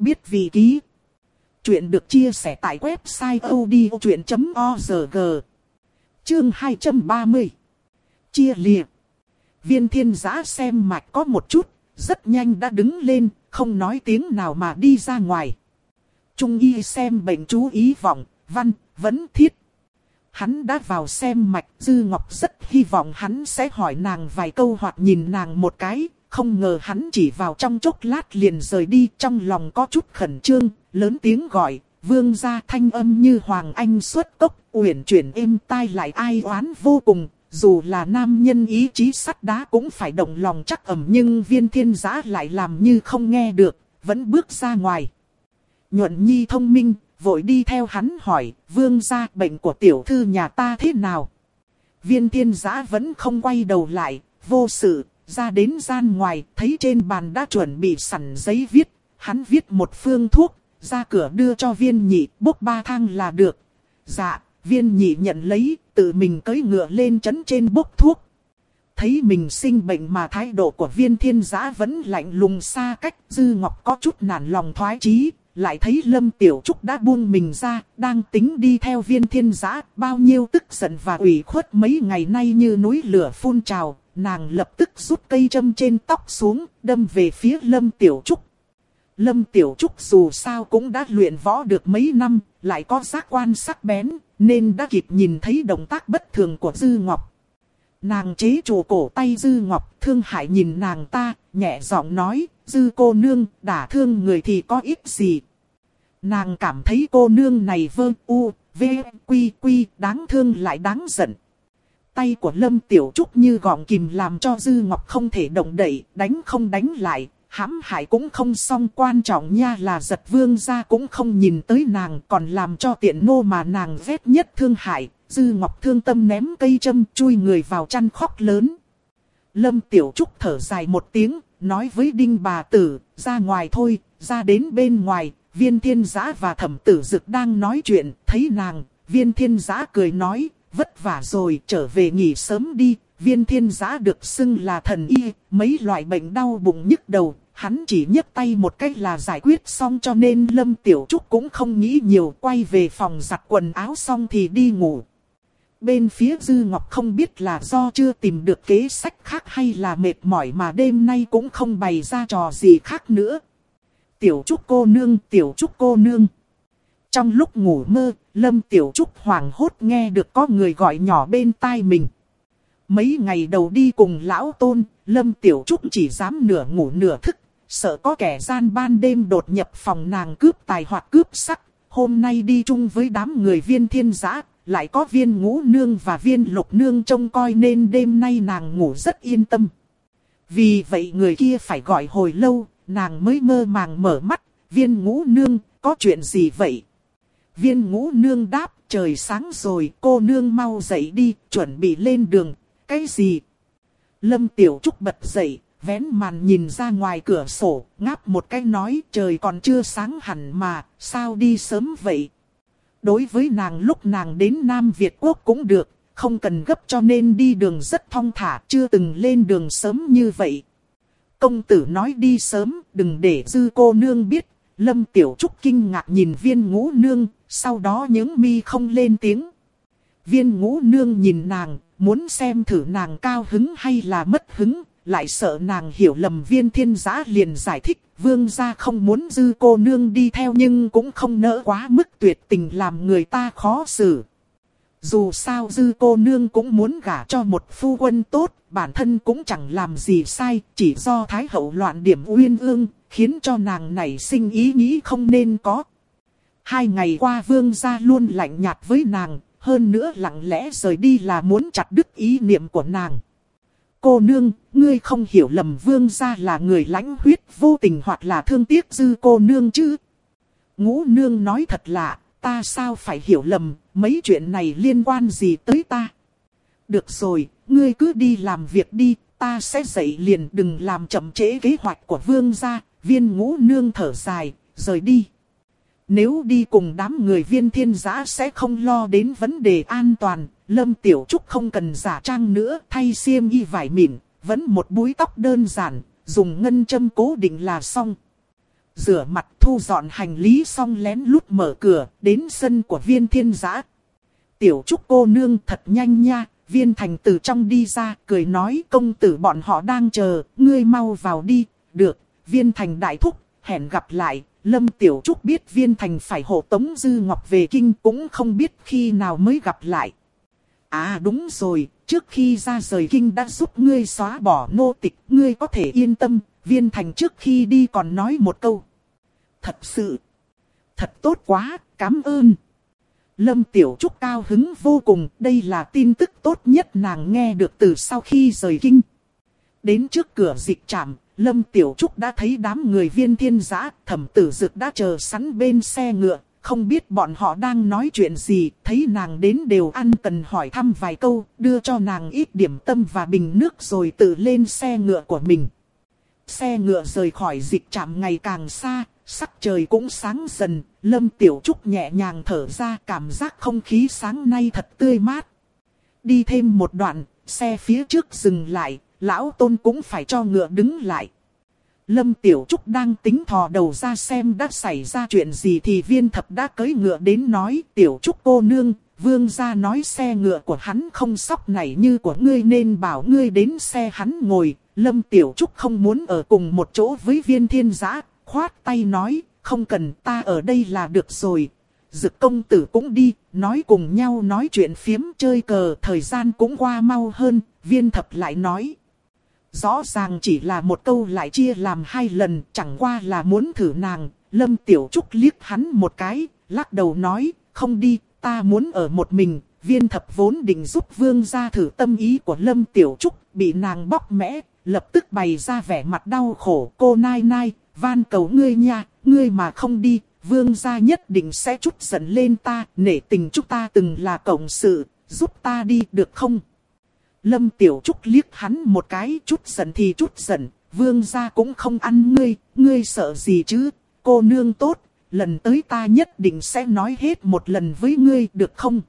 Biết vị ký. Chuyện được chia sẻ tại website odchuyện.org. Chương 230. Chia liệt. Viên thiên giã xem mạch có một chút, rất nhanh đã đứng lên, không nói tiếng nào mà đi ra ngoài. Trung y xem bệnh chú ý vọng, văn, vẫn thiết. Hắn đã vào xem mạch Dư Ngọc rất hy vọng hắn sẽ hỏi nàng vài câu hoặc nhìn nàng một cái. Không ngờ hắn chỉ vào trong chốc lát liền rời đi trong lòng có chút khẩn trương, lớn tiếng gọi, vương gia thanh âm như Hoàng Anh xuất cốc, uyển chuyển êm tai lại ai oán vô cùng, dù là nam nhân ý chí sắt đá cũng phải động lòng chắc ẩm nhưng viên thiên giã lại làm như không nghe được, vẫn bước ra ngoài. Nhuận nhi thông minh, vội đi theo hắn hỏi, vương gia bệnh của tiểu thư nhà ta thế nào? Viên thiên giã vẫn không quay đầu lại, vô sự, ra đến gian ngoài, thấy trên bàn đã chuẩn bị sẵn giấy viết, hắn viết một phương thuốc, ra cửa đưa cho viên nhị, bốc ba thang là được. Dạ, viên nhị nhận lấy, tự mình cưỡi ngựa lên chấn trên bốc thuốc. Thấy mình sinh bệnh mà thái độ của viên thiên giã vẫn lạnh lùng xa cách, Dư Ngọc có chút nản lòng thoái chí, lại thấy Lâm Tiểu Trúc đã buông mình ra, đang tính đi theo viên thiên giã, bao nhiêu tức giận và ủy khuất mấy ngày nay như núi lửa phun trào, nàng lập tức rút cây châm trên tóc xuống, đâm về phía Lâm Tiểu Trúc. Lâm Tiểu Trúc dù sao cũng đã luyện võ được mấy năm, lại có giác quan sắc bén, nên đã kịp nhìn thấy động tác bất thường của Dư Ngọc. Nàng chế chủ cổ tay Dư Ngọc, thương hại nhìn nàng ta, nhẹ giọng nói, Dư cô nương, đả thương người thì có ích gì. Nàng cảm thấy cô nương này vơ u, v, quy quy, đáng thương lại đáng giận. Tay của Lâm Tiểu Trúc như gọng kìm làm cho Dư Ngọc không thể động đậy, đánh không đánh lại, hãm hại cũng không xong quan trọng nha là giật vương ra cũng không nhìn tới nàng còn làm cho tiện nô mà nàng ghét nhất thương hại. Dư Ngọc thương tâm ném cây châm chui người vào chăn khóc lớn. Lâm Tiểu Trúc thở dài một tiếng, nói với Đinh bà tử, ra ngoài thôi, ra đến bên ngoài, viên thiên giã và thẩm tử dực đang nói chuyện, thấy nàng, viên thiên giã cười nói, vất vả rồi, trở về nghỉ sớm đi, viên thiên giã được xưng là thần y, mấy loại bệnh đau bụng nhức đầu, hắn chỉ nhấc tay một cách là giải quyết xong cho nên Lâm Tiểu Trúc cũng không nghĩ nhiều, quay về phòng giặt quần áo xong thì đi ngủ. Bên phía Dư Ngọc không biết là do chưa tìm được kế sách khác hay là mệt mỏi mà đêm nay cũng không bày ra trò gì khác nữa. Tiểu Trúc cô nương, Tiểu Trúc cô nương. Trong lúc ngủ mơ, Lâm Tiểu Trúc hoảng hốt nghe được có người gọi nhỏ bên tai mình. Mấy ngày đầu đi cùng lão tôn, Lâm Tiểu Trúc chỉ dám nửa ngủ nửa thức, sợ có kẻ gian ban đêm đột nhập phòng nàng cướp tài hoặc cướp sắc. Hôm nay đi chung với đám người viên thiên giã, lại có viên ngũ nương và viên lục nương trông coi nên đêm nay nàng ngủ rất yên tâm. Vì vậy người kia phải gọi hồi lâu, nàng mới mơ màng mở mắt, viên ngũ nương, có chuyện gì vậy? Viên ngũ nương đáp, trời sáng rồi, cô nương mau dậy đi, chuẩn bị lên đường, cái gì? Lâm Tiểu Trúc bật dậy, vén màn nhìn ra ngoài cửa sổ, ngáp một cái nói trời còn chưa sáng hẳn mà, sao đi sớm vậy? Đối với nàng lúc nàng đến Nam Việt Quốc cũng được, không cần gấp cho nên đi đường rất thong thả, chưa từng lên đường sớm như vậy. Công tử nói đi sớm, đừng để dư cô nương biết. Lâm Tiểu Trúc kinh ngạc nhìn viên ngũ nương, sau đó những mi không lên tiếng. Viên ngũ nương nhìn nàng, muốn xem thử nàng cao hứng hay là mất hứng, lại sợ nàng hiểu lầm viên thiên giã liền giải thích. Vương gia không muốn dư cô nương đi theo nhưng cũng không nỡ quá mức tuyệt tình làm người ta khó xử. Dù sao dư cô nương cũng muốn gả cho một phu quân tốt, bản thân cũng chẳng làm gì sai, chỉ do thái hậu loạn điểm uyên ương, khiến cho nàng nảy sinh ý nghĩ không nên có. Hai ngày qua vương gia luôn lạnh nhạt với nàng, hơn nữa lặng lẽ rời đi là muốn chặt đứt ý niệm của nàng. Cô nương, ngươi không hiểu lầm vương gia là người lãnh huyết vô tình hoặc là thương tiếc dư cô nương chứ. Ngũ nương nói thật lạ, ta sao phải hiểu lầm, mấy chuyện này liên quan gì tới ta. Được rồi, ngươi cứ đi làm việc đi, ta sẽ dậy liền đừng làm chậm trễ kế hoạch của vương gia, viên ngũ nương thở dài, rời đi. Nếu đi cùng đám người viên thiên giã sẽ không lo đến vấn đề an toàn, Lâm Tiểu Trúc không cần giả trang nữa, thay xiêm y vải mịn, vẫn một búi tóc đơn giản, dùng ngân châm cố định là xong. rửa mặt thu dọn hành lý xong lén lút mở cửa, đến sân của viên thiên giã. Tiểu trúc cô nương thật nhanh nha, viên thành từ trong đi ra, cười nói công tử bọn họ đang chờ, ngươi mau vào đi, được, viên thành đại thúc, hẹn gặp lại. Lâm Tiểu Trúc biết viên thành phải hộ tống Dư Ngọc về kinh cũng không biết khi nào mới gặp lại. À đúng rồi, trước khi ra rời kinh đã giúp ngươi xóa bỏ nô tịch, ngươi có thể yên tâm, viên thành trước khi đi còn nói một câu. Thật sự, thật tốt quá, cảm ơn. Lâm Tiểu Trúc cao hứng vô cùng, đây là tin tức tốt nhất nàng nghe được từ sau khi rời kinh. Đến trước cửa dịch trạm, Lâm Tiểu Trúc đã thấy đám người viên thiên giã, thẩm tử dực đã chờ sẵn bên xe ngựa, không biết bọn họ đang nói chuyện gì, thấy nàng đến đều ăn cần hỏi thăm vài câu, đưa cho nàng ít điểm tâm và bình nước rồi tự lên xe ngựa của mình. Xe ngựa rời khỏi dịch trạm ngày càng xa, sắc trời cũng sáng dần, Lâm Tiểu Trúc nhẹ nhàng thở ra cảm giác không khí sáng nay thật tươi mát. Đi thêm một đoạn, xe phía trước dừng lại, lão tôn cũng phải cho ngựa đứng lại. Lâm Tiểu Trúc đang tính thò đầu ra xem đã xảy ra chuyện gì thì viên thập đã cưỡi ngựa đến nói Tiểu Trúc cô nương, vương gia nói xe ngựa của hắn không sóc này như của ngươi nên bảo ngươi đến xe hắn ngồi. Lâm Tiểu Trúc không muốn ở cùng một chỗ với viên thiên giã, khoát tay nói, không cần ta ở đây là được rồi. Dực công tử cũng đi, nói cùng nhau nói chuyện phiếm chơi cờ, thời gian cũng qua mau hơn, viên thập lại nói. Rõ ràng chỉ là một câu lại chia làm hai lần, chẳng qua là muốn thử nàng. Lâm Tiểu Trúc liếc hắn một cái, lắc đầu nói, không đi, ta muốn ở một mình. Viên thập vốn định giúp vương ra thử tâm ý của Lâm Tiểu Trúc, bị nàng bóc mẽ, lập tức bày ra vẻ mặt đau khổ. Cô nai nai, van cầu ngươi nha, ngươi mà không đi, vương gia nhất định sẽ chút giận lên ta, nể tình chúng ta từng là cộng sự, giúp ta đi được không? Lâm Tiểu Trúc liếc hắn một cái chút giận thì chút giận, vương gia cũng không ăn ngươi, ngươi sợ gì chứ, cô nương tốt, lần tới ta nhất định sẽ nói hết một lần với ngươi được không?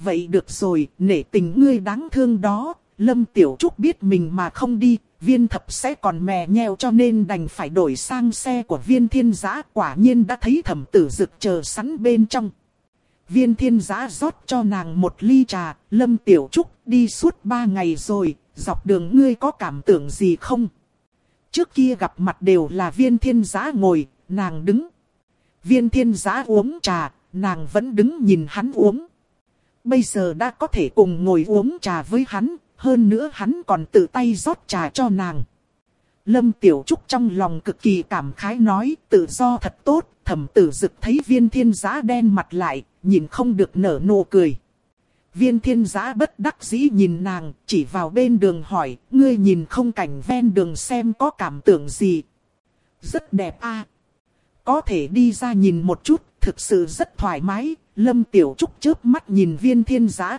Vậy được rồi, nể tình ngươi đáng thương đó, Lâm Tiểu Trúc biết mình mà không đi, viên thập sẽ còn mè nheo cho nên đành phải đổi sang xe của viên thiên giã quả nhiên đã thấy thẩm tử rực chờ sẵn bên trong. Viên thiên giã rót cho nàng một ly trà, lâm tiểu trúc đi suốt ba ngày rồi, dọc đường ngươi có cảm tưởng gì không? Trước kia gặp mặt đều là viên thiên giã ngồi, nàng đứng. Viên thiên giã uống trà, nàng vẫn đứng nhìn hắn uống. Bây giờ đã có thể cùng ngồi uống trà với hắn, hơn nữa hắn còn tự tay rót trà cho nàng. Lâm Tiểu Trúc trong lòng cực kỳ cảm khái nói tự do thật tốt, thẩm tử dực thấy viên thiên giá đen mặt lại, nhìn không được nở nụ cười. Viên thiên giá bất đắc dĩ nhìn nàng, chỉ vào bên đường hỏi, ngươi nhìn không cảnh ven đường xem có cảm tưởng gì. Rất đẹp a Có thể đi ra nhìn một chút, thực sự rất thoải mái, lâm tiểu trúc chớp mắt nhìn viên thiên giá.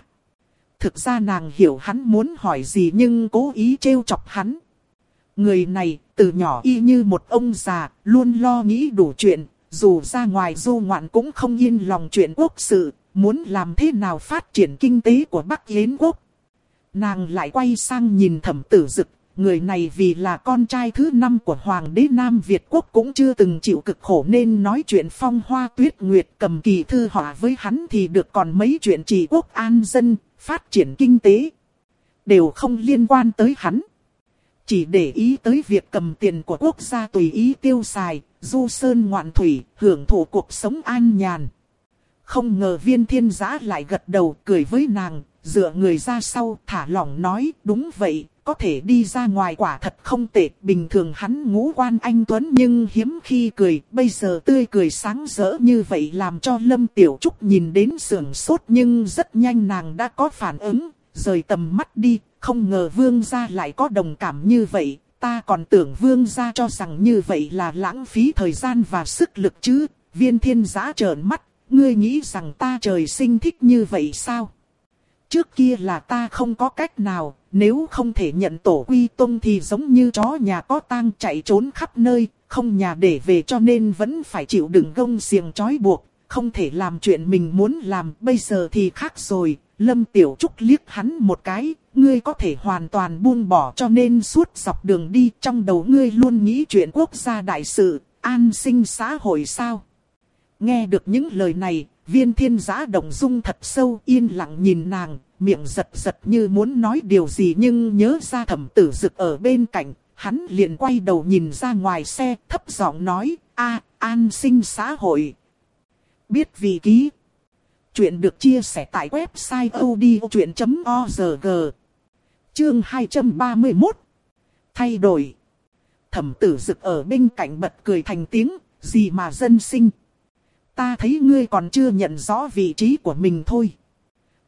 Thực ra nàng hiểu hắn muốn hỏi gì nhưng cố ý trêu chọc hắn. Người này, từ nhỏ y như một ông già, luôn lo nghĩ đủ chuyện, dù ra ngoài du ngoạn cũng không yên lòng chuyện quốc sự, muốn làm thế nào phát triển kinh tế của Bắc Yến quốc. Nàng lại quay sang nhìn thẩm tử dực, người này vì là con trai thứ năm của Hoàng đế Nam Việt quốc cũng chưa từng chịu cực khổ nên nói chuyện phong hoa tuyết nguyệt cầm kỳ thư họa với hắn thì được còn mấy chuyện trị quốc an dân, phát triển kinh tế. Đều không liên quan tới hắn. Chỉ để ý tới việc cầm tiền của quốc gia tùy ý tiêu xài, du sơn ngoạn thủy, hưởng thụ cuộc sống an nhàn. Không ngờ viên thiên giã lại gật đầu cười với nàng, dựa người ra sau thả lỏng nói đúng vậy, có thể đi ra ngoài quả thật không tệ. Bình thường hắn ngũ quan anh Tuấn nhưng hiếm khi cười, bây giờ tươi cười sáng rỡ như vậy làm cho Lâm Tiểu Trúc nhìn đến sưởng sốt nhưng rất nhanh nàng đã có phản ứng, rời tầm mắt đi, không ngờ vương gia lại có đồng cảm như vậy, ta còn tưởng vương gia cho rằng như vậy là lãng phí thời gian và sức lực chứ. Viên thiên giã trợn mắt, ngươi nghĩ rằng ta trời sinh thích như vậy sao? Trước kia là ta không có cách nào, nếu không thể nhận tổ quy tông thì giống như chó nhà có tang chạy trốn khắp nơi, không nhà để về cho nên vẫn phải chịu đựng gông xiềng trói buộc, không thể làm chuyện mình muốn làm, bây giờ thì khác rồi, Lâm Tiểu Trúc liếc hắn một cái, ngươi có thể hoàn toàn buông bỏ cho nên suốt dọc đường đi trong đầu ngươi luôn nghĩ chuyện quốc gia đại sự, an sinh xã hội sao? Nghe được những lời này, viên thiên giã động dung thật sâu yên lặng nhìn nàng, miệng giật giật như muốn nói điều gì nhưng nhớ ra thẩm tử dực ở bên cạnh, hắn liền quay đầu nhìn ra ngoài xe thấp giọng nói, a an sinh xã hội. Biết vị ký. Chuyện được chia sẻ tại website odchuyện.org. Chương 231. Thay đổi. Thẩm tử dực ở bên cạnh bật cười thành tiếng, gì mà dân sinh. Ta thấy ngươi còn chưa nhận rõ vị trí của mình thôi.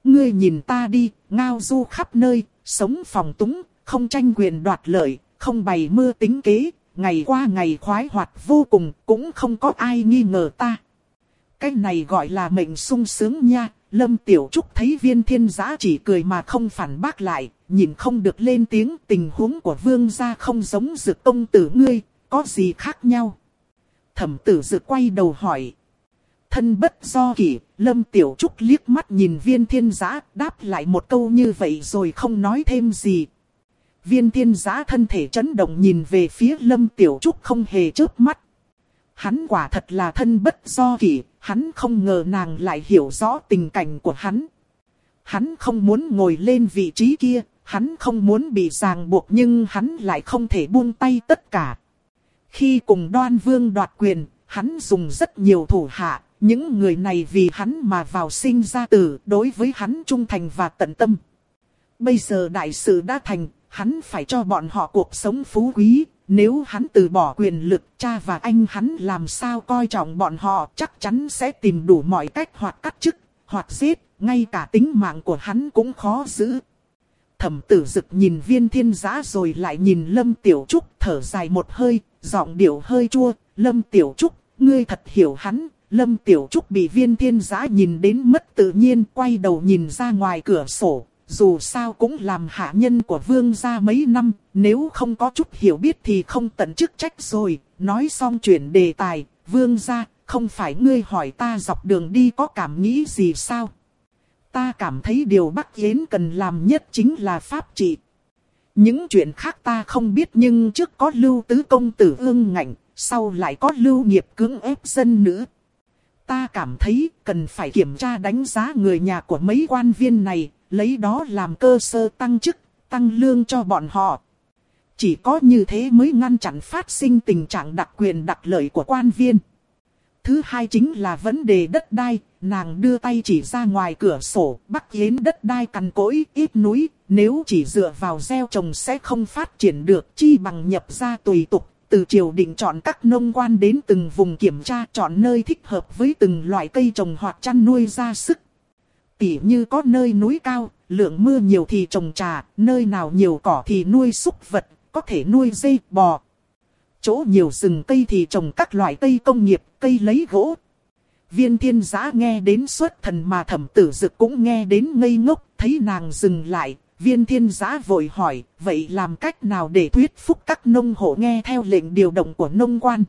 Ngươi nhìn ta đi, ngao du khắp nơi, sống phòng túng, không tranh quyền đoạt lợi, không bày mưa tính kế, ngày qua ngày khoái hoạt vô cùng, cũng không có ai nghi ngờ ta. Cái này gọi là mệnh sung sướng nha, Lâm Tiểu Trúc thấy viên thiên giã chỉ cười mà không phản bác lại, nhìn không được lên tiếng tình huống của vương gia không giống dược công tử ngươi, có gì khác nhau. Thẩm tử dược quay đầu hỏi. Thân bất do kỷ, Lâm Tiểu Trúc liếc mắt nhìn viên thiên giã, đáp lại một câu như vậy rồi không nói thêm gì. Viên thiên giã thân thể chấn động nhìn về phía Lâm Tiểu Trúc không hề chớp mắt. Hắn quả thật là thân bất do kỷ, hắn không ngờ nàng lại hiểu rõ tình cảnh của hắn. Hắn không muốn ngồi lên vị trí kia, hắn không muốn bị ràng buộc nhưng hắn lại không thể buông tay tất cả. Khi cùng đoan vương đoạt quyền, hắn dùng rất nhiều thủ hạ, những người này vì hắn mà vào sinh ra tử đối với hắn trung thành và tận tâm. Bây giờ đại sự đã thành, hắn phải cho bọn họ cuộc sống phú quý. Nếu hắn từ bỏ quyền lực, cha và anh hắn làm sao coi trọng bọn họ chắc chắn sẽ tìm đủ mọi cách hoặc cắt chức, hoặc giết, ngay cả tính mạng của hắn cũng khó giữ. Thẩm tử dực nhìn viên thiên giã rồi lại nhìn Lâm Tiểu Trúc thở dài một hơi, giọng điệu hơi chua, Lâm Tiểu Trúc, ngươi thật hiểu hắn, Lâm Tiểu Trúc bị viên thiên giã nhìn đến mất tự nhiên quay đầu nhìn ra ngoài cửa sổ. Dù sao cũng làm hạ nhân của vương gia mấy năm, nếu không có chút hiểu biết thì không tận chức trách rồi. Nói xong chuyển đề tài, vương gia, không phải ngươi hỏi ta dọc đường đi có cảm nghĩ gì sao? Ta cảm thấy điều Bắc Yến cần làm nhất chính là pháp trị. Những chuyện khác ta không biết nhưng trước có lưu tứ công tử ương ngạnh, sau lại có lưu nghiệp cưỡng ép dân nữa. Ta cảm thấy cần phải kiểm tra đánh giá người nhà của mấy quan viên này, lấy đó làm cơ sở tăng chức, tăng lương cho bọn họ. Chỉ có như thế mới ngăn chặn phát sinh tình trạng đặc quyền đặc lợi của quan viên. Thứ hai chính là vấn đề đất đai, nàng đưa tay chỉ ra ngoài cửa sổ, bắc yến đất đai cằn cỗi, ít núi, nếu chỉ dựa vào gieo trồng sẽ không phát triển được, chi bằng nhập ra tùy tục, từ triều định chọn các nông quan đến từng vùng kiểm tra chọn nơi thích hợp với từng loại cây trồng hoặc chăn nuôi ra sức. Tỉ như có nơi núi cao, lượng mưa nhiều thì trồng trà, nơi nào nhiều cỏ thì nuôi súc vật, có thể nuôi dây, bò. Chỗ nhiều rừng cây thì trồng các loại cây công nghiệp, cây lấy gỗ. Viên thiên giã nghe đến xuất thần mà thẩm tử dực cũng nghe đến ngây ngốc, thấy nàng dừng lại, Viên thiên giã vội hỏi, vậy làm cách nào để thuyết phục các nông hộ nghe theo lệnh điều động của nông quan?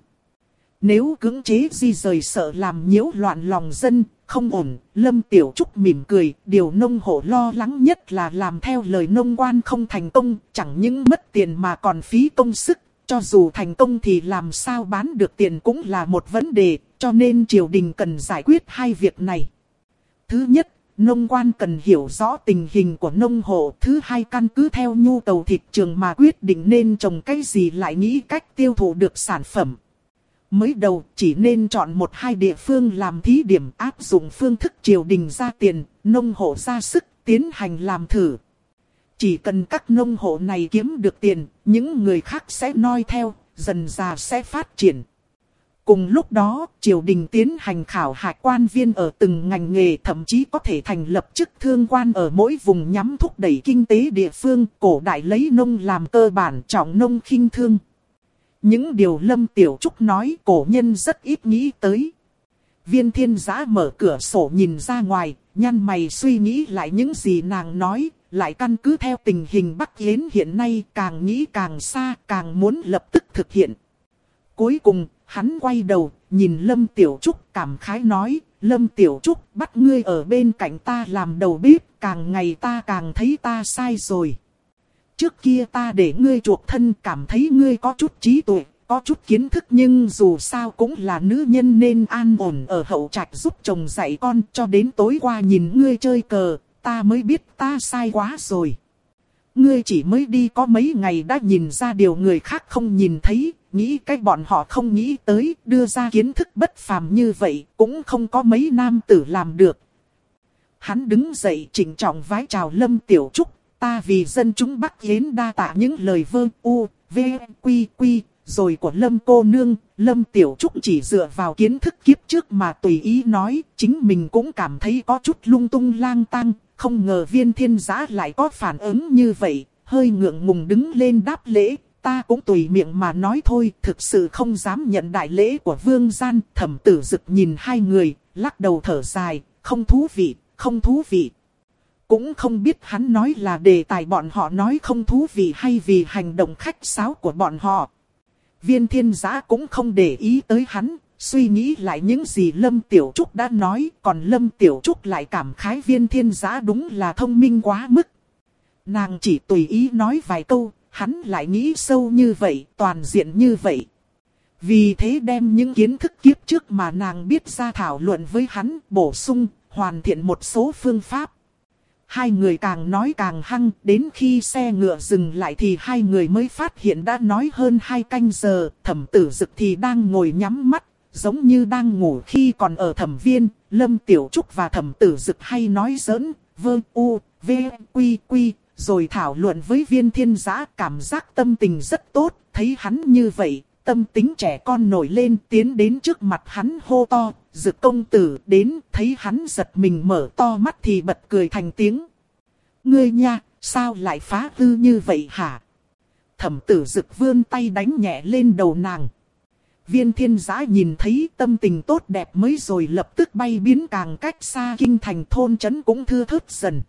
Nếu cưỡng chế di rời sợ làm nhiễu loạn lòng dân, không ổn, Lâm Tiểu Trúc mỉm cười, điều nông hộ lo lắng nhất là làm theo lời nông quan không thành công, chẳng những mất tiền mà còn phí công sức, cho dù thành công thì làm sao bán được tiền cũng là một vấn đề, cho nên triều đình cần giải quyết hai việc này. Thứ nhất, Nông quan cần hiểu rõ tình hình của nông hộ. Thứ hai căn cứ theo nhu cầu thị trường mà quyết định nên trồng cái gì lại nghĩ cách tiêu thụ được sản phẩm. Mới đầu chỉ nên chọn một hai địa phương làm thí điểm áp dụng phương thức triều đình ra tiền, nông hộ ra sức tiến hành làm thử. Chỉ cần các nông hộ này kiếm được tiền, những người khác sẽ noi theo, dần già sẽ phát triển. Cùng lúc đó, triều đình tiến hành khảo hạch quan viên ở từng ngành nghề thậm chí có thể thành lập chức thương quan ở mỗi vùng nhắm thúc đẩy kinh tế địa phương, cổ đại lấy nông làm cơ bản trọng nông khinh thương. Những điều Lâm Tiểu Trúc nói cổ nhân rất ít nghĩ tới. Viên thiên giã mở cửa sổ nhìn ra ngoài, nhăn mày suy nghĩ lại những gì nàng nói, lại căn cứ theo tình hình Bắc Yến hiện nay càng nghĩ càng xa, càng muốn lập tức thực hiện. Cuối cùng, Hắn quay đầu, nhìn Lâm Tiểu Trúc cảm khái nói, Lâm Tiểu Trúc bắt ngươi ở bên cạnh ta làm đầu bếp, càng ngày ta càng thấy ta sai rồi. Trước kia ta để ngươi chuộc thân cảm thấy ngươi có chút trí tuệ, có chút kiến thức nhưng dù sao cũng là nữ nhân nên an ổn ở hậu trạch giúp chồng dạy con cho đến tối qua nhìn ngươi chơi cờ, ta mới biết ta sai quá rồi. Ngươi chỉ mới đi có mấy ngày đã nhìn ra điều người khác không nhìn thấy, nghĩ cách bọn họ không nghĩ tới, đưa ra kiến thức bất phàm như vậy, cũng không có mấy nam tử làm được. Hắn đứng dậy chỉnh trọng vái chào Lâm Tiểu Trúc, ta vì dân chúng Bắc Yến đa tạ những lời vơ u, v, quy, quy, rồi của Lâm cô nương, Lâm Tiểu Trúc chỉ dựa vào kiến thức kiếp trước mà tùy ý nói, chính mình cũng cảm thấy có chút lung tung lang tăng, không ngờ viên thiên giá lại có phản ứng như vậy, hơi ngượng ngùng đứng lên đáp lễ, ta cũng tùy miệng mà nói thôi, thực sự không dám nhận đại lễ của vương gian, thẩm tử dực nhìn hai người, lắc đầu thở dài, không thú vị, không thú vị. Cũng không biết hắn nói là đề tài bọn họ nói không thú vị hay vì hành động khách sáo của bọn họ. Viên thiên giã cũng không để ý tới hắn, suy nghĩ lại những gì Lâm Tiểu Trúc đã nói, còn Lâm Tiểu Trúc lại cảm khái viên thiên giã đúng là thông minh quá mức. Nàng chỉ tùy ý nói vài câu, hắn lại nghĩ sâu như vậy, toàn diện như vậy. Vì thế đem những kiến thức kiếp trước mà nàng biết ra thảo luận với hắn, bổ sung, hoàn thiện một số phương pháp. Hai người càng nói càng hăng, đến khi xe ngựa dừng lại thì hai người mới phát hiện đã nói hơn hai canh giờ, thẩm tử dực thì đang ngồi nhắm mắt, giống như đang ngủ khi còn ở thẩm viên, Lâm Tiểu Trúc và thẩm tử dực hay nói giỡn, vơ u, v, quy quy, rồi thảo luận với viên thiên giã cảm giác tâm tình rất tốt, thấy hắn như vậy, tâm tính trẻ con nổi lên tiến đến trước mặt hắn hô to, dực công tử đến, thấy hắn giật mình mở to mắt thì bật cười thành tiếng. Ngươi nha, sao lại phá hư như vậy hả? Thẩm tử dực vươn tay đánh nhẹ lên đầu nàng. Viên thiên giã nhìn thấy tâm tình tốt đẹp mới rồi lập tức bay biến càng cách xa kinh thành thôn trấn cũng thưa thớt dần.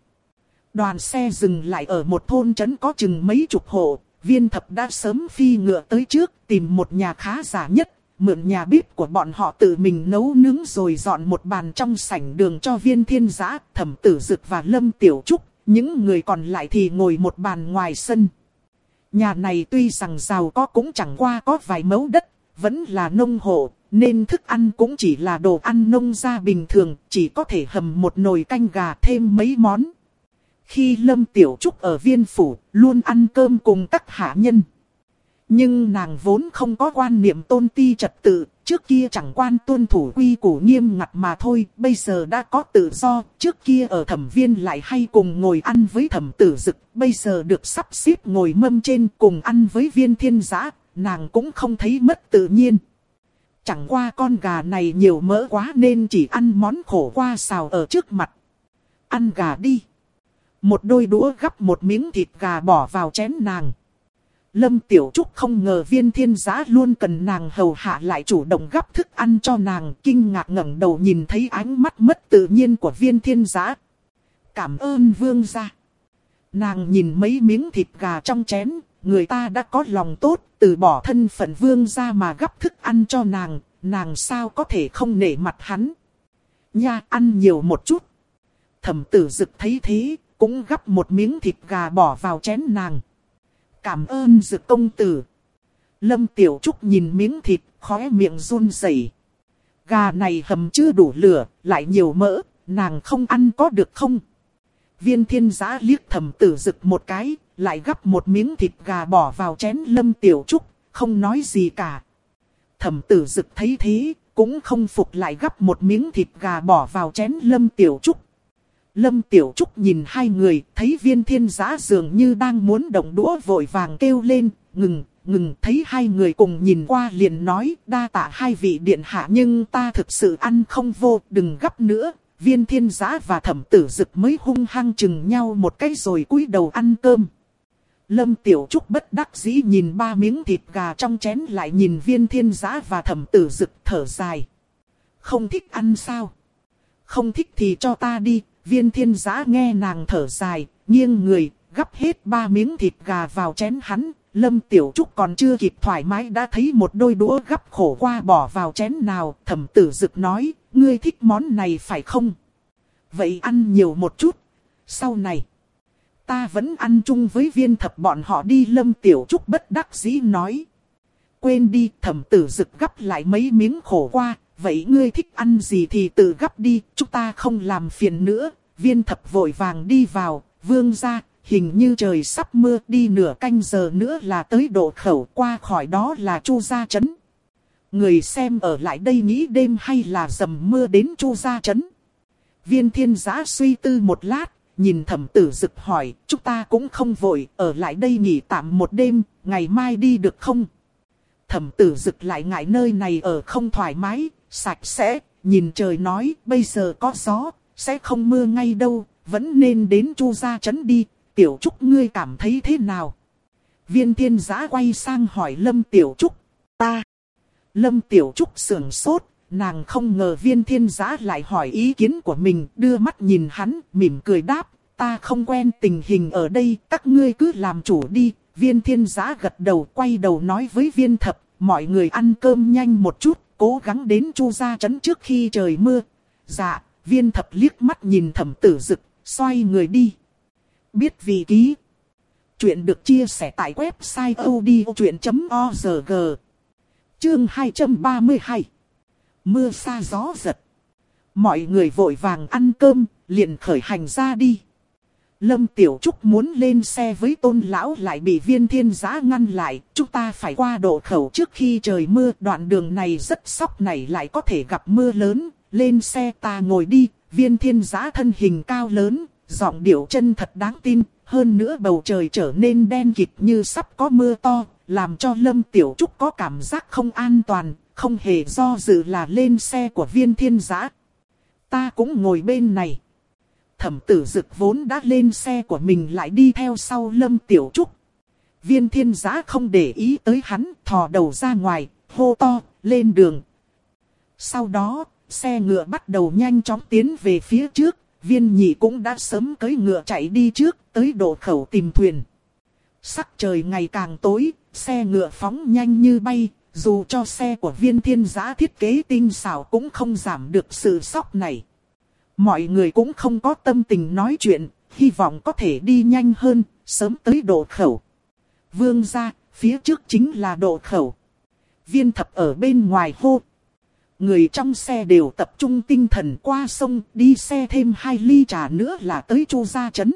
Đoàn xe dừng lại ở một thôn trấn có chừng mấy chục hộ, viên thập đã sớm phi ngựa tới trước tìm một nhà khá giả nhất, mượn nhà bếp của bọn họ tự mình nấu nướng rồi dọn một bàn trong sảnh đường cho viên thiên giã, thẩm tử dực và lâm tiểu trúc, những người còn lại thì ngồi một bàn ngoài sân. Nhà này tuy rằng giàu có cũng chẳng qua có vài mẫu đất, vẫn là nông hộ, nên thức ăn cũng chỉ là đồ ăn nông gia bình thường, chỉ có thể hầm một nồi canh gà thêm mấy món. Khi Lâm Tiểu Trúc ở viên phủ, luôn ăn cơm cùng các hạ nhân. Nhưng nàng vốn không có quan niệm tôn ti trật tự, trước kia chẳng quan tuân thủ quy củ nghiêm ngặt mà thôi, bây giờ đã có tự do, trước kia ở thẩm viên lại hay cùng ngồi ăn với thẩm tử dực, bây giờ được sắp xếp ngồi mâm trên cùng ăn với viên thiên giã, nàng cũng không thấy mất tự nhiên. Chẳng qua con gà này nhiều mỡ quá nên chỉ ăn món khổ qua xào ở trước mặt. Ăn gà đi. Một đôi đũa gắp một miếng thịt gà bỏ vào chén nàng. Lâm Tiểu Trúc không ngờ viên thiên giá luôn cần nàng hầu hạ lại chủ động gắp thức ăn cho nàng. Kinh ngạc ngẩng đầu nhìn thấy ánh mắt mất tự nhiên của viên thiên giá. Cảm ơn vương gia. Nàng nhìn mấy miếng thịt gà trong chén, người ta đã có lòng tốt, từ bỏ thân phận vương gia mà gấp thức ăn cho nàng, nàng sao có thể không nể mặt hắn. Nha, ăn nhiều một chút. Thẩm tử dực thấy thế, cũng gắp một miếng thịt gà bỏ vào chén nàng. Cảm ơn dực công tử. Lâm Tiểu Trúc nhìn miếng thịt, khóe miệng run rẩy. Gà này hầm chưa đủ lửa, lại nhiều mỡ, nàng không ăn có được không? Viên thiên giá liếc thầm tử Dực một cái, lại gắp một miếng thịt gà bỏ vào chén lâm tiểu trúc, không nói gì cả. Thẩm tử dực thấy thế, cũng không phục lại gắp một miếng thịt gà bỏ vào chén lâm tiểu trúc. Lâm Tiểu Trúc nhìn hai người, thấy viên thiên giã dường như đang muốn động đũa vội vàng kêu lên, ngừng, ngừng, thấy hai người cùng nhìn qua liền nói, đa tạ hai vị điện hạ nhưng ta thực sự ăn không vô, đừng gấp nữa. Viên thiên giã và thẩm tử dực mới hung hăng chừng nhau một cái rồi cúi đầu ăn cơm. Lâm Tiểu Trúc bất đắc dĩ nhìn ba miếng thịt gà trong chén lại nhìn viên thiên giã và thẩm tử dực thở dài. Không thích ăn sao? Không thích thì cho ta đi, Viên thiên giã nghe nàng thở dài, nghiêng người, gắp hết ba miếng thịt gà vào chén hắn. Lâm Tiểu Trúc còn chưa kịp thoải mái đã thấy một đôi đũa gắp khổ qua bỏ vào chén nào. Thẩm tử dực nói, ngươi thích món này phải không? Vậy ăn nhiều một chút. Sau này, ta vẫn ăn chung với viên thập bọn họ đi Lâm Tiểu Trúc bất đắc dĩ nói. quên đi, thẩm tử dực gấp lại mấy miếng khổ qua, vậy ngươi thích ăn gì thì tự gấp đi, chúng ta không làm phiền nữa. Viên thập vội vàng đi vào, vương ra, hình như trời sắp mưa đi nửa canh giờ nữa là tới độ khẩu qua khỏi đó là chu gia trấn. Người xem ở lại đây nghĩ đêm hay là dầm mưa đến chu gia trấn. Viên thiên giã suy tư một lát, nhìn thẩm tử dực hỏi, chúng ta cũng không vội, ở lại đây nghỉ tạm một đêm, ngày mai đi được không? Thẩm tử dực lại ngại nơi này ở không thoải mái, sạch sẽ, nhìn trời nói, bây giờ có gió, sẽ không mưa ngay đâu, vẫn nên đến chu gia trấn đi, tiểu trúc ngươi cảm thấy thế nào? Viên thiên giã quay sang hỏi lâm tiểu trúc, ta. Lâm tiểu trúc sưởng sốt, nàng không ngờ viên thiên giã lại hỏi ý kiến của mình, đưa mắt nhìn hắn, mỉm cười đáp, ta không quen tình hình ở đây, các ngươi cứ làm chủ đi. Viên thiên giã gật đầu quay đầu nói với viên thập, mọi người ăn cơm nhanh một chút, cố gắng đến chu gia trấn trước khi trời mưa. Dạ, viên thập liếc mắt nhìn thẩm tử dực, xoay người đi. Biết vị ký. Chuyện được chia sẻ tại website odchuyện.org. Chương 232 mưa xa gió giật. Mọi người vội vàng ăn cơm, liền khởi hành ra đi. Lâm Tiểu Trúc muốn lên xe với tôn lão lại bị viên thiên giã ngăn lại. Chúng ta phải qua độ khẩu trước khi trời mưa. Đoạn đường này rất sóc này lại có thể gặp mưa lớn. Lên xe ta ngồi đi. Viên thiên giã thân hình cao lớn. Giọng điệu chân thật đáng tin. Hơn nữa bầu trời trở nên đen kịt như sắp có mưa to. Làm cho Lâm Tiểu Trúc có cảm giác không an toàn không hề do dự là lên xe của viên thiên giã. Ta cũng ngồi bên này. Thẩm tử dực vốn đã lên xe của mình lại đi theo sau lâm tiểu trúc. Viên thiên giã không để ý tới hắn, thò đầu ra ngoài, hô to, lên đường. Sau đó, xe ngựa bắt đầu nhanh chóng tiến về phía trước, viên nhị cũng đã sớm cưỡi ngựa chạy đi trước, tới độ khẩu tìm thuyền. Sắc trời ngày càng tối, xe ngựa phóng nhanh như bay, dù cho xe của viên thiên giã thiết kế tinh xảo cũng không giảm được sự sốc này. Mọi người cũng không có tâm tình nói chuyện, hy vọng có thể đi nhanh hơn, sớm tới độ khẩu. Vương ra, phía trước chính là độ khẩu. Viên thập ở bên ngoài hô. Người trong xe đều tập trung tinh thần qua sông, đi xe thêm hai ly trà nữa là tới chu gia trấn.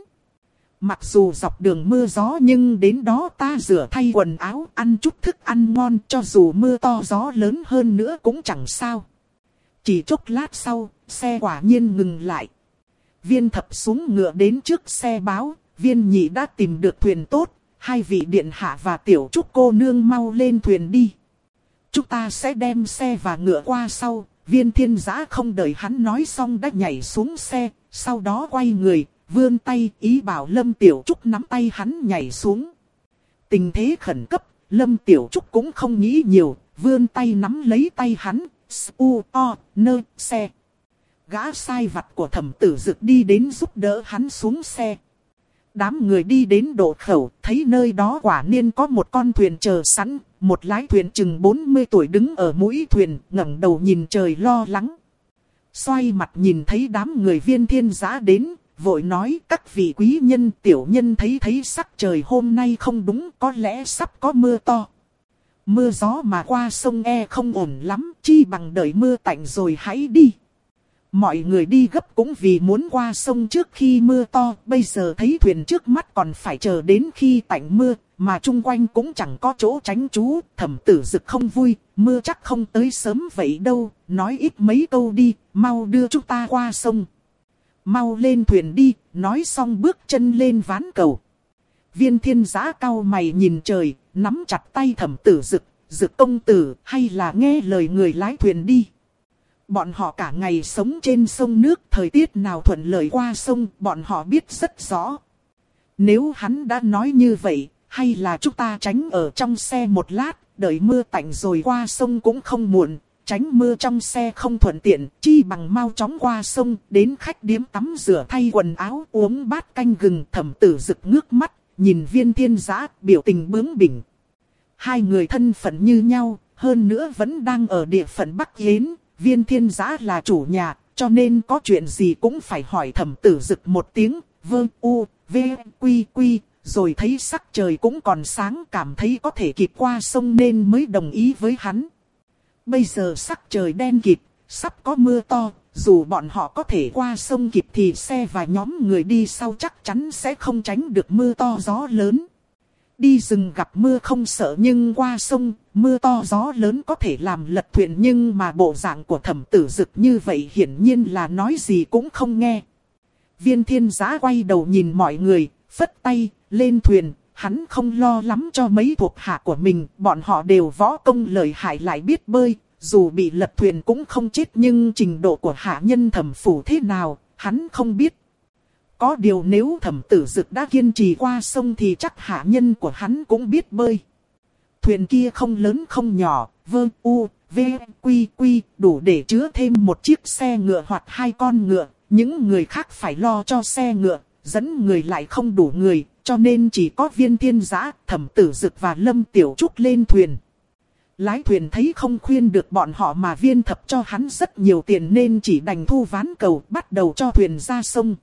Mặc dù dọc đường mưa gió nhưng đến đó ta rửa thay quần áo, ăn chút thức ăn ngon cho dù mưa to gió lớn hơn nữa cũng chẳng sao. Chỉ chốc lát sau, xe quả nhiên ngừng lại. Viên thập xuống ngựa đến trước xe báo, viên nhị đã tìm được thuyền tốt, hai vị điện hạ và tiểu trúc cô nương mau lên thuyền đi. Chúng ta sẽ đem xe và ngựa qua sau, viên thiên giã không đợi hắn nói xong đã nhảy xuống xe, sau đó quay người, vươn tay ý bảo Lâm Tiểu Trúc nắm tay hắn nhảy xuống. Tình thế khẩn cấp, Lâm Tiểu Trúc cũng không nghĩ nhiều, vươn tay nắm lấy tay hắn, u o nơ xe. Gã sai vặt của thẩm tử dực đi đến giúp đỡ hắn xuống xe. Đám người đi đến độ khẩu, thấy nơi đó quả nhiên có một con thuyền chờ sẵn, một lái thuyền chừng 40 tuổi đứng ở mũi thuyền, ngẩng đầu nhìn trời lo lắng. Xoay mặt nhìn thấy đám người viên thiên giã đến, vội nói các vị quý nhân tiểu nhân thấy thấy sắc trời hôm nay không đúng có lẽ sắp có mưa to. Mưa gió mà qua sông e không ổn lắm, chi bằng đợi mưa tạnh rồi hãy đi. Mọi người đi gấp cũng vì muốn qua sông trước khi mưa to, bây giờ thấy thuyền trước mắt còn phải chờ đến khi tạnh mưa, mà chung quanh cũng chẳng có chỗ tránh trú, thẩm tử dực không vui, mưa chắc không tới sớm vậy đâu, nói ít mấy câu đi, mau đưa chúng ta qua sông mau lên thuyền đi, nói xong bước chân lên ván cầu. Viên thiên giã cao mày nhìn trời, nắm chặt tay thẩm tử dực, dực công tử, hay là nghe lời người lái thuyền đi. Bọn họ cả ngày sống trên sông nước, thời tiết nào thuận lợi qua sông, bọn họ biết rất rõ. Nếu hắn đã nói như vậy, hay là chúng ta tránh ở trong xe một lát, đợi mưa tạnh rồi qua sông cũng không muộn, tránh mưa trong xe không thuận tiện, chi bằng mau chóng qua sông, đến khách điếm tắm rửa thay quần áo, uống bát canh gừng thẩm tử rực ngước mắt, nhìn viên thiên giã, biểu tình bướng bỉnh. Hai người thân phận như nhau, hơn nữa vẫn đang ở địa phận Bắc Yến, viên thiên giã là chủ nhà, cho nên có chuyện gì cũng phải hỏi thẩm tử rực một tiếng, vơ u, v, quy quy, rồi thấy sắc trời cũng còn sáng cảm thấy có thể kịp qua sông nên mới đồng ý với hắn. Bây giờ sắc trời đen kịt, sắp có mưa to, dù bọn họ có thể qua sông kịp thì xe và nhóm người đi sau chắc chắn sẽ không tránh được mưa to gió lớn. Đi rừng gặp mưa không sợ nhưng qua sông, mưa to gió lớn có thể làm lật thuyền nhưng mà bộ dạng của thẩm tử dực như vậy hiển nhiên là nói gì cũng không nghe. Viên thiên giã quay đầu nhìn mọi người, phất tay, lên thuyền, hắn không lo lắm cho mấy thuộc hạ của mình, bọn họ đều võ công lợi hại lại biết bơi, dù bị lật thuyền cũng không chết nhưng trình độ của hạ nhân thẩm phủ thế nào, hắn không biết. Có điều nếu thẩm tử dực đã kiên trì qua sông thì chắc hạ nhân của hắn cũng biết bơi. Thuyền kia không lớn không nhỏ, vơ u, v, quy quy, đủ để chứa thêm một chiếc xe ngựa hoặc hai con ngựa. Những người khác phải lo cho xe ngựa, dẫn người lại không đủ người, cho nên chỉ có viên thiên giã, thẩm tử dực và lâm tiểu trúc lên thuyền. Lái thuyền thấy không khuyên được bọn họ mà viên thập cho hắn rất nhiều tiền nên chỉ đành thu ván cầu bắt đầu cho thuyền ra sông.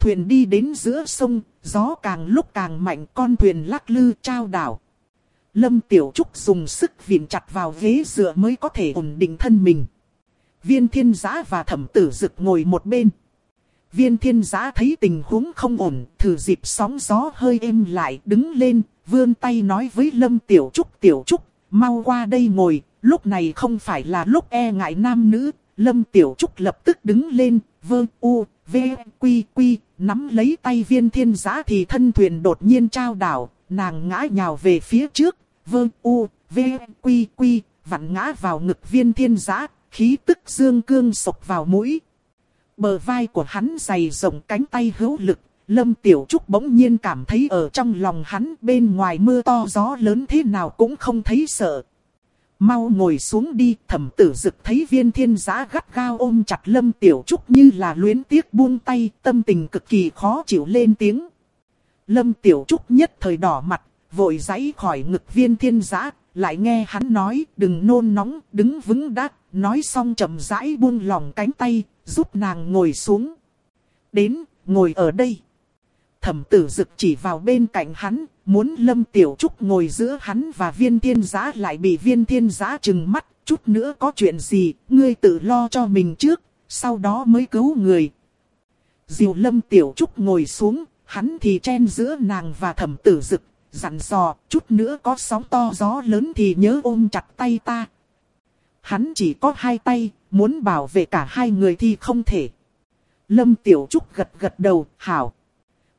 Thuyền đi đến giữa sông, gió càng lúc càng mạnh con thuyền lắc lư trao đảo. Lâm Tiểu Trúc dùng sức vịn chặt vào ghế dựa mới có thể ổn định thân mình. Viên thiên giã và thẩm tử dực ngồi một bên. Viên thiên giã thấy tình huống không ổn, thử dịp sóng gió hơi êm lại, đứng lên, vươn tay nói với Lâm Tiểu Trúc Tiểu Trúc, mau qua đây ngồi, lúc này không phải là lúc e ngại nam nữ. Lâm Tiểu Trúc lập tức đứng lên, vơ u, v, quy quy, nắm lấy tay viên thiên giã thì thân thuyền đột nhiên trao đảo, nàng ngã nhào về phía trước, vơ u, v, quy quy, vặn ngã vào ngực viên thiên giã, khí tức dương cương sộc vào mũi. Bờ vai của hắn dày rộng cánh tay hữu lực, Lâm Tiểu Trúc bỗng nhiên cảm thấy ở trong lòng hắn bên ngoài mưa to gió lớn thế nào cũng không thấy sợ. Mau ngồi xuống đi, thẩm tử dực thấy viên thiên giã gắt gao ôm chặt Lâm Tiểu Trúc như là luyến tiếc buông tay, tâm tình cực kỳ khó chịu lên tiếng. Lâm Tiểu Trúc nhất thời đỏ mặt, vội giãy khỏi ngực viên thiên giã, lại nghe hắn nói đừng nôn nóng, đứng vững đã nói xong chậm rãi buông lòng cánh tay, giúp nàng ngồi xuống. Đến, ngồi ở đây. Thẩm tử dực chỉ vào bên cạnh hắn, muốn lâm tiểu trúc ngồi giữa hắn và viên thiên giã lại bị viên thiên giã trừng mắt, chút nữa có chuyện gì, ngươi tự lo cho mình trước, sau đó mới cứu người. Diều lâm tiểu trúc ngồi xuống, hắn thì chen giữa nàng và thẩm tử dực, dặn dò, chút nữa có sóng to gió lớn thì nhớ ôm chặt tay ta. Hắn chỉ có hai tay, muốn bảo vệ cả hai người thì không thể. Lâm Tiểu Trúc gật gật đầu, hảo.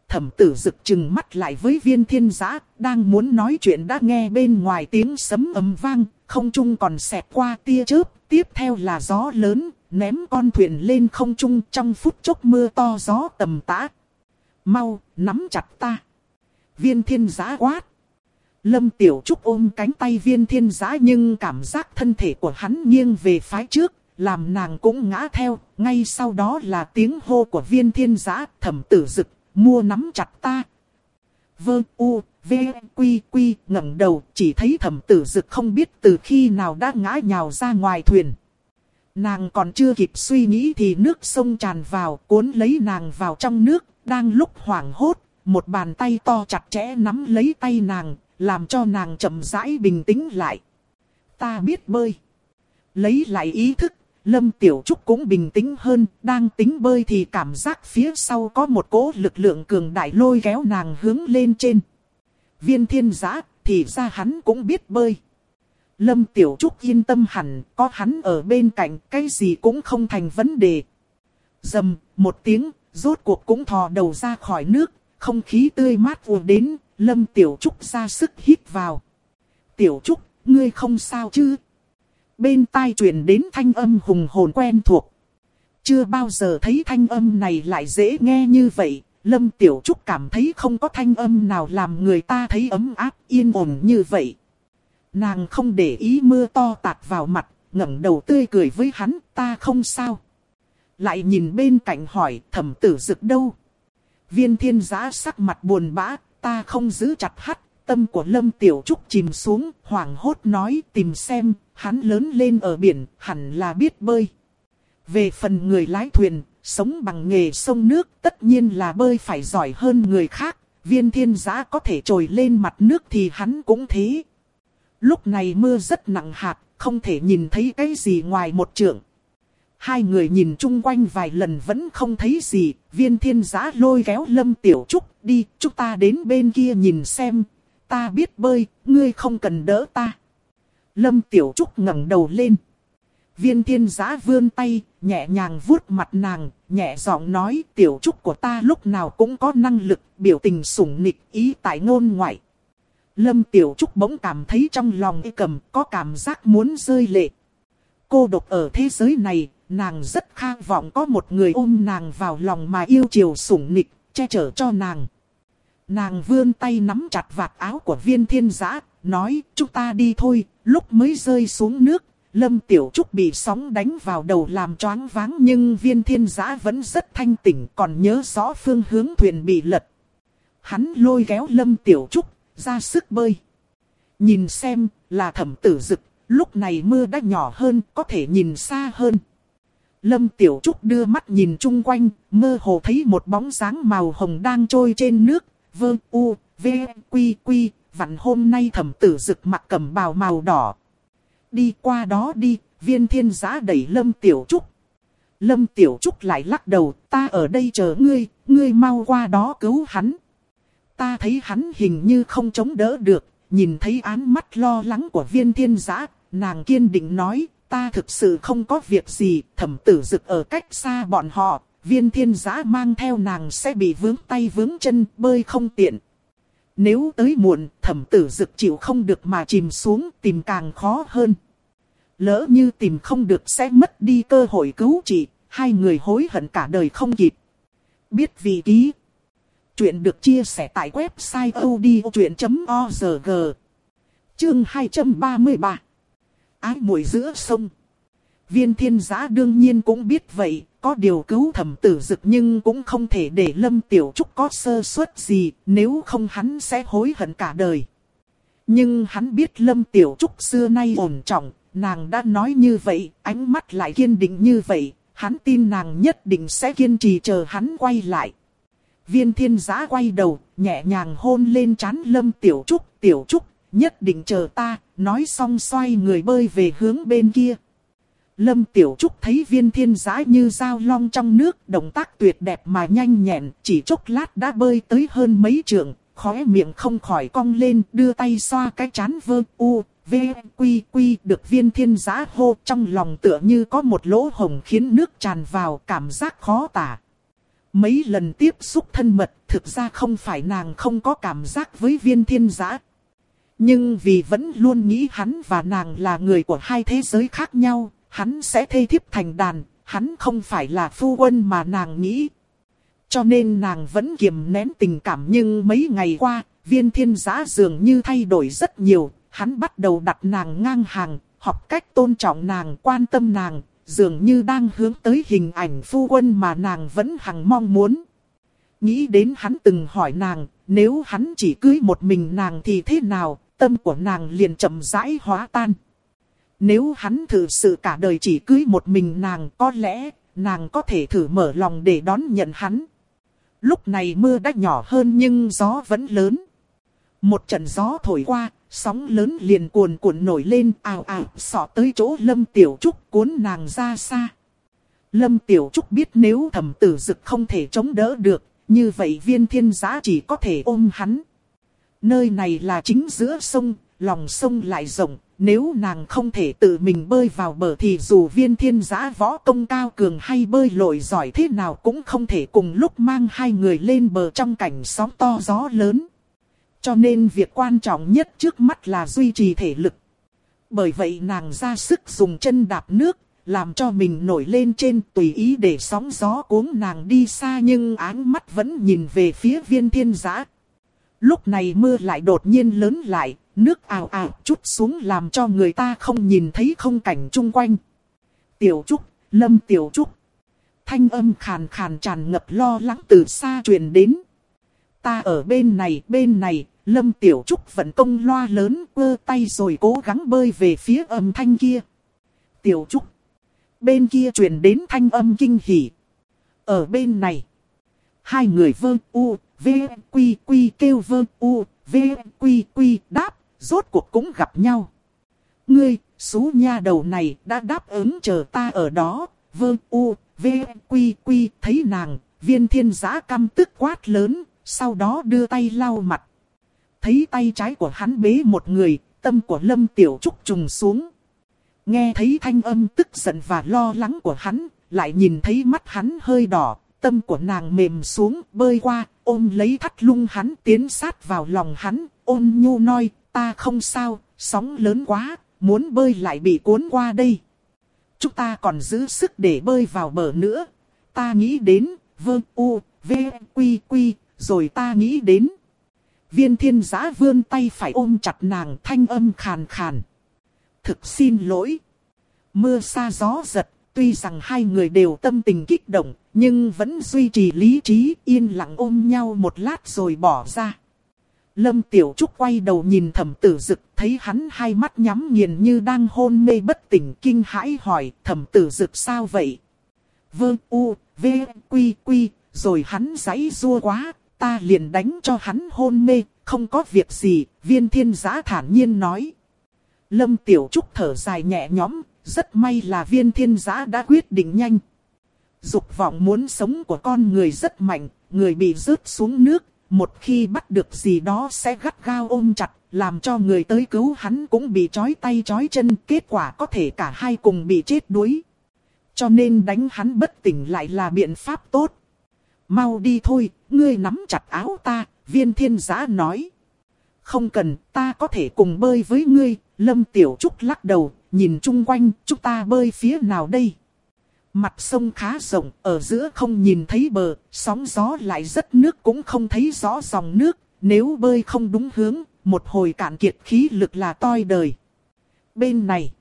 Thẩm tử rực chừng mắt lại với viên thiên giã, đang muốn nói chuyện đã nghe bên ngoài tiếng sấm ầm vang, không trung còn xẹt qua tia chớp, tiếp theo là gió lớn, ném con thuyền lên không trung trong phút chốc mưa to gió tầm tã. Mau, nắm chặt ta. Viên thiên giã quát. Lâm Tiểu Trúc ôm cánh tay viên thiên giã nhưng cảm giác thân thể của hắn nghiêng về phái trước, làm nàng cũng ngã theo, ngay sau đó là tiếng hô của viên thiên giã, thẩm tử dực, mua nắm chặt ta. Vơ u, v, quy quy, ngẩng đầu, chỉ thấy thẩm tử dực không biết từ khi nào đã ngã nhào ra ngoài thuyền. Nàng còn chưa kịp suy nghĩ thì nước sông tràn vào, cuốn lấy nàng vào trong nước, đang lúc hoảng hốt, một bàn tay to chặt chẽ nắm lấy tay nàng, làm cho nàng chậm rãi bình tĩnh lại. Ta biết bơi. Lấy lại ý thức, Lâm Tiểu Trúc cũng bình tĩnh hơn, đang tính bơi thì cảm giác phía sau có một cỗ lực lượng cường đại lôi kéo nàng hướng lên trên. Viên thiên giã, thì ra hắn cũng biết bơi. Lâm Tiểu Trúc yên tâm hẳn, có hắn ở bên cạnh, cái gì cũng không thành vấn đề. Dầm, một tiếng, rốt cuộc cũng thò đầu ra khỏi nước, không khí tươi mát vừa đến, Lâm Tiểu Trúc ra sức hít vào. Tiểu Trúc, ngươi không sao chứ? Bên tai truyền đến thanh âm hùng hồn quen thuộc. Chưa bao giờ thấy thanh âm này lại dễ nghe như vậy. Lâm Tiểu Trúc cảm thấy không có thanh âm nào làm người ta thấy ấm áp yên ổn như vậy. Nàng không để ý mưa to tạt vào mặt, ngẩng đầu tươi cười với hắn, ta không sao. Lại nhìn bên cạnh hỏi, thẩm tử dực đâu? Viên thiên giã sắc mặt buồn bã, ta không giữ chặt hắt, tâm của Lâm Tiểu Trúc chìm xuống, hoảng hốt nói tìm xem, hắn lớn lên ở biển, hẳn là biết bơi. Về phần người lái thuyền, sống bằng nghề sông nước, tất nhiên là bơi phải giỏi hơn người khác, viên thiên giã có thể trồi lên mặt nước thì hắn cũng thế. Lúc này mưa rất nặng hạt, không thể nhìn thấy cái gì ngoài một trượng. Hai người nhìn chung quanh vài lần vẫn không thấy gì, viên thiên giã lôi kéo Lâm Tiểu Trúc đi, chúng ta đến bên kia nhìn xem. Ta biết bơi, ngươi không cần đỡ ta. Lâm Tiểu Trúc ngẩng đầu lên. Viên thiên Giá vươn tay, nhẹ nhàng vuốt mặt nàng, nhẹ giọng nói tiểu trúc của ta lúc nào cũng có năng lực, biểu tình sủng nịch ý tại ngôn ngoại. Lâm tiểu trúc bỗng cảm thấy trong lòng y cầm có cảm giác muốn rơi lệ. Cô độc ở thế giới này, nàng rất khang vọng có một người ôm nàng vào lòng mà yêu chiều sủng nịch, che chở cho nàng. Nàng vươn tay nắm chặt vạt áo của viên thiên giã, nói chúng ta đi thôi, lúc mới rơi xuống nước, Lâm Tiểu Trúc bị sóng đánh vào đầu làm choáng váng nhưng viên thiên giã vẫn rất thanh tỉnh còn nhớ rõ phương hướng thuyền bị lật. Hắn lôi kéo Lâm Tiểu Trúc ra sức bơi. Nhìn xem là thẩm tử dực, lúc này mưa đã nhỏ hơn có thể nhìn xa hơn. Lâm Tiểu Trúc đưa mắt nhìn chung quanh, mơ hồ thấy một bóng dáng màu hồng đang trôi trên nước, vơ u, v, quy quy, vặn hôm nay thẩm tử dực mặt cầm bào màu đỏ, đi qua đó đi, viên thiên giã đẩy Lâm Tiểu Trúc. Lâm Tiểu Trúc lại lắc đầu, ta ở đây chờ ngươi, ngươi mau qua đó cứu hắn. Ta thấy hắn hình như không chống đỡ được, nhìn thấy án mắt lo lắng của viên thiên giã, nàng kiên định nói, ta thực sự không có việc gì, thẩm tử dực ở cách xa bọn họ, viên thiên giã mang theo nàng sẽ bị vướng tay vướng chân, bơi không tiện. Nếu tới muộn, thẩm tử dực chịu không được mà chìm xuống tìm càng khó hơn. Lỡ như tìm không được sẽ mất đi cơ hội cứu trị, hai người hối hận cả đời không kịp. Biết vì ký. Chuyện được chia sẻ tại website odchuyện.org. Chương 233. Ái mùi giữa sông. Viên thiên giã đương nhiên cũng biết vậy, có điều cứu thẩm tử dực nhưng cũng không thể để Lâm Tiểu Trúc có sơ suất gì, nếu không hắn sẽ hối hận cả đời. Nhưng hắn biết Lâm Tiểu Trúc xưa nay ổn trọng, nàng đã nói như vậy, ánh mắt lại kiên định như vậy, hắn tin nàng nhất định sẽ kiên trì chờ hắn quay lại. Viên thiên giã quay đầu, nhẹ nhàng hôn lên trán Lâm Tiểu Trúc, Tiểu Trúc, nhất định chờ ta, nói xong xoay người bơi về hướng bên kia. Lâm Tiểu Trúc thấy viên thiên giã như dao long trong nước, động tác tuyệt đẹp mà nhanh nhẹn, chỉ chốc lát đã bơi tới hơn mấy trường. khóe miệng không khỏi cong lên, đưa tay xoa cái chán vơ u, v, quy quy, được viên thiên giã hô trong lòng tựa như có một lỗ hồng khiến nước tràn vào, cảm giác khó tả. Mấy lần tiếp xúc thân mật, thực ra không phải nàng không có cảm giác với viên thiên giã. Nhưng vì vẫn luôn nghĩ hắn và nàng là người của hai thế giới khác nhau, hắn sẽ thê thiếp thành đàn, hắn không phải là phu quân mà nàng nghĩ. Cho nên nàng vẫn kiềm nén tình cảm nhưng mấy ngày qua, viên thiên giã dường như thay đổi rất nhiều, hắn bắt đầu đặt nàng ngang hàng, học cách tôn trọng nàng, quan tâm nàng, dường như đang hướng tới hình ảnh phu quân mà nàng vẫn hằng mong muốn. Nghĩ đến hắn từng hỏi nàng, nếu hắn chỉ cưới một mình nàng thì thế nào, tâm của nàng liền chậm rãi hóa tan. Nếu hắn thử sự cả đời chỉ cưới một mình nàng có lẽ nàng có thể thử mở lòng để đón nhận hắn. Lúc này mưa đã nhỏ hơn nhưng gió vẫn lớn. Một trận gió thổi qua, sóng lớn liền cuồn cuộn nổi lên ào ào sọ tới chỗ Lâm Tiểu Trúc cuốn nàng ra xa. Lâm Tiểu Trúc biết nếu thẩm tử dực không thể chống đỡ được, như vậy viên thiên giá chỉ có thể ôm hắn. Nơi này là chính giữa sông, lòng sông lại rộng, nếu nàng không thể tự mình bơi vào bờ thì dù viên thiên giã võ công cao cường hay bơi lội giỏi thế nào cũng không thể cùng lúc mang hai người lên bờ trong cảnh sóng to gió lớn. Cho nên việc quan trọng nhất trước mắt là duy trì thể lực. Bởi vậy nàng ra sức dùng chân đạp nước, làm cho mình nổi lên trên tùy ý để sóng gió cuốn nàng đi xa nhưng áng mắt vẫn nhìn về phía viên thiên giã. Lúc này mưa lại đột nhiên lớn lại, nước ào ào chút xuống làm cho người ta không nhìn thấy không cảnh chung quanh. Tiểu Trúc, Lâm Tiểu Trúc. Thanh âm khàn khàn tràn ngập lo lắng từ xa truyền đến. Ta ở bên này, bên này, Lâm Tiểu Trúc vẫn công loa lớn quơ tay rồi cố gắng bơi về phía âm thanh kia. Tiểu Trúc. Bên kia truyền đến thanh âm kinh hỉ. Ở bên này. Hai người vơ u, V, Quy, Quy kêu vơ, U, V, Quy, Quy đáp, rốt cuộc cũng gặp nhau. Ngươi, xú nha đầu này đã đáp ứng chờ ta ở đó, vơ, U, V, Quy, Quy thấy nàng, viên thiên giã căm tức quát lớn, sau đó đưa tay lau mặt. Thấy tay trái của hắn bế một người, tâm của Lâm Tiểu Trúc trùng xuống. Nghe thấy thanh âm tức giận và lo lắng của hắn, lại nhìn thấy mắt hắn hơi đỏ, tâm của nàng mềm xuống, bơi qua, ôm lấy thắt lung hắn tiến sát vào lòng hắn, ôn nhu nói, ta không sao, sóng lớn quá, muốn bơi lại bị cuốn qua đây. Chúng ta còn giữ sức để bơi vào bờ nữa. Ta nghĩ đến, vương u, v, quy quy, rồi ta nghĩ đến. Viên thiên giã vươn tay phải ôm chặt nàng thanh âm khàn khàn. Thực xin lỗi. Mưa xa gió giật, tuy rằng hai người đều tâm tình kích động, nhưng vẫn duy trì lý trí yên lặng ôm nhau một lát rồi bỏ ra. Lâm Tiểu Trúc quay đầu nhìn thẩm tử dực, thấy hắn hai mắt nhắm nghiền như đang hôn mê bất tỉnh kinh hãi hỏi thẩm tử dực sao vậy? Vương U, V, Quy, Quy, rồi hắn giấy rua quá, ta liền đánh cho hắn hôn mê, không có việc gì, viên thiên giã thản nhiên nói. Lâm Tiểu Trúc thở dài nhẹ nhõm, rất may là viên thiên giã đã quyết định nhanh. Dục vọng muốn sống của con người rất mạnh, người bị rớt xuống nước, một khi bắt được gì đó sẽ gắt gao ôm chặt, làm cho người tới cứu hắn cũng bị trói tay trói chân, kết quả có thể cả hai cùng bị chết đuối. Cho nên đánh hắn bất tỉnh lại là biện pháp tốt. Mau đi thôi, ngươi nắm chặt áo ta, viên thiên giã nói. Không cần, ta có thể cùng bơi với ngươi, lâm tiểu trúc lắc đầu, nhìn chung quanh, chúng ta bơi phía nào đây? Mặt sông khá rộng, ở giữa không nhìn thấy bờ, sóng gió lại rất nước cũng không thấy rõ dòng nước, nếu bơi không đúng hướng, một hồi cạn kiệt khí lực là toi đời. Bên này,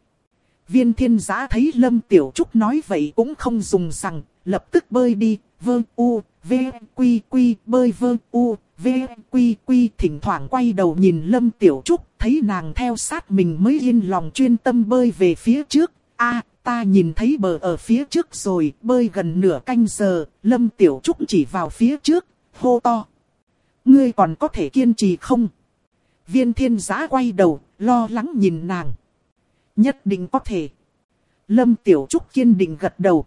viên thiên giã thấy Lâm Tiểu Trúc nói vậy cũng không dùng rằng, lập tức bơi đi, vơ u, v, quy quy, bơi vơ u, v, quy quy, thỉnh thoảng quay đầu nhìn Lâm Tiểu Trúc, thấy nàng theo sát mình mới yên lòng chuyên tâm bơi về phía trước, a ta nhìn thấy bờ ở phía trước rồi, bơi gần nửa canh giờ, Lâm Tiểu Trúc chỉ vào phía trước, hô to. Ngươi còn có thể kiên trì không? Viên thiên giã quay đầu, lo lắng nhìn nàng. Nhất định có thể. Lâm Tiểu Trúc kiên định gật đầu.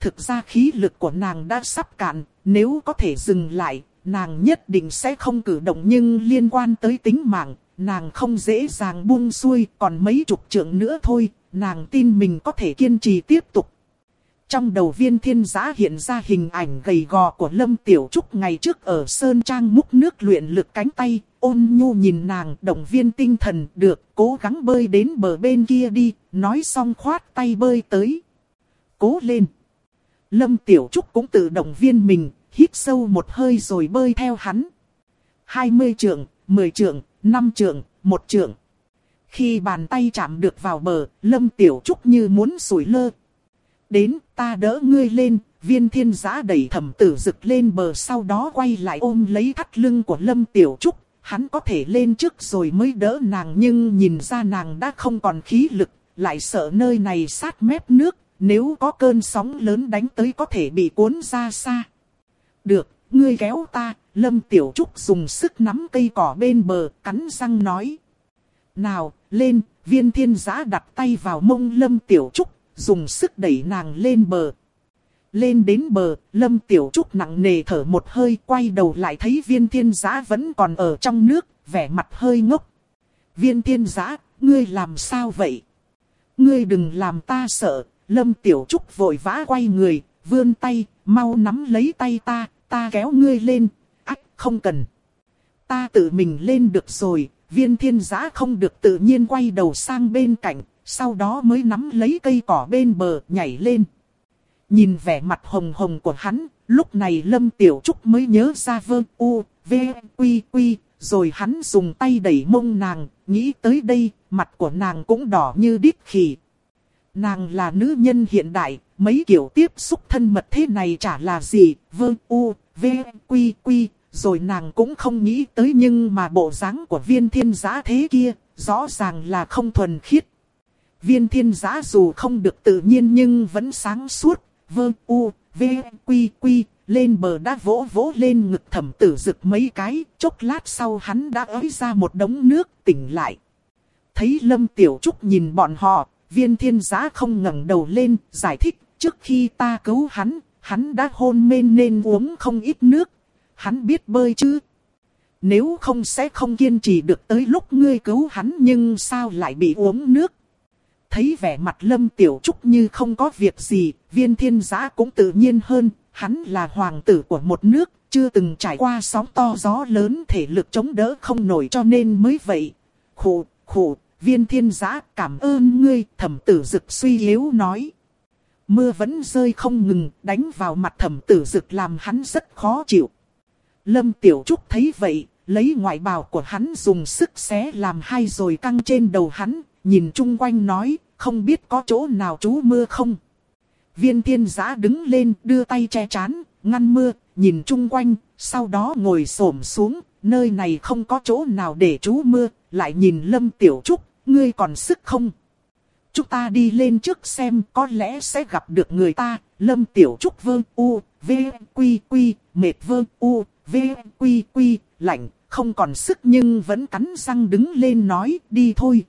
Thực ra khí lực của nàng đã sắp cạn, nếu có thể dừng lại, nàng nhất định sẽ không cử động nhưng liên quan tới tính mạng, nàng không dễ dàng buông xuôi, còn mấy chục trượng nữa thôi, nàng tin mình có thể kiên trì tiếp tục. Trong đầu viên thiên giã hiện ra hình ảnh gầy gò của Lâm Tiểu Trúc ngày trước ở Sơn Trang múc nước luyện lực cánh tay, ôn nhu nhìn nàng động viên tinh thần được cố gắng bơi đến bờ bên kia đi, nói xong khoát tay bơi tới. Cố lên! Lâm Tiểu Trúc cũng tự động viên mình, hít sâu một hơi rồi bơi theo hắn. 20 trượng, 10 trượng, 5 trượng, 1 trượng. Khi bàn tay chạm được vào bờ, Lâm Tiểu Trúc như muốn sủi lơ. Đến, ta đỡ ngươi lên, viên thiên giã đẩy thẩm tử rực lên bờ sau đó quay lại ôm lấy thắt lưng của Lâm Tiểu Trúc. Hắn có thể lên trước rồi mới đỡ nàng nhưng nhìn ra nàng đã không còn khí lực, lại sợ nơi này sát mép nước, nếu có cơn sóng lớn đánh tới có thể bị cuốn ra xa. Được, ngươi kéo ta, Lâm Tiểu Trúc dùng sức nắm cây cỏ bên bờ, cắn răng nói. Nào, lên, viên thiên giã đặt tay vào mông Lâm Tiểu Trúc, dùng sức đẩy nàng lên bờ. Lên đến bờ, Lâm Tiểu Trúc nặng nề thở một hơi quay đầu lại thấy viên thiên giã vẫn còn ở trong nước, vẻ mặt hơi ngốc. Viên thiên giã, ngươi làm sao vậy? Ngươi đừng làm ta sợ, Lâm Tiểu Trúc vội vã quay người, vươn tay, mau nắm lấy tay ta, ta kéo ngươi lên, ách không cần. Ta tự mình lên được rồi, viên thiên giã không được tự nhiên quay đầu sang bên cạnh, sau đó mới nắm lấy cây cỏ bên bờ nhảy lên. Nhìn vẻ mặt hồng hồng của hắn, lúc này Lâm Tiểu Trúc mới nhớ ra vơ u, v, quy quy, rồi hắn dùng tay đẩy mông nàng, nghĩ tới đây, mặt của nàng cũng đỏ như đít khỉ. Nàng là nữ nhân hiện đại, mấy kiểu tiếp xúc thân mật thế này chả là gì, vơ u, v, quy quy, rồi nàng cũng không nghĩ tới nhưng mà bộ dáng của viên thiên giã thế kia, rõ ràng là không thuần khiết. Viên thiên giã dù không được tự nhiên nhưng vẫn sáng suốt, vơ u, v, quy quy, lên bờ đã vỗ vỗ lên ngực thẩm tử rực mấy cái, chốc lát sau hắn đã ới ra một đống nước tỉnh lại. Thấy Lâm Tiểu Trúc nhìn bọn họ, viên thiên giã không ngẩng đầu lên, giải thích, trước khi ta cứu hắn, hắn đã hôn mê nên uống không ít nước. Hắn biết bơi chứ? Nếu không sẽ không kiên trì được tới lúc ngươi cứu hắn nhưng sao lại bị uống nước? Thấy vẻ mặt Lâm Tiểu Trúc như không có việc gì, viên thiên giã cũng tự nhiên hơn, hắn là hoàng tử của một nước, chưa từng trải qua sóng to gió lớn thể lực chống đỡ không nổi cho nên mới vậy. Khủ, khủ, viên thiên giã cảm ơn ngươi, thẩm tử dực suy yếu nói. Mưa vẫn rơi không ngừng, đánh vào mặt thẩm tử dực làm hắn rất khó chịu. Lâm Tiểu Trúc thấy vậy, lấy ngoại bào của hắn dùng sức xé làm hai rồi căng trên đầu hắn, nhìn chung quanh nói, không biết có chỗ nào trú mưa không. Viên thiên giã đứng lên đưa tay che chán, ngăn mưa, nhìn chung quanh, sau đó ngồi xổm xuống, nơi này không có chỗ nào để trú mưa, lại nhìn Lâm Tiểu Trúc, ngươi còn sức không? Chúng ta đi lên trước xem có lẽ sẽ gặp được người ta, Lâm Tiểu Trúc vương u, v, quy quy, mệt vương u, v, quy quy, lạnh, không còn sức nhưng vẫn cắn răng đứng lên nói đi thôi.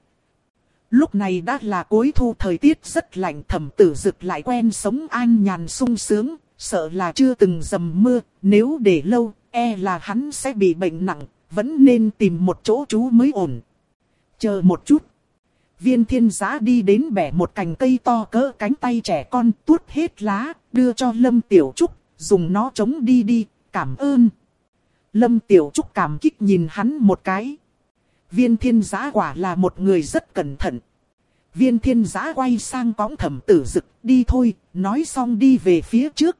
Lúc này đã là cuối thu thời tiết rất lạnh thẩm tử dực lại quen sống an nhàn sung sướng, sợ là chưa từng dầm mưa, nếu để lâu, e là hắn sẽ bị bệnh nặng, vẫn nên tìm một chỗ trú mới ổn. Chờ một chút. Viên thiên giá đi đến bẻ một cành cây to cỡ cánh tay trẻ con tuốt hết lá, đưa cho Lâm Tiểu Trúc, dùng nó chống đi đi, cảm ơn. Lâm Tiểu Trúc cảm kích nhìn hắn một cái. Viên thiên giá quả là một người rất cẩn thận. Viên thiên giá quay sang cõng thẩm tử dực, đi thôi, nói xong đi về phía trước.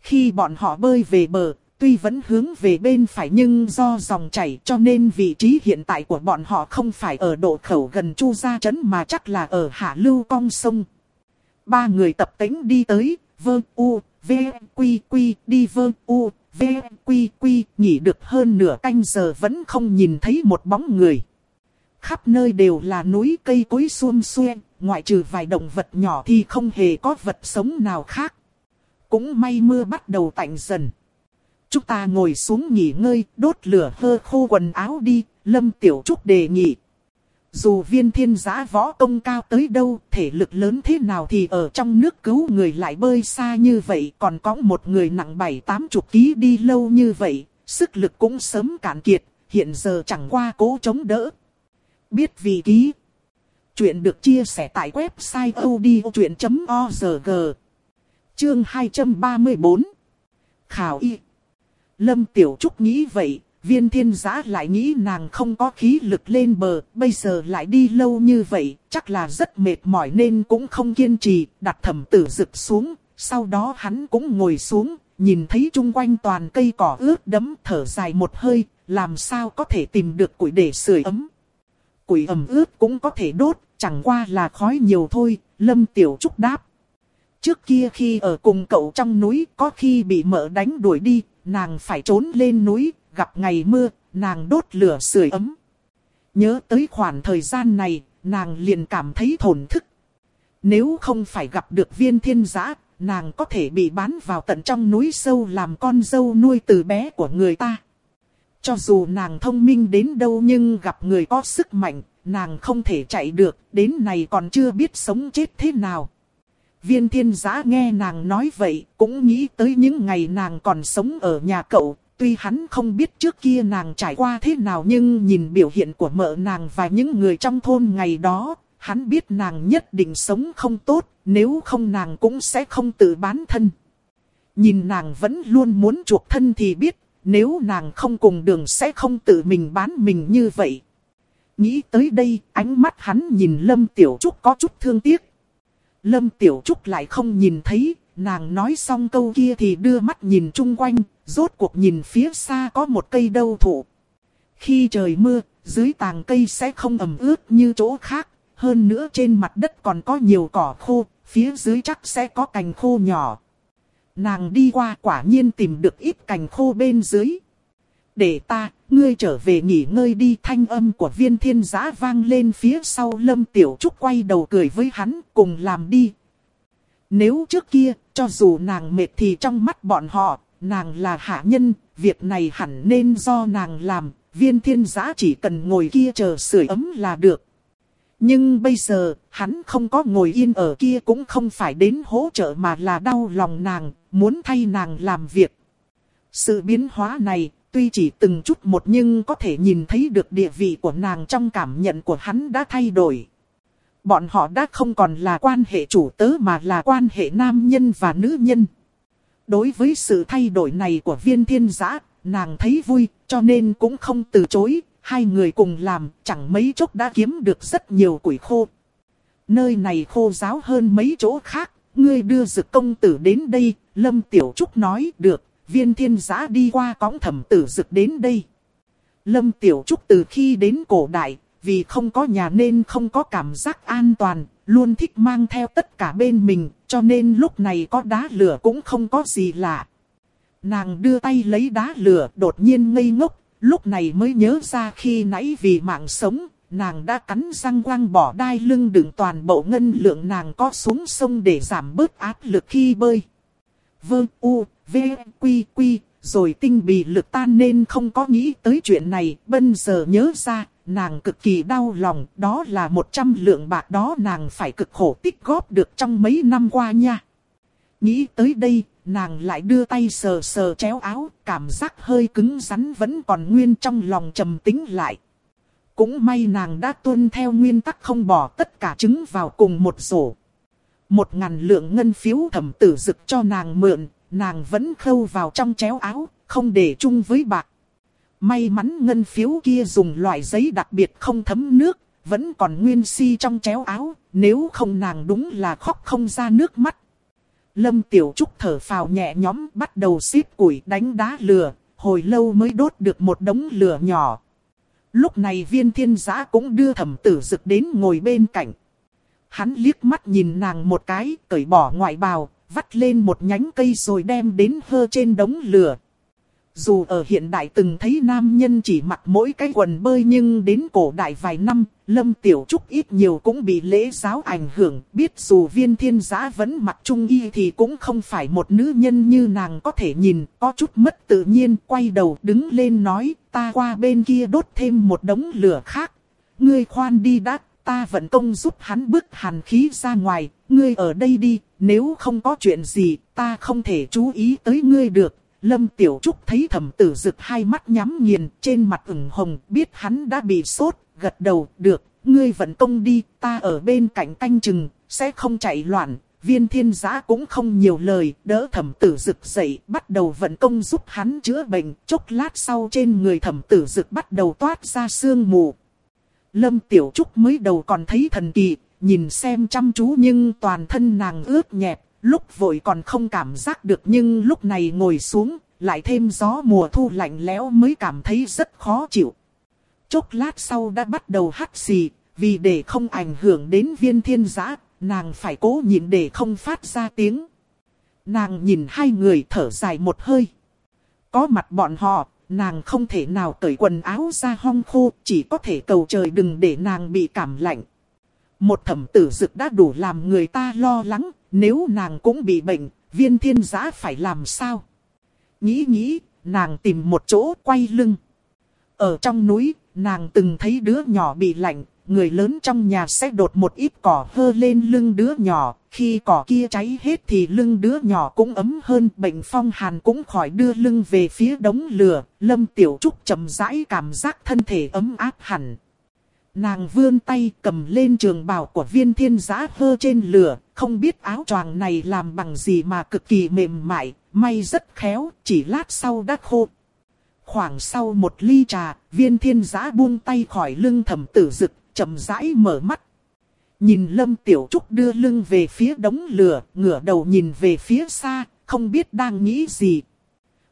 Khi bọn họ bơi về bờ, tuy vẫn hướng về bên phải nhưng do dòng chảy cho nên vị trí hiện tại của bọn họ không phải ở độ khẩu gần Chu Gia Trấn mà chắc là ở hạ lưu cong sông. Ba người tập tính đi tới, vơ u, v, quy quy, đi vơ u, v, quy quy, nghỉ được hơn nửa canh giờ vẫn không nhìn thấy một bóng người. Khắp nơi đều là núi cây cối xuông xuê, ngoại trừ vài động vật nhỏ thì không hề có vật sống nào khác. Cũng may mưa bắt đầu tạnh dần. Chúng ta ngồi xuống nghỉ ngơi, đốt lửa hơ khô quần áo đi, Lâm Tiểu Trúc đề nghị. Dù viên thiên giã võ công cao tới đâu, thể lực lớn thế nào thì ở trong nước cứu người lại bơi xa như vậy, còn có một người nặng bảy tám chục ký đi lâu như vậy, sức lực cũng sớm cạn kiệt, hiện giờ chẳng qua cố chống đỡ. Biết vì ký. Chuyện được chia sẻ tại website odchuyện.org. Chương 234. Khảo y. Lâm Tiểu Trúc nghĩ vậy, viên thiên giã lại nghĩ nàng không có khí lực lên bờ, bây giờ lại đi lâu như vậy, chắc là rất mệt mỏi nên cũng không kiên trì, đặt thẩm tử rực xuống, sau đó hắn cũng ngồi xuống, nhìn thấy chung quanh toàn cây cỏ ướt đẫm thở dài một hơi, làm sao có thể tìm được củi để sưởi ấm. Củi ẩm ướt cũng có thể đốt, chẳng qua là khói nhiều thôi, Lâm Tiểu Trúc đáp. Trước kia khi ở cùng cậu trong núi có khi bị mỡ đánh đuổi đi, nàng phải trốn lên núi, gặp ngày mưa, nàng đốt lửa sưởi ấm. Nhớ tới khoảng thời gian này, nàng liền cảm thấy thổn thức. Nếu không phải gặp được viên thiên giã, nàng có thể bị bán vào tận trong núi sâu làm con dâu nuôi từ bé của người ta. Cho dù nàng thông minh đến đâu nhưng gặp người có sức mạnh, nàng không thể chạy được, đến này còn chưa biết sống chết thế nào. Viên thiên giã nghe nàng nói vậy, cũng nghĩ tới những ngày nàng còn sống ở nhà cậu. Tuy hắn không biết trước kia nàng trải qua thế nào nhưng nhìn biểu hiện của mợ nàng và những người trong thôn ngày đó, hắn biết nàng nhất định sống không tốt, nếu không nàng cũng sẽ không tự bán thân. Nhìn nàng vẫn luôn muốn chuộc thân thì biết, nếu nàng không cùng đường sẽ không tự mình bán mình như vậy. Nghĩ tới đây, ánh mắt hắn nhìn Lâm Tiểu Trúc có chút thương tiếc, Lâm Tiểu Trúc lại không nhìn thấy, nàng nói xong câu kia thì đưa mắt nhìn chung quanh, rốt cuộc nhìn phía xa có một cây đâu thụ. Khi trời mưa, dưới tàng cây sẽ không ẩm ướt như chỗ khác, hơn nữa trên mặt đất còn có nhiều cỏ khô, phía dưới chắc sẽ có cành khô nhỏ. Nàng đi qua quả nhiên tìm được ít cành khô bên dưới. Để ta, ngươi trở về nghỉ ngơi đi thanh âm của viên thiên giã vang lên phía sau lâm tiểu trúc quay đầu cười với hắn cùng làm đi. Nếu trước kia, cho dù nàng mệt thì trong mắt bọn họ, nàng là hạ nhân, việc này hẳn nên do nàng làm, viên thiên giã chỉ cần ngồi kia chờ sưởi ấm là được. Nhưng bây giờ, hắn không có ngồi yên ở kia cũng không phải đến hỗ trợ mà là đau lòng nàng, muốn thay nàng làm việc. Sự biến hóa này, tuy chỉ từng chút một nhưng có thể nhìn thấy được địa vị của nàng trong cảm nhận của hắn đã thay đổi. Bọn họ đã không còn là quan hệ chủ tớ mà là quan hệ nam nhân và nữ nhân. Đối với sự thay đổi này của viên thiên giã, nàng thấy vui, cho nên cũng không từ chối, hai người cùng làm, chẳng mấy chốc đã kiếm được rất nhiều củi khô. Nơi này khô giáo hơn mấy chỗ khác, ngươi đưa dực công tử đến đây, Lâm Tiểu Trúc nói được, viên thiên giã đi qua cõng thẩm tử dực đến đây. Lâm Tiểu Trúc từ khi đến cổ đại, vì không có nhà nên không có cảm giác an toàn, luôn thích mang theo tất cả bên mình, cho nên lúc này có đá lửa cũng không có gì lạ. Nàng đưa tay lấy đá lửa đột nhiên ngây ngốc, lúc này mới nhớ ra khi nãy vì mạng sống, nàng đã cắn răng quăng bỏ đai lưng đựng toàn bộ ngân lượng nàng có xuống sông để giảm bớt áp lực khi bơi. Vương U, V, Quy, Quy, rồi tinh bì lực tan nên không có nghĩ tới chuyện này, bây giờ nhớ ra, nàng cực kỳ đau lòng, đó là 100 lượng bạc đó nàng phải cực khổ tích góp được trong mấy năm qua nha. Nghĩ tới đây, nàng lại đưa tay sờ sờ chéo áo, cảm giác hơi cứng rắn vẫn còn nguyên trong lòng trầm tính lại. Cũng may nàng đã tuân theo nguyên tắc không bỏ tất cả trứng vào cùng một rổ. Một ngàn lượng ngân phiếu thẩm tử dực cho nàng mượn, nàng vẫn khâu vào trong chéo áo, không để chung với bạc. May mắn ngân phiếu kia dùng loại giấy đặc biệt không thấm nước, vẫn còn nguyên si trong chéo áo, nếu không nàng đúng là khóc không ra nước mắt. Lâm Tiểu Trúc thở phào nhẹ nhõm bắt đầu xít củi đánh đá lửa, hồi lâu mới đốt được một đống lửa nhỏ. Lúc này viên thiên giã cũng đưa thẩm tử dực đến ngồi bên cạnh. Hắn liếc mắt nhìn nàng một cái, cởi bỏ ngoại bào, vắt lên một nhánh cây rồi đem đến hơ trên đống lửa. Dù ở hiện đại từng thấy nam nhân chỉ mặc mỗi cái quần bơi nhưng đến cổ đại vài năm, Lâm Tiểu Trúc ít nhiều cũng bị lễ giáo ảnh hưởng. Biết dù viên thiên giã vẫn mặc trung y thì cũng không phải một nữ nhân như nàng có thể nhìn, có chút mất tự nhiên, quay đầu đứng lên nói, ta qua bên kia đốt thêm một đống lửa khác. Ngươi khoan đi đã, ta vẫn công giúp hắn bước hàn khí ra ngoài, ngươi ở đây đi, nếu không có chuyện gì, ta không thể chú ý tới ngươi được Lâm Tiểu Trúc thấy thẩm tử rực hai mắt nhắm nghiền, trên mặt ửng hồng, biết hắn đã bị sốt, gật đầu, được, ngươi vận công đi, ta ở bên cạnh canh chừng, sẽ không chạy loạn. Viên thiên giã cũng không nhiều lời, đỡ thẩm tử rực dậy, bắt đầu vận công giúp hắn chữa bệnh, chốc lát sau trên người thẩm tử rực bắt đầu toát ra sương mù. Lâm Tiểu Trúc mới đầu còn thấy thần kỳ, nhìn xem chăm chú nhưng toàn thân nàng ướt nhẹp, Lúc vội còn không cảm giác được nhưng lúc này ngồi xuống, lại thêm gió mùa thu lạnh lẽo mới cảm thấy rất khó chịu. Chốc lát sau đã bắt đầu hắt xì, vì để không ảnh hưởng đến viên thiên giã, nàng phải cố nhịn để không phát ra tiếng. Nàng nhìn hai người thở dài một hơi. Có mặt bọn họ, nàng không thể nào cởi quần áo ra hong khô, chỉ có thể cầu trời đừng để nàng bị cảm lạnh. Một thẩm tử dực đã đủ làm người ta lo lắng, nếu nàng cũng bị bệnh, viên thiên giã phải làm sao? Nghĩ nghĩ, nàng tìm một chỗ quay lưng. Ở trong núi, nàng từng thấy đứa nhỏ bị lạnh, người lớn trong nhà sẽ đột một ít cỏ hơ lên lưng đứa nhỏ. Khi cỏ kia cháy hết thì lưng đứa nhỏ cũng ấm hơn, bệnh phong hàn cũng khỏi đưa lưng về phía đống lửa. Lâm Tiểu Trúc chậm rãi cảm giác thân thể ấm áp hẳn. Nàng vươn tay cầm lên trường bào của viên thiên giã hơ trên lửa, không biết áo choàng này làm bằng gì mà cực kỳ mềm mại, may rất khéo, chỉ lát sau đã khô. Khoảng sau một ly trà, viên thiên giã buông tay khỏi lưng thẩm tử dực, chậm rãi mở mắt. Nhìn Lâm Tiểu Trúc đưa lưng về phía đống lửa, ngửa đầu nhìn về phía xa, không biết đang nghĩ gì.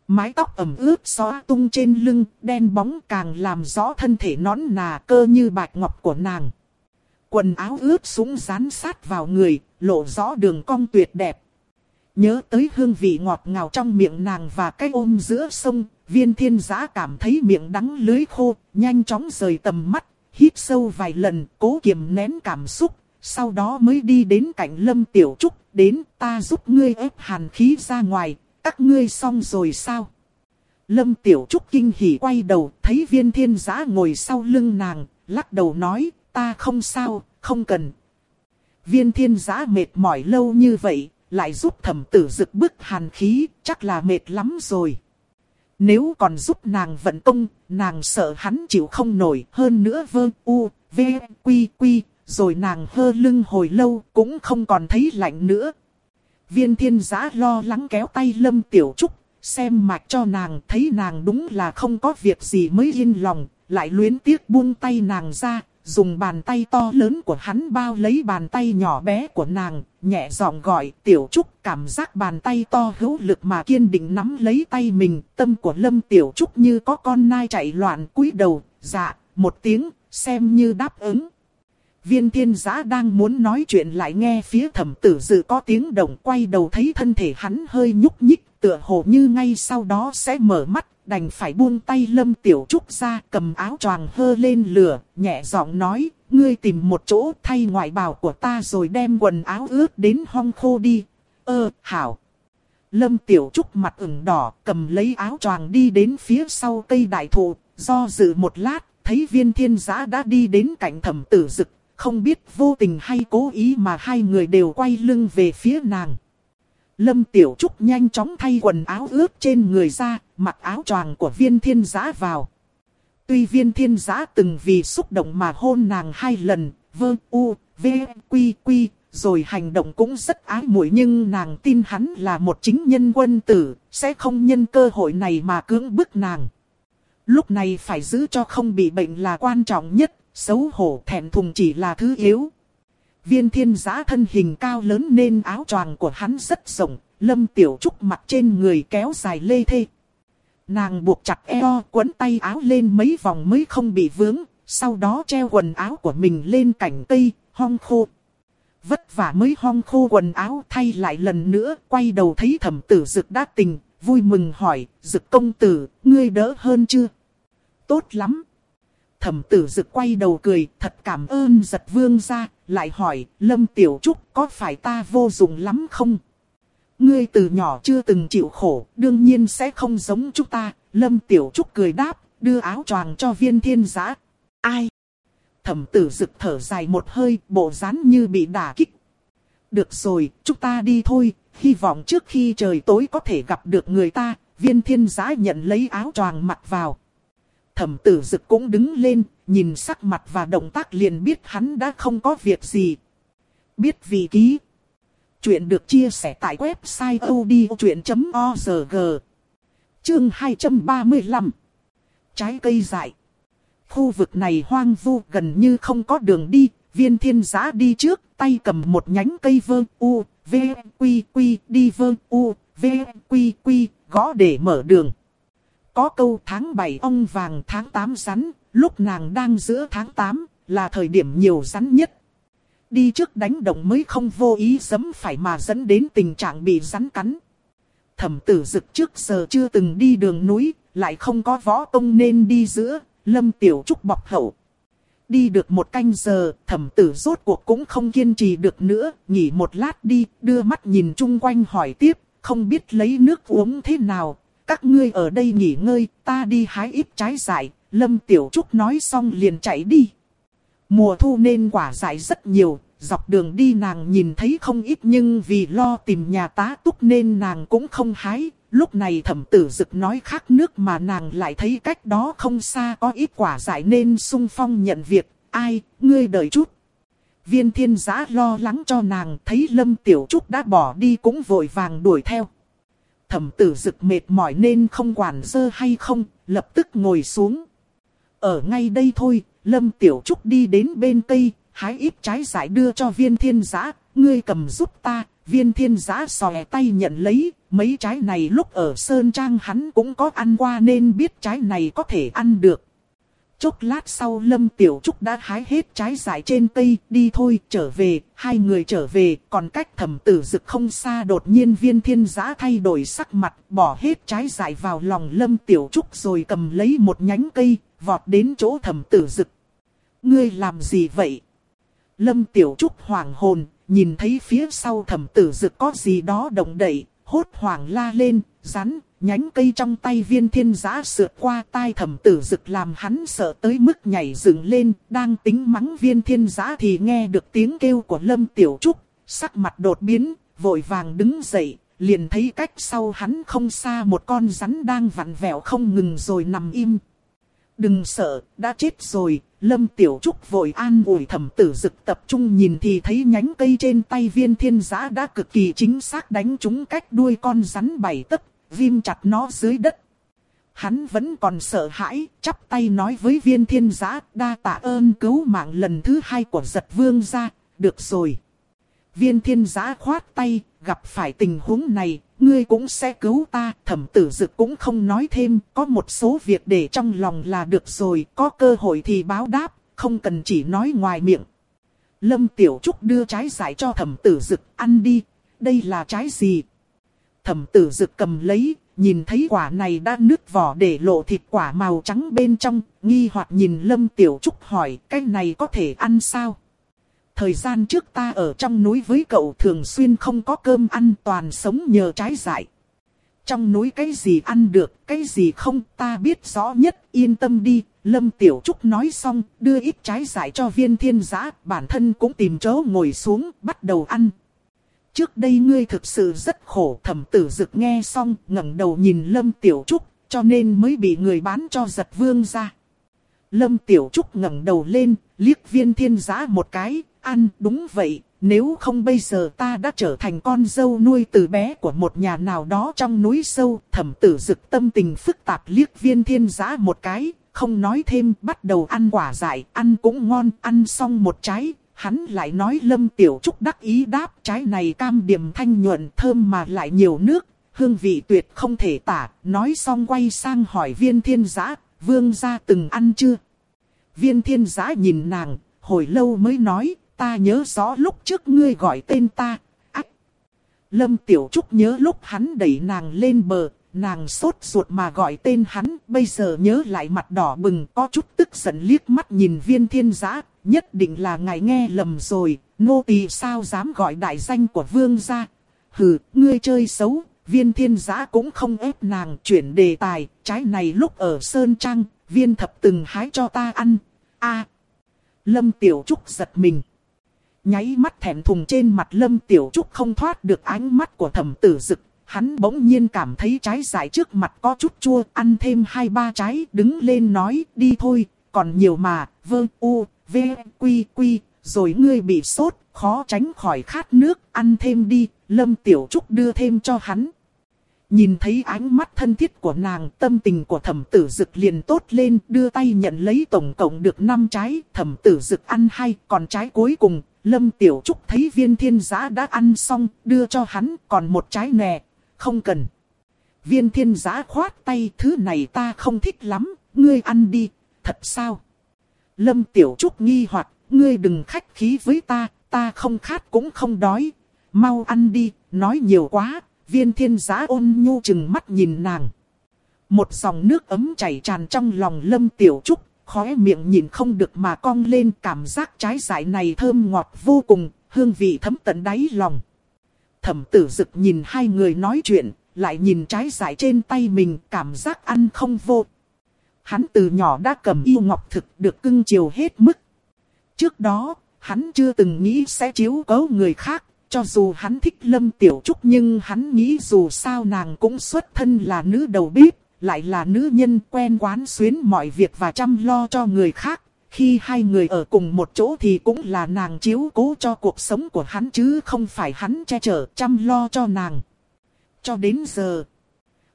Mái tóc ẩm ướt xóa tung trên lưng, đen bóng càng làm rõ thân thể nón nà cơ như bạch ngọc của nàng. Quần áo ướt súng dán sát vào người, lộ rõ đường cong tuyệt đẹp. Nhớ tới hương vị ngọt ngào trong miệng nàng và cái ôm giữa sông, viên thiên giã cảm thấy miệng đắng lưới khô, nhanh chóng rời tầm mắt, hít sâu vài lần, cố kiềm nén cảm xúc, sau đó mới đi đến cạnh lâm tiểu trúc, đến ta giúp ngươi ép hàn khí ra ngoài, các ngươi xong rồi sao? Lâm Tiểu Trúc kinh hỉ quay đầu, thấy viên thiên giã ngồi sau lưng nàng, lắc đầu nói, ta không sao, không cần. Viên thiên giã mệt mỏi lâu như vậy, lại giúp thẩm tử dực bức hàn khí, chắc là mệt lắm rồi. Nếu còn giúp nàng vận công, nàng sợ hắn chịu không nổi, hơn nữa vơ u, v, quy quy, rồi nàng hơ lưng hồi lâu cũng không còn thấy lạnh nữa. Viên thiên giã lo lắng kéo tay lâm tiểu trúc, xem mạch cho nàng thấy nàng đúng là không có việc gì mới yên lòng, lại luyến tiếc buông tay nàng ra, dùng bàn tay to lớn của hắn bao lấy bàn tay nhỏ bé của nàng, nhẹ giọng gọi tiểu trúc cảm giác bàn tay to hữu lực mà kiên định nắm lấy tay mình, tâm của lâm tiểu trúc như có con nai chạy loạn cúi đầu, dạ, một tiếng, xem như đáp ứng. Viên thiên giã đang muốn nói chuyện lại nghe phía thẩm tử dự có tiếng động quay đầu thấy thân thể hắn hơi nhúc nhích, tựa hồ như ngay sau đó sẽ mở mắt, đành phải buông tay lâm tiểu trúc ra cầm áo choàng hơ lên lửa, nhẹ giọng nói, ngươi tìm một chỗ thay ngoại bào của ta rồi đem quần áo ướt đến hong khô đi. Ơ, hảo. Lâm tiểu trúc mặt ửng đỏ, cầm lấy áo choàng đi đến phía sau cây đại thụ, do dự một lát, thấy viên thiên giã đã đi đến cạnh thẩm tử dực, không biết vô tình hay cố ý mà hai người đều quay lưng về phía nàng. Lâm Tiểu Trúc nhanh chóng thay quần áo ướt trên người ra, mặc áo choàng của viên thiên giã vào. Tuy viên thiên giã từng vì xúc động mà hôn nàng hai lần, vơ u, v, quy quy, rồi hành động cũng rất ái muội nhưng nàng tin hắn là một chính nhân quân tử, sẽ không nhân cơ hội này mà cưỡng bức nàng. Lúc này phải giữ cho không bị bệnh là quan trọng nhất, xấu hổ thẹn thùng chỉ là thứ yếu. Viên thiên giã thân hình cao lớn nên áo choàng của hắn rất rộng, lâm tiểu trúc mặt trên người kéo dài lê thê. Nàng buộc chặt eo quấn tay áo lên mấy vòng mới không bị vướng, sau đó treo quần áo của mình lên cành cây, hong khô. Vất vả mới hong khô quần áo thay lại lần nữa, quay đầu thấy thẩm tử dực đã tình, vui mừng hỏi, dực công tử, ngươi đỡ hơn chưa? Tốt lắm thẩm tử dực quay đầu cười, thật cảm ơn giật vương ra, lại hỏi, Lâm Tiểu Trúc có phải ta vô dụng lắm không? Ngươi từ nhỏ chưa từng chịu khổ, đương nhiên sẽ không giống chúng ta, Lâm Tiểu Trúc cười đáp, đưa áo choàng cho viên thiên giã. Ai? Thẩm tử dực thở dài một hơi, bộ dáng như bị đả kích. Được rồi, chúng ta đi thôi, hy vọng trước khi trời tối có thể gặp được người ta, viên thiên giã nhận lấy áo choàng mặc vào thẩm tử dực cũng đứng lên, nhìn sắc mặt và động tác liền biết hắn đã không có việc gì. Biết vị ký. Chuyện được chia sẻ tại website odchuyện.org. Chương 235. Trái cây dại. Khu vực này hoang vu gần như không có đường đi, viên thiên giã đi trước, tay cầm một nhánh cây vơ u, v, quy quy, đi vơ u, v, quy quy, gõ để mở đường. Có câu tháng 7 ong vàng tháng 8 rắn, lúc nàng đang giữa tháng 8, là thời điểm nhiều rắn nhất. Đi trước đánh động mới không vô ý giấm phải mà dẫn đến tình trạng bị rắn cắn. Thẩm tử dực trước giờ chưa từng đi đường núi, lại không có võ công nên đi giữa, lâm tiểu trúc bọc hậu. Đi được một canh giờ, thẩm tử rốt cuộc cũng không kiên trì được nữa, nghỉ một lát đi, đưa mắt nhìn chung quanh hỏi tiếp, không biết lấy nước uống thế nào, các ngươi ở đây nghỉ ngơi, ta đi hái ít trái dại, Lâm Tiểu Trúc nói xong liền chạy đi. Mùa thu nên quả dại rất nhiều, dọc đường đi nàng nhìn thấy không ít nhưng vì lo tìm nhà tá túc nên nàng cũng không hái. Lúc này thẩm tử dực nói khác nước mà nàng lại thấy cách đó không xa có ít quả dại nên sung phong nhận việc. Ai, ngươi đợi chút. Viên thiên giã lo lắng cho nàng thấy Lâm Tiểu Trúc đã bỏ đi cũng vội vàng đuổi theo thẩm tử dực mệt mỏi nên không quản dơ hay không, lập tức ngồi xuống. Ở ngay đây thôi, Lâm Tiểu Trúc đi đến bên cây, hái ít trái giải đưa cho viên thiên giã, ngươi cầm giúp ta, viên thiên giã xòe tay nhận lấy, mấy trái này lúc ở Sơn Trang hắn cũng có ăn qua nên biết trái này có thể ăn được. Chốc lát sau Lâm Tiểu Trúc đã hái hết trái dại trên cây, đi thôi, trở về, hai người trở về, còn cách thẩm tử dực không xa đột nhiên viên thiên giã thay đổi sắc mặt, bỏ hết trái dại vào lòng Lâm Tiểu Trúc rồi cầm lấy một nhánh cây, vọt đến chỗ thẩm tử dực. Ngươi làm gì vậy? Lâm Tiểu Trúc hoảng hồn, nhìn thấy phía sau thẩm tử dực có gì đó động đậy, hốt hoảng la lên, rắn, nhánh cây trong tay viên thiên giã sượt qua tai thẩm tử dực làm hắn sợ tới mức nhảy dựng lên, đang tính mắng viên thiên giã thì nghe được tiếng kêu của Lâm Tiểu Trúc, sắc mặt đột biến, vội vàng đứng dậy, liền thấy cách sau hắn không xa một con rắn đang vặn vẹo không ngừng rồi nằm im. Đừng sợ, đã chết rồi, Lâm Tiểu Trúc vội an ủi thẩm tử dực tập trung nhìn thì thấy nhánh cây trên tay viên thiên giã đã cực kỳ chính xác đánh trúng cách đuôi con rắn bảy tấc, ghim chặt nó dưới đất. Hắn vẫn còn sợ hãi, chắp tay nói với viên thiên giã đa tạ ơn cứu mạng lần thứ hai của giật vương ra, được rồi. Viên thiên giã khoát tay, gặp phải tình huống này, ngươi cũng sẽ cứu ta. Thẩm tử dực cũng không nói thêm, có một số việc để trong lòng là được rồi, có cơ hội thì báo đáp, không cần chỉ nói ngoài miệng. Lâm Tiểu Trúc đưa trái giải cho thẩm tử dực ăn đi, đây là trái gì? Thẩm tử dực cầm lấy, nhìn thấy quả này đã nứt vỏ để lộ thịt quả màu trắng bên trong, nghi hoặc nhìn Lâm Tiểu Trúc hỏi cái này có thể ăn sao? Thời gian trước ta ở trong núi với cậu thường xuyên không có cơm ăn toàn sống nhờ trái dại. Trong núi cái gì ăn được, cái gì không ta biết rõ nhất, yên tâm đi. Lâm Tiểu Trúc nói xong, đưa ít trái dại cho viên thiên giã, bản thân cũng tìm chỗ ngồi xuống, bắt đầu ăn. Trước đây ngươi thực sự rất khổ, thẩm tử dực nghe xong, ngẩng đầu nhìn Lâm Tiểu Trúc, cho nên mới bị người bán cho giật vương ra. Lâm Tiểu Trúc ngẩng đầu lên, liếc viên thiên giã một cái, ăn đúng vậy, nếu không bây giờ ta đã trở thành con dâu nuôi từ bé của một nhà nào đó trong núi sâu. Thẩm tử dực tâm tình phức tạp liếc viên thiên giã một cái, không nói thêm bắt đầu ăn quả dại, ăn cũng ngon, ăn xong một trái. Hắn lại nói Lâm Tiểu Trúc đắc ý đáp trái này cam điểm thanh nhuận thơm mà lại nhiều nước, hương vị tuyệt không thể tả. Nói xong quay sang hỏi viên thiên giã, vương gia từng ăn chưa? Viên thiên giã nhìn nàng, hồi lâu mới nói, ta nhớ rõ lúc trước ngươi gọi tên ta. Ách! Lâm Tiểu Trúc nhớ lúc hắn đẩy nàng lên bờ, nàng sốt ruột mà gọi tên hắn, bây giờ nhớ lại mặt đỏ bừng có chút tức giận liếc mắt nhìn viên thiên giã, nhất định là ngài nghe lầm rồi, nô tỳ sao dám gọi đại danh của vương gia. Hừ, ngươi chơi xấu, viên thiên giã cũng không ép nàng chuyển đề tài, trái này lúc ở Sơn Trăng, viên thập từng hái cho ta ăn. a Lâm Tiểu Trúc giật mình. Nháy mắt thẹn thùng trên mặt Lâm Tiểu Trúc không thoát được ánh mắt của thẩm tử dực. Hắn bỗng nhiên cảm thấy trái dại trước mặt có chút chua, ăn thêm hai ba trái, đứng lên nói, đi thôi, còn nhiều mà, vơ, u, v, quy, quy, rồi ngươi bị sốt, khó tránh khỏi khát nước, ăn thêm đi, Lâm Tiểu Trúc đưa thêm cho hắn. Nhìn thấy ánh mắt thân thiết của nàng, tâm tình của thẩm tử dực liền tốt lên, đưa tay nhận lấy tổng cộng được 5 trái, thẩm tử dực ăn hai, còn trái cuối cùng, Lâm Tiểu Trúc thấy viên thiên giã đã ăn xong, đưa cho hắn còn một trái nè, không cần. Viên thiên giã khoát tay, thứ này ta không thích lắm, ngươi ăn đi, thật sao? Lâm Tiểu Trúc nghi hoặc, ngươi đừng khách khí với ta, ta không khát cũng không đói. Mau ăn đi, nói nhiều quá, viên thiên Giá ôn nhu chừng mắt nhìn nàng. Một dòng nước ấm chảy tràn trong lòng Lâm Tiểu Trúc, khóe miệng nhìn không được mà cong lên cảm giác trái dại này thơm ngọt vô cùng, hương vị thấm tận đáy lòng. Thẩm tử dực nhìn hai người nói chuyện, lại nhìn trái dại trên tay mình cảm giác ăn không vô. Hắn từ nhỏ đã cầm yêu ngọc thực được cưng chiều hết mức. Trước đó, hắn chưa từng nghĩ sẽ chiếu cấu người khác, cho dù hắn thích Lâm Tiểu Trúc nhưng hắn nghĩ dù sao nàng cũng xuất thân là nữ đầu bếp, lại là nữ nhân quen quán xuyến mọi việc và chăm lo cho người khác. Khi hai người ở cùng một chỗ thì cũng là nàng chiếu cố cho cuộc sống của hắn chứ không phải hắn che chở chăm lo cho nàng. Cho đến giờ,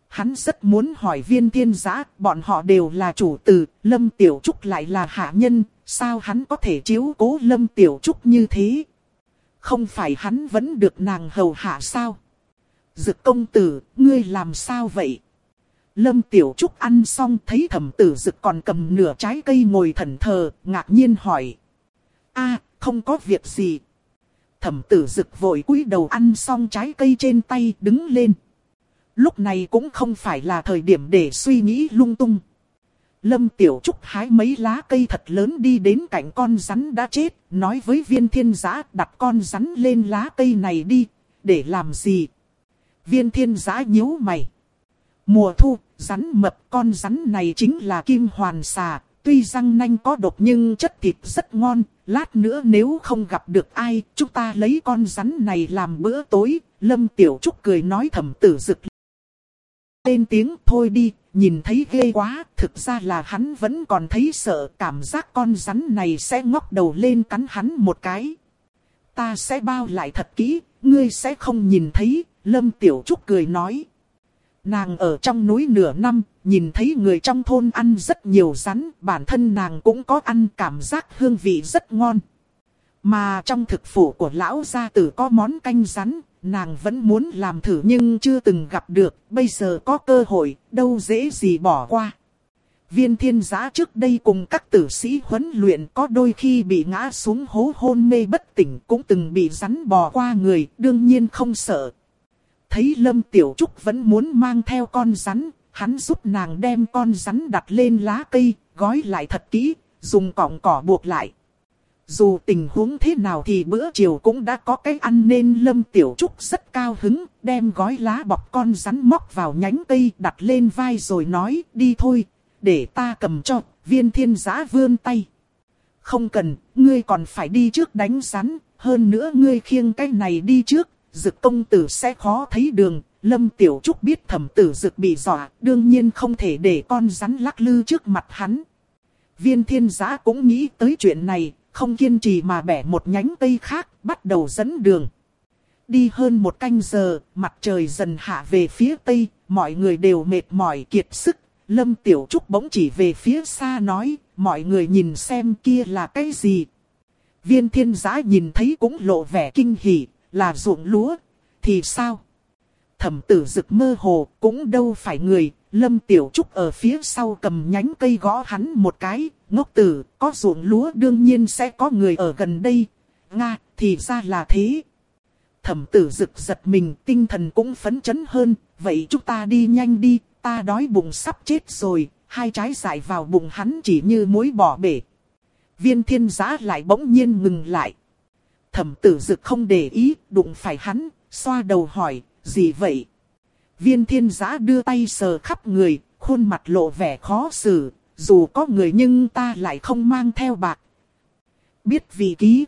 hắn rất muốn hỏi viên thiên giã, bọn họ đều là chủ tử, Lâm Tiểu Trúc lại là hạ nhân, sao hắn có thể chiếu cố Lâm Tiểu Trúc như thế? Không phải hắn vẫn được nàng hầu hạ sao? Dực công tử, ngươi làm sao vậy? Lâm Tiểu Trúc ăn xong thấy thẩm tử dực còn cầm nửa trái cây ngồi thần thờ, ngạc nhiên hỏi. a không có việc gì. Thẩm tử dực vội cúi đầu ăn xong trái cây trên tay đứng lên. Lúc này cũng không phải là thời điểm để suy nghĩ lung tung. Lâm Tiểu Trúc hái mấy lá cây thật lớn đi đến cạnh con rắn đã chết, nói với viên thiên giã đặt con rắn lên lá cây này đi, để làm gì? Viên thiên giã nhíu mày. Mùa thu, rắn mập con rắn này chính là kim hoàn xà. Tuy răng nanh có độc nhưng chất thịt rất ngon. Lát nữa nếu không gặp được ai, chúng ta lấy con rắn này làm bữa tối. Lâm Tiểu Trúc cười nói thầm tử dực tên tiếng thôi đi, nhìn thấy ghê quá, thực ra là hắn vẫn còn thấy sợ, cảm giác con rắn này sẽ ngóc đầu lên cắn hắn một cái. Ta sẽ bao lại thật kỹ, ngươi sẽ không nhìn thấy, Lâm Tiểu Trúc cười nói. Nàng ở trong núi nửa năm, nhìn thấy người trong thôn ăn rất nhiều rắn, bản thân nàng cũng có ăn cảm giác hương vị rất ngon. Mà trong thực phủ của lão gia tử có món canh rắn, nàng vẫn muốn làm thử nhưng chưa từng gặp được, bây giờ có cơ hội, đâu dễ gì bỏ qua. Viên thiên giã trước đây cùng các tử sĩ huấn luyện có đôi khi bị ngã xuống hố hôn mê bất tỉnh cũng từng bị rắn bò qua người, đương nhiên không sợ. Thấy Lâm Tiểu Trúc vẫn muốn mang theo con rắn, hắn giúp nàng đem con rắn đặt lên lá cây, gói lại thật kỹ, dùng cọng cỏ buộc lại. Dù tình huống thế nào thì bữa chiều cũng đã có cái ăn nên Lâm Tiểu Trúc rất cao hứng, đem gói lá bọc con rắn móc vào nhánh cây đặt lên vai rồi nói đi thôi, để ta cầm cho, viên thiên giã vươn tay. Không cần, ngươi còn phải đi trước đánh rắn, hơn nữa ngươi khiêng cái này đi trước, dực công tử sẽ khó thấy đường. Lâm Tiểu Trúc biết thẩm tử dực bị dọa, đương nhiên không thể để con rắn lắc lư trước mặt hắn. Viên thiên giã cũng nghĩ tới chuyện này, không kiên trì mà bẻ một nhánh cây khác, bắt đầu dẫn đường. Đi hơn một canh giờ, mặt trời dần hạ về phía tây, mọi người đều mệt mỏi kiệt sức. Lâm Tiểu Trúc bỗng chỉ về phía xa nói, mọi người nhìn xem kia là cái gì. Viên thiên giã nhìn thấy cũng lộ vẻ kinh hỉ, là ruộng lúa, thì sao? Thẩm tử rực mơ hồ, cũng đâu phải người, Lâm Tiểu Trúc ở phía sau cầm nhánh cây gõ hắn một cái, ngốc tử, có ruộng lúa đương nhiên sẽ có người ở gần đây. Nga, thì ra là thế. Thẩm tử rực giật mình, tinh thần cũng phấn chấn hơn, vậy chúng ta đi nhanh đi, ta đói bụng sắp chết rồi, hai trái dại vào bụng hắn chỉ như muối bỏ bể. Viên thiên Giá lại bỗng nhiên ngừng lại. Thẩm tử dực không để ý, đụng phải hắn, xoa đầu hỏi, gì vậy? Viên thiên giã đưa tay sờ khắp người, khuôn mặt lộ vẻ khó xử, dù có người nhưng ta lại không mang theo bạc. Biết vị ký.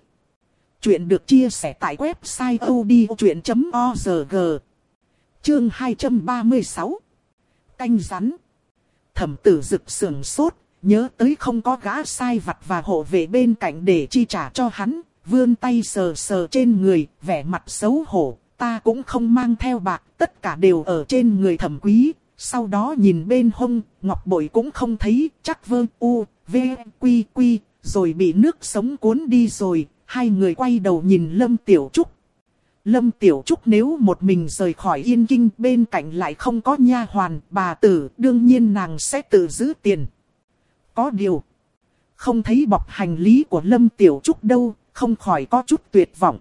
Chuyện được chia sẻ tại website odchuyện.org. Chương 236. Canh rắn. Thẩm tử rực sườn sốt, nhớ tới không có gã sai vặt và hộ vệ bên cạnh để chi trả cho hắn, vươn tay sờ sờ trên người, vẻ mặt xấu hổ, ta cũng không mang theo bạc, tất cả đều ở trên người thẩm quý. Sau đó nhìn bên hông, ngọc bội cũng không thấy, chắc vơ u, v, quy quy, rồi bị nước sống cuốn đi rồi. Hai người quay đầu nhìn Lâm Tiểu Trúc. Lâm Tiểu Trúc nếu một mình rời khỏi Yên Kinh bên cạnh lại không có nha hoàn, bà tử, đương nhiên nàng sẽ tự giữ tiền. Có điều, không thấy bọc hành lý của Lâm Tiểu Trúc đâu, không khỏi có chút tuyệt vọng.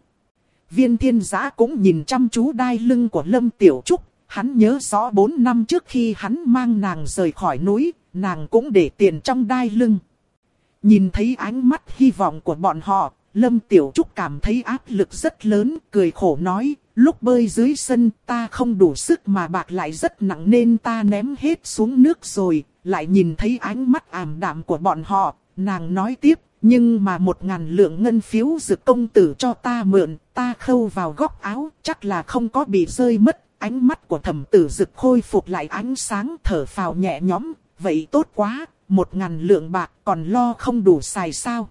Viên thiên giã cũng nhìn chăm chú đai lưng của Lâm Tiểu Trúc. Hắn nhớ rõ 4 năm trước khi hắn mang nàng rời khỏi núi, nàng cũng để tiền trong đai lưng. Nhìn thấy ánh mắt hy vọng của bọn họ, Lâm Tiểu Trúc cảm thấy áp lực rất lớn, cười khổ nói, lúc bơi dưới sân ta không đủ sức mà bạc lại rất nặng nên ta ném hết xuống nước rồi, lại nhìn thấy ánh mắt ảm đạm của bọn họ, nàng nói tiếp, nhưng mà một ngàn lượng ngân phiếu dược công tử cho ta mượn, ta khâu vào góc áo, chắc là không có bị rơi mất. Ánh mắt của thẩm tử dực khôi phục lại ánh sáng thở phào nhẹ nhõm, vậy tốt quá, một ngàn lượng bạc còn lo không đủ xài sao.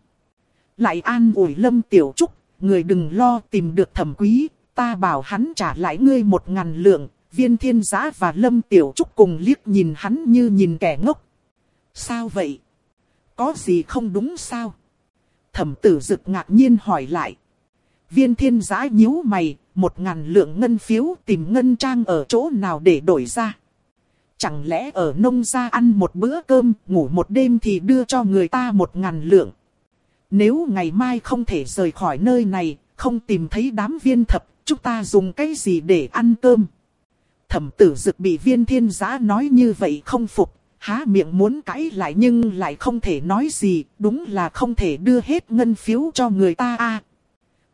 Lại an ủi lâm tiểu trúc, người đừng lo tìm được thẩm quý, ta bảo hắn trả lại ngươi một ngàn lượng, viên thiên giá và lâm tiểu trúc cùng liếc nhìn hắn như nhìn kẻ ngốc. Sao vậy? Có gì không đúng sao? Thẩm tử dực ngạc nhiên hỏi lại. Viên thiên giã nhíu mày, một ngàn lượng ngân phiếu tìm ngân trang ở chỗ nào để đổi ra. Chẳng lẽ ở nông gia ăn một bữa cơm, ngủ một đêm thì đưa cho người ta một ngàn lượng. Nếu ngày mai không thể rời khỏi nơi này, không tìm thấy đám viên thập, chúng ta dùng cái gì để ăn cơm? Thẩm tử dực bị viên thiên giã nói như vậy không phục, há miệng muốn cãi lại nhưng lại không thể nói gì, đúng là không thể đưa hết ngân phiếu cho người ta a.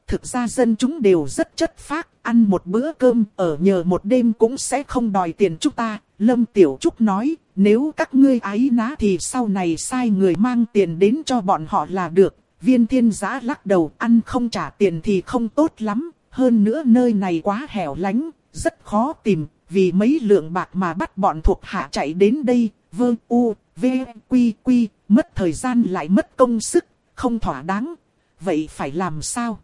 Thực ra dân chúng đều rất chất phác, ăn một bữa cơm ở nhờ một đêm cũng sẽ không đòi tiền chúng ta. Lâm Tiểu Trúc nói, nếu các ngươi ái ná thì sau này sai người mang tiền đến cho bọn họ là được. Viên thiên giã lắc đầu ăn không trả tiền thì không tốt lắm. Hơn nữa nơi này quá hẻo lánh, rất khó tìm. Vì mấy lượng bạc mà bắt bọn thuộc hạ chạy đến đây, vương u, v, quy quy, mất thời gian lại mất công sức, không thỏa đáng. Vậy phải làm sao?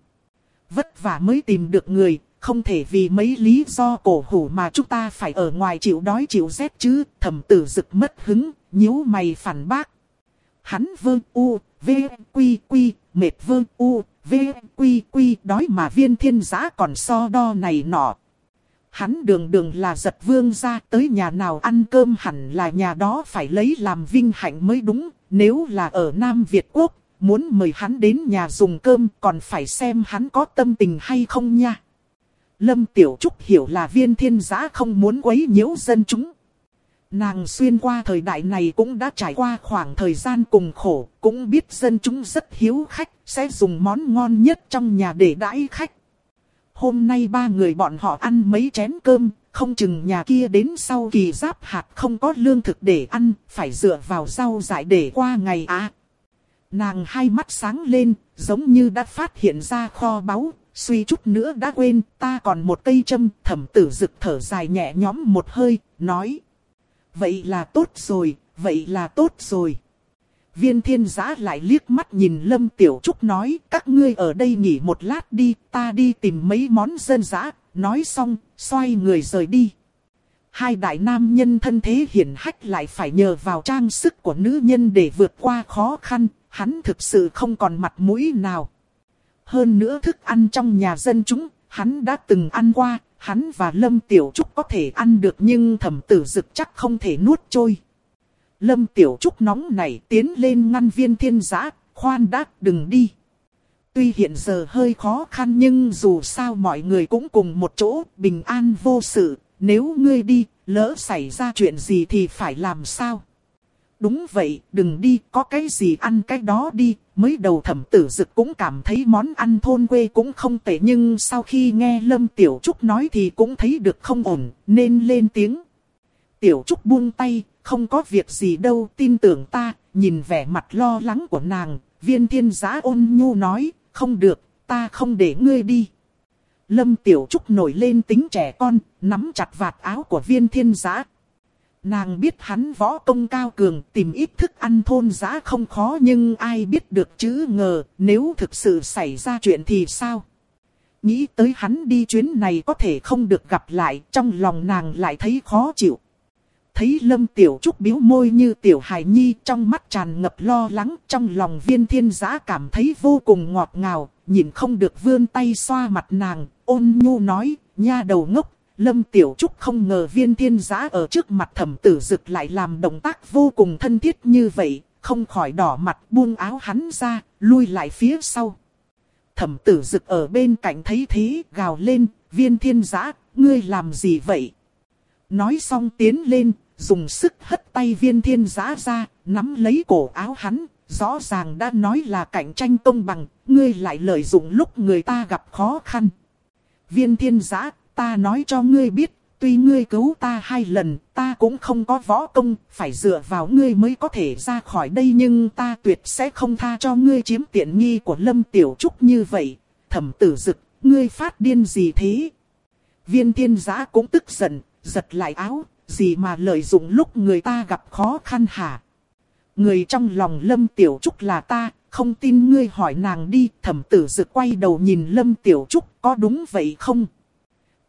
Vất vả mới tìm được người, không thể vì mấy lý do cổ hủ mà chúng ta phải ở ngoài chịu đói chịu rét chứ, thẩm tử rực mất hứng, nhíu mày phản bác. Hắn vương u, v, quy quy, mệt vương u, v, quy quy, đói mà viên thiên giã còn so đo này nọ. Hắn đường đường là giật vương ra tới nhà nào ăn cơm hẳn là nhà đó phải lấy làm vinh hạnh mới đúng, nếu là ở Nam Việt Quốc, muốn mời hắn đến nhà dùng cơm còn phải xem hắn có tâm tình hay không nha. Lâm Tiểu Trúc hiểu là viên thiên giã không muốn quấy nhiễu dân chúng. Nàng xuyên qua thời đại này cũng đã trải qua khoảng thời gian cùng khổ, cũng biết dân chúng rất hiếu khách, sẽ dùng món ngon nhất trong nhà để đãi khách. Hôm nay ba người bọn họ ăn mấy chén cơm, không chừng nhà kia đến sau kỳ giáp hạt không có lương thực để ăn, phải dựa vào rau dại để qua ngày à. Nàng hai mắt sáng lên, giống như đã phát hiện ra kho báu, suy chút nữa đã quên, ta còn một cây châm, thẩm tử rực thở dài nhẹ nhõm một hơi, nói. Vậy là tốt rồi, vậy là tốt rồi. Viên thiên giã lại liếc mắt nhìn Lâm Tiểu Trúc nói, các ngươi ở đây nghỉ một lát đi, ta đi tìm mấy món dân dã. nói xong, xoay người rời đi. Hai đại nam nhân thân thế hiển hách lại phải nhờ vào trang sức của nữ nhân để vượt qua khó khăn, hắn thực sự không còn mặt mũi nào. Hơn nữa thức ăn trong nhà dân chúng, hắn đã từng ăn qua, hắn và Lâm Tiểu Trúc có thể ăn được nhưng thẩm tử dực chắc không thể nuốt trôi. Lâm Tiểu Trúc nóng nảy tiến lên ngăn viên thiên giã, khoan đã đừng đi. Tuy hiện giờ hơi khó khăn nhưng dù sao mọi người cũng cùng một chỗ, bình an vô sự, nếu ngươi đi, lỡ xảy ra chuyện gì thì phải làm sao? Đúng vậy, đừng đi, có cái gì ăn cái đó đi. Mới đầu thẩm tử dực cũng cảm thấy món ăn thôn quê cũng không tệ nhưng sau khi nghe Lâm Tiểu Trúc nói thì cũng thấy được không ổn, nên lên tiếng. Tiểu Trúc buông tay, không có việc gì đâu, tin tưởng ta, nhìn vẻ mặt lo lắng của nàng, viên thiên giá ôn nhu nói, không được, ta không để ngươi đi. Lâm Tiểu Trúc nổi lên tính trẻ con, nắm chặt vạt áo của viên thiên giá, Nàng biết hắn võ công cao cường tìm ít thức ăn thôn giá không khó nhưng ai biết được chứ ngờ nếu thực sự xảy ra chuyện thì sao. Nghĩ tới hắn đi chuyến này có thể không được gặp lại trong lòng nàng lại thấy khó chịu. Thấy lâm tiểu trúc biếu môi như tiểu hài nhi trong mắt tràn ngập lo lắng trong lòng viên thiên giã cảm thấy vô cùng ngọt ngào, nhìn không được vươn tay xoa mặt nàng, ôn nhu nói, nha đầu ngốc, Lâm Tiểu Trúc không ngờ viên thiên giã ở trước mặt thẩm tử dực lại làm động tác vô cùng thân thiết như vậy, không khỏi đỏ mặt buông áo hắn ra, lui lại phía sau. Thẩm tử dực ở bên cạnh thấy thế, gào lên, viên thiên giã, ngươi làm gì vậy? Nói xong tiến lên, dùng sức hất tay viên thiên giã ra, nắm lấy cổ áo hắn, rõ ràng đã nói là cạnh tranh công bằng, ngươi lại lợi dụng lúc người ta gặp khó khăn. Viên thiên giã ta nói cho ngươi biết, tuy ngươi cứu ta hai lần, ta cũng không có võ công, phải dựa vào ngươi mới có thể ra khỏi đây nhưng ta tuyệt sẽ không tha cho ngươi chiếm tiện nghi của Lâm Tiểu Trúc như vậy. Thẩm tử dực, ngươi phát điên gì thế? Viên thiên giã cũng tức giận, giật lại áo, gì mà lợi dụng lúc người ta gặp khó khăn hả? Người trong lòng Lâm Tiểu Trúc là ta, không tin ngươi hỏi nàng đi, thẩm tử dực quay đầu nhìn Lâm Tiểu Trúc, có đúng vậy không?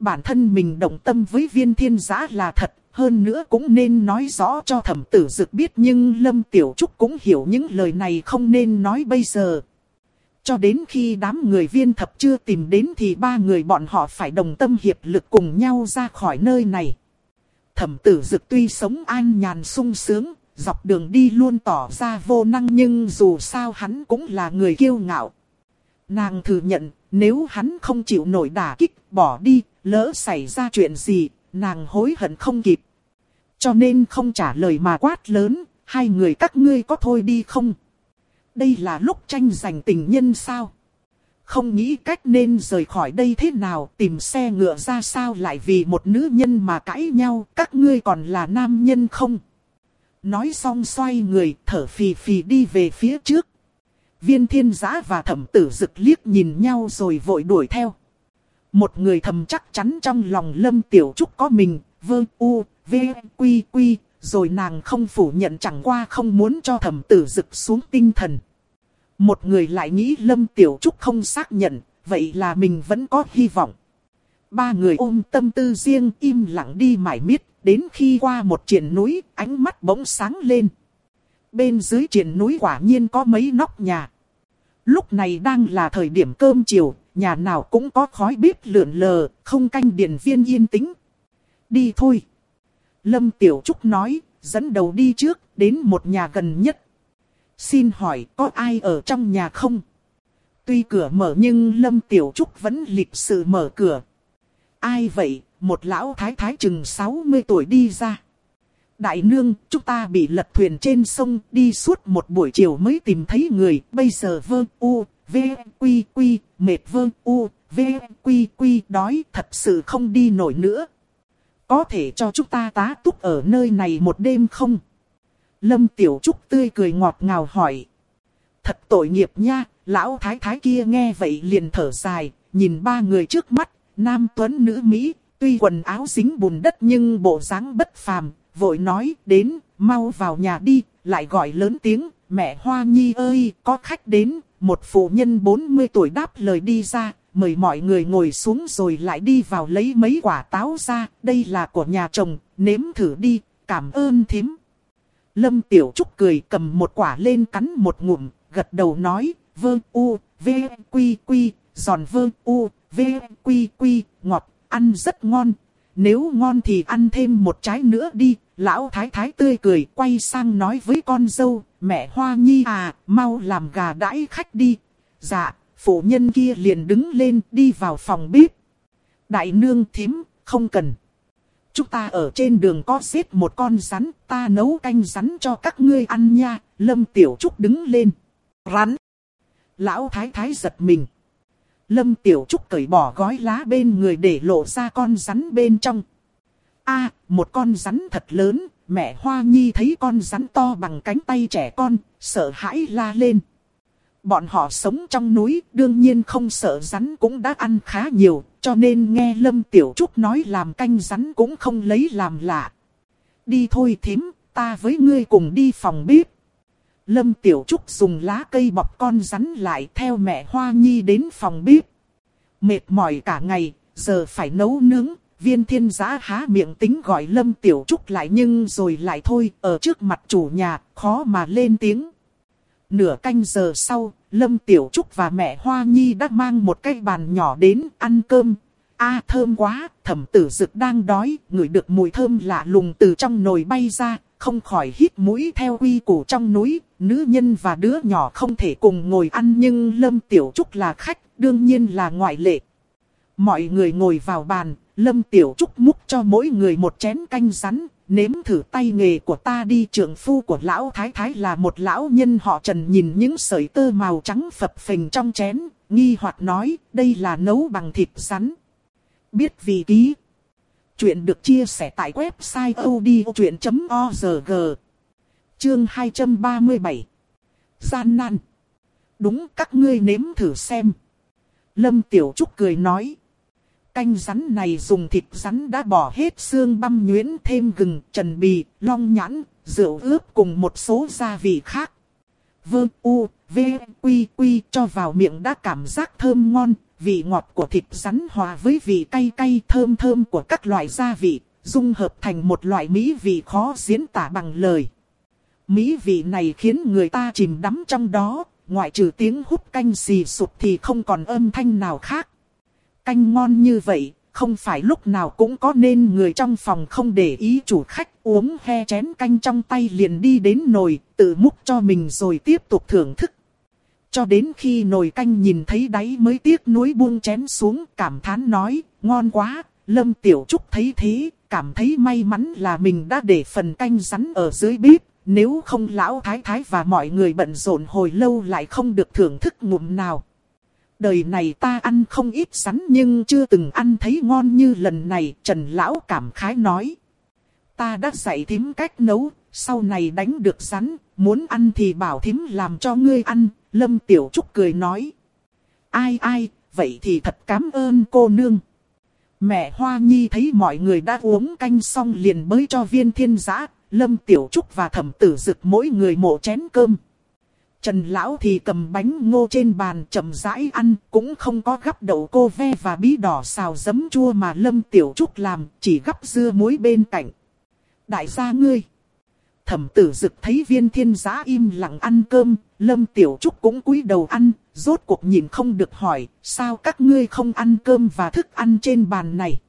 bản thân mình động tâm với viên thiên giã là thật, hơn nữa cũng nên nói rõ cho thẩm tử dực biết nhưng Lâm Tiểu Trúc cũng hiểu những lời này không nên nói bây giờ. Cho đến khi đám người viên thập chưa tìm đến thì ba người bọn họ phải đồng tâm hiệp lực cùng nhau ra khỏi nơi này. Thẩm tử dực tuy sống an nhàn sung sướng, dọc đường đi luôn tỏ ra vô năng nhưng dù sao hắn cũng là người kiêu ngạo. Nàng thừa nhận nếu hắn không chịu nổi đả kích bỏ đi Lỡ xảy ra chuyện gì, nàng hối hận không kịp. Cho nên không trả lời mà quát lớn, hai người các ngươi có thôi đi không? Đây là lúc tranh giành tình nhân sao? Không nghĩ cách nên rời khỏi đây thế nào, tìm xe ngựa ra sao lại vì một nữ nhân mà cãi nhau, các ngươi còn là nam nhân không? Nói xong xoay người, thở phì phì đi về phía trước. Viên thiên giã và thẩm tử dực liếc nhìn nhau rồi vội đuổi theo. Một người thầm chắc chắn trong lòng lâm tiểu trúc có mình, vơ u, v, quy quy, rồi nàng không phủ nhận chẳng qua không muốn cho thẩm tử dực xuống tinh thần. Một người lại nghĩ lâm tiểu trúc không xác nhận, vậy là mình vẫn có hy vọng. Ba người ôm tâm tư riêng im lặng đi mải miết, đến khi qua một triển núi, ánh mắt bỗng sáng lên. Bên dưới triển núi quả nhiên có mấy nóc nhà. Lúc này đang là thời điểm cơm chiều, nhà nào cũng có khói bếp lượn lờ, không canh điện viên yên tĩnh. Đi thôi. Lâm Tiểu Trúc nói, dẫn đầu đi trước, đến một nhà gần nhất. Xin hỏi có ai ở trong nhà không? Tuy cửa mở nhưng Lâm Tiểu Trúc vẫn lịch sự mở cửa. Ai vậy? Một lão thái thái chừng 60 tuổi đi ra. Đại nương, chúng ta bị lật thuyền trên sông đi suốt một buổi chiều mới tìm thấy người. Bây giờ vơ u, v, quy quy, mệt vơ u, v, quy quy đói thật sự không đi nổi nữa. Có thể cho chúng ta tá túc ở nơi này một đêm không? Lâm Tiểu Trúc tươi cười ngọt ngào hỏi. Thật tội nghiệp nha, lão thái thái kia nghe vậy liền thở dài, nhìn ba người trước mắt, nam tuấn nữ Mỹ, tuy quần áo dính bùn đất nhưng bộ dáng bất phàm, vội nói đến, mau vào nhà đi, lại gọi lớn tiếng, mẹ Hoa Nhi ơi, có khách đến, một phụ nhân 40 tuổi đáp lời đi ra, mời mọi người ngồi xuống rồi lại đi vào lấy mấy quả táo ra, đây là của nhà chồng, nếm thử đi, cảm ơn thím. Lâm Tiểu Trúc cười cầm một quả lên cắn một ngụm, gật đầu nói, vơ u, v, quy quy, giòn vơ u, v, quy quy, ngọt, ăn rất ngon. Nếu ngon thì ăn thêm một trái nữa đi, lão thái thái tươi cười quay sang nói với con dâu, mẹ Hoa Nhi à, mau làm gà đãi khách đi. Dạ, phụ nhân kia liền đứng lên đi vào phòng bếp. Đại nương thím, không cần. Chúng ta ở trên đường có giết một con rắn, ta nấu canh rắn cho các ngươi ăn nha. Lâm Tiểu Trúc đứng lên. Rắn. Lão Thái Thái giật mình. Lâm Tiểu Trúc cởi bỏ gói lá bên người để lộ ra con rắn bên trong. a một con rắn thật lớn, mẹ Hoa Nhi thấy con rắn to bằng cánh tay trẻ con, sợ hãi la lên. Bọn họ sống trong núi, đương nhiên không sợ rắn cũng đã ăn khá nhiều, cho nên nghe Lâm Tiểu Trúc nói làm canh rắn cũng không lấy làm lạ. Đi thôi thím, ta với ngươi cùng đi phòng bếp. Lâm Tiểu Trúc dùng lá cây bọc con rắn lại theo mẹ Hoa Nhi đến phòng bếp. Mệt mỏi cả ngày, giờ phải nấu nướng, viên thiên giá há miệng tính gọi Lâm Tiểu Trúc lại nhưng rồi lại thôi, ở trước mặt chủ nhà, khó mà lên tiếng. Nửa canh giờ sau, Lâm Tiểu Trúc và mẹ Hoa Nhi đã mang một cái bàn nhỏ đến ăn cơm. a thơm quá, thẩm tử dực đang đói, ngửi được mùi thơm lạ lùng từ trong nồi bay ra, không khỏi hít mũi theo quy củ trong núi. Nữ nhân và đứa nhỏ không thể cùng ngồi ăn nhưng Lâm Tiểu Trúc là khách, đương nhiên là ngoại lệ. Mọi người ngồi vào bàn, Lâm Tiểu Trúc múc cho mỗi người một chén canh rắn, nếm thử tay nghề của ta đi trưởng phu của lão thái thái là một lão nhân họ trần nhìn những sợi tơ màu trắng phập phình trong chén, nghi hoặc nói đây là nấu bằng thịt rắn. Biết vì ký. Chuyện được chia sẻ tại website odchuyện.org. Chương 237. Gian nan. Đúng các ngươi nếm thử xem. Lâm Tiểu Trúc cười nói. Canh rắn này dùng thịt rắn đã bỏ hết xương băm nhuyễn thêm gừng, trần bì, long nhãn, rượu ướp cùng một số gia vị khác. vương u, v, quy quy cho vào miệng đã cảm giác thơm ngon, vị ngọt của thịt rắn hòa với vị cay cay thơm thơm của các loại gia vị, dung hợp thành một loại mỹ vị khó diễn tả bằng lời. Mỹ vị này khiến người ta chìm đắm trong đó, ngoại trừ tiếng hút canh xì sụp thì không còn âm thanh nào khác. Canh ngon như vậy, không phải lúc nào cũng có nên người trong phòng không để ý chủ khách uống he chén canh trong tay liền đi đến nồi, tự múc cho mình rồi tiếp tục thưởng thức. Cho đến khi nồi canh nhìn thấy đáy mới tiếc nuối buông chén xuống, cảm thán nói, ngon quá, Lâm Tiểu Trúc thấy thế, cảm thấy may mắn là mình đã để phần canh rắn ở dưới bếp, nếu không lão thái thái và mọi người bận rộn hồi lâu lại không được thưởng thức ngụm nào. Đời này ta ăn không ít sắn nhưng chưa từng ăn thấy ngon như lần này, Trần Lão cảm khái nói. Ta đã dạy thím cách nấu, sau này đánh được rắn, muốn ăn thì bảo thím làm cho ngươi ăn, Lâm Tiểu Trúc cười nói. Ai ai, vậy thì thật cảm ơn cô nương. Mẹ Hoa Nhi thấy mọi người đã uống canh xong liền bới cho viên thiên giã, Lâm Tiểu Trúc và thẩm tử dực mỗi người mộ chén cơm. Trần Lão thì cầm bánh ngô trên bàn chậm rãi ăn, cũng không có gắp đậu cô ve và bí đỏ xào giấm chua mà Lâm Tiểu Trúc làm, chỉ gắp dưa muối bên cạnh. Đại gia ngươi! Thẩm tử dực thấy viên thiên giá im lặng ăn cơm, Lâm Tiểu Trúc cũng cúi đầu ăn, rốt cuộc nhìn không được hỏi, sao các ngươi không ăn cơm và thức ăn trên bàn này.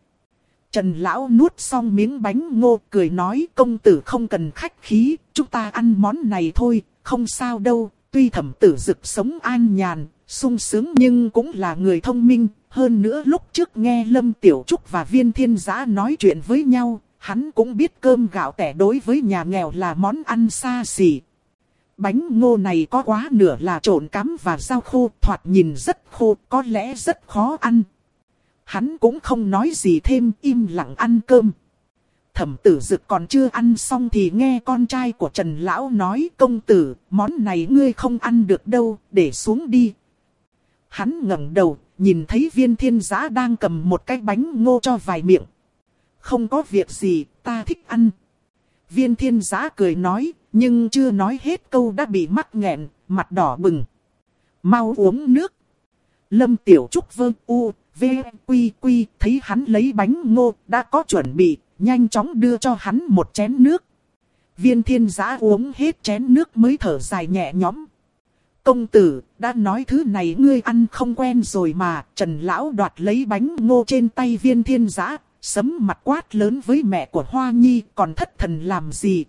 Trần Lão nuốt xong miếng bánh ngô cười nói công tử không cần khách khí, chúng ta ăn món này thôi, không sao đâu, tuy thẩm tử dực sống an nhàn, sung sướng nhưng cũng là người thông minh, hơn nữa lúc trước nghe Lâm Tiểu Trúc và Viên Thiên Giã nói chuyện với nhau, hắn cũng biết cơm gạo tẻ đối với nhà nghèo là món ăn xa xỉ. Bánh ngô này có quá nửa là trộn cám và rau khô, thoạt nhìn rất khô, có lẽ rất khó ăn. Hắn cũng không nói gì thêm, im lặng ăn cơm. Thẩm tử dực còn chưa ăn xong thì nghe con trai của Trần Lão nói công tử, món này ngươi không ăn được đâu, để xuống đi. Hắn ngẩng đầu, nhìn thấy viên thiên giã đang cầm một cái bánh ngô cho vài miệng. Không có việc gì, ta thích ăn. Viên thiên giã cười nói, nhưng chưa nói hết câu đã bị mắc nghẹn, mặt đỏ bừng. Mau uống nước. Lâm Tiểu Trúc vơ u, v, quy quy, thấy hắn lấy bánh ngô, đã có chuẩn bị, nhanh chóng đưa cho hắn một chén nước. Viên thiên giã uống hết chén nước mới thở dài nhẹ nhõm. Công tử, đã nói thứ này ngươi ăn không quen rồi mà, Trần Lão đoạt lấy bánh ngô trên tay viên thiên giã, sấm mặt quát lớn với mẹ của Hoa Nhi, còn thất thần làm gì?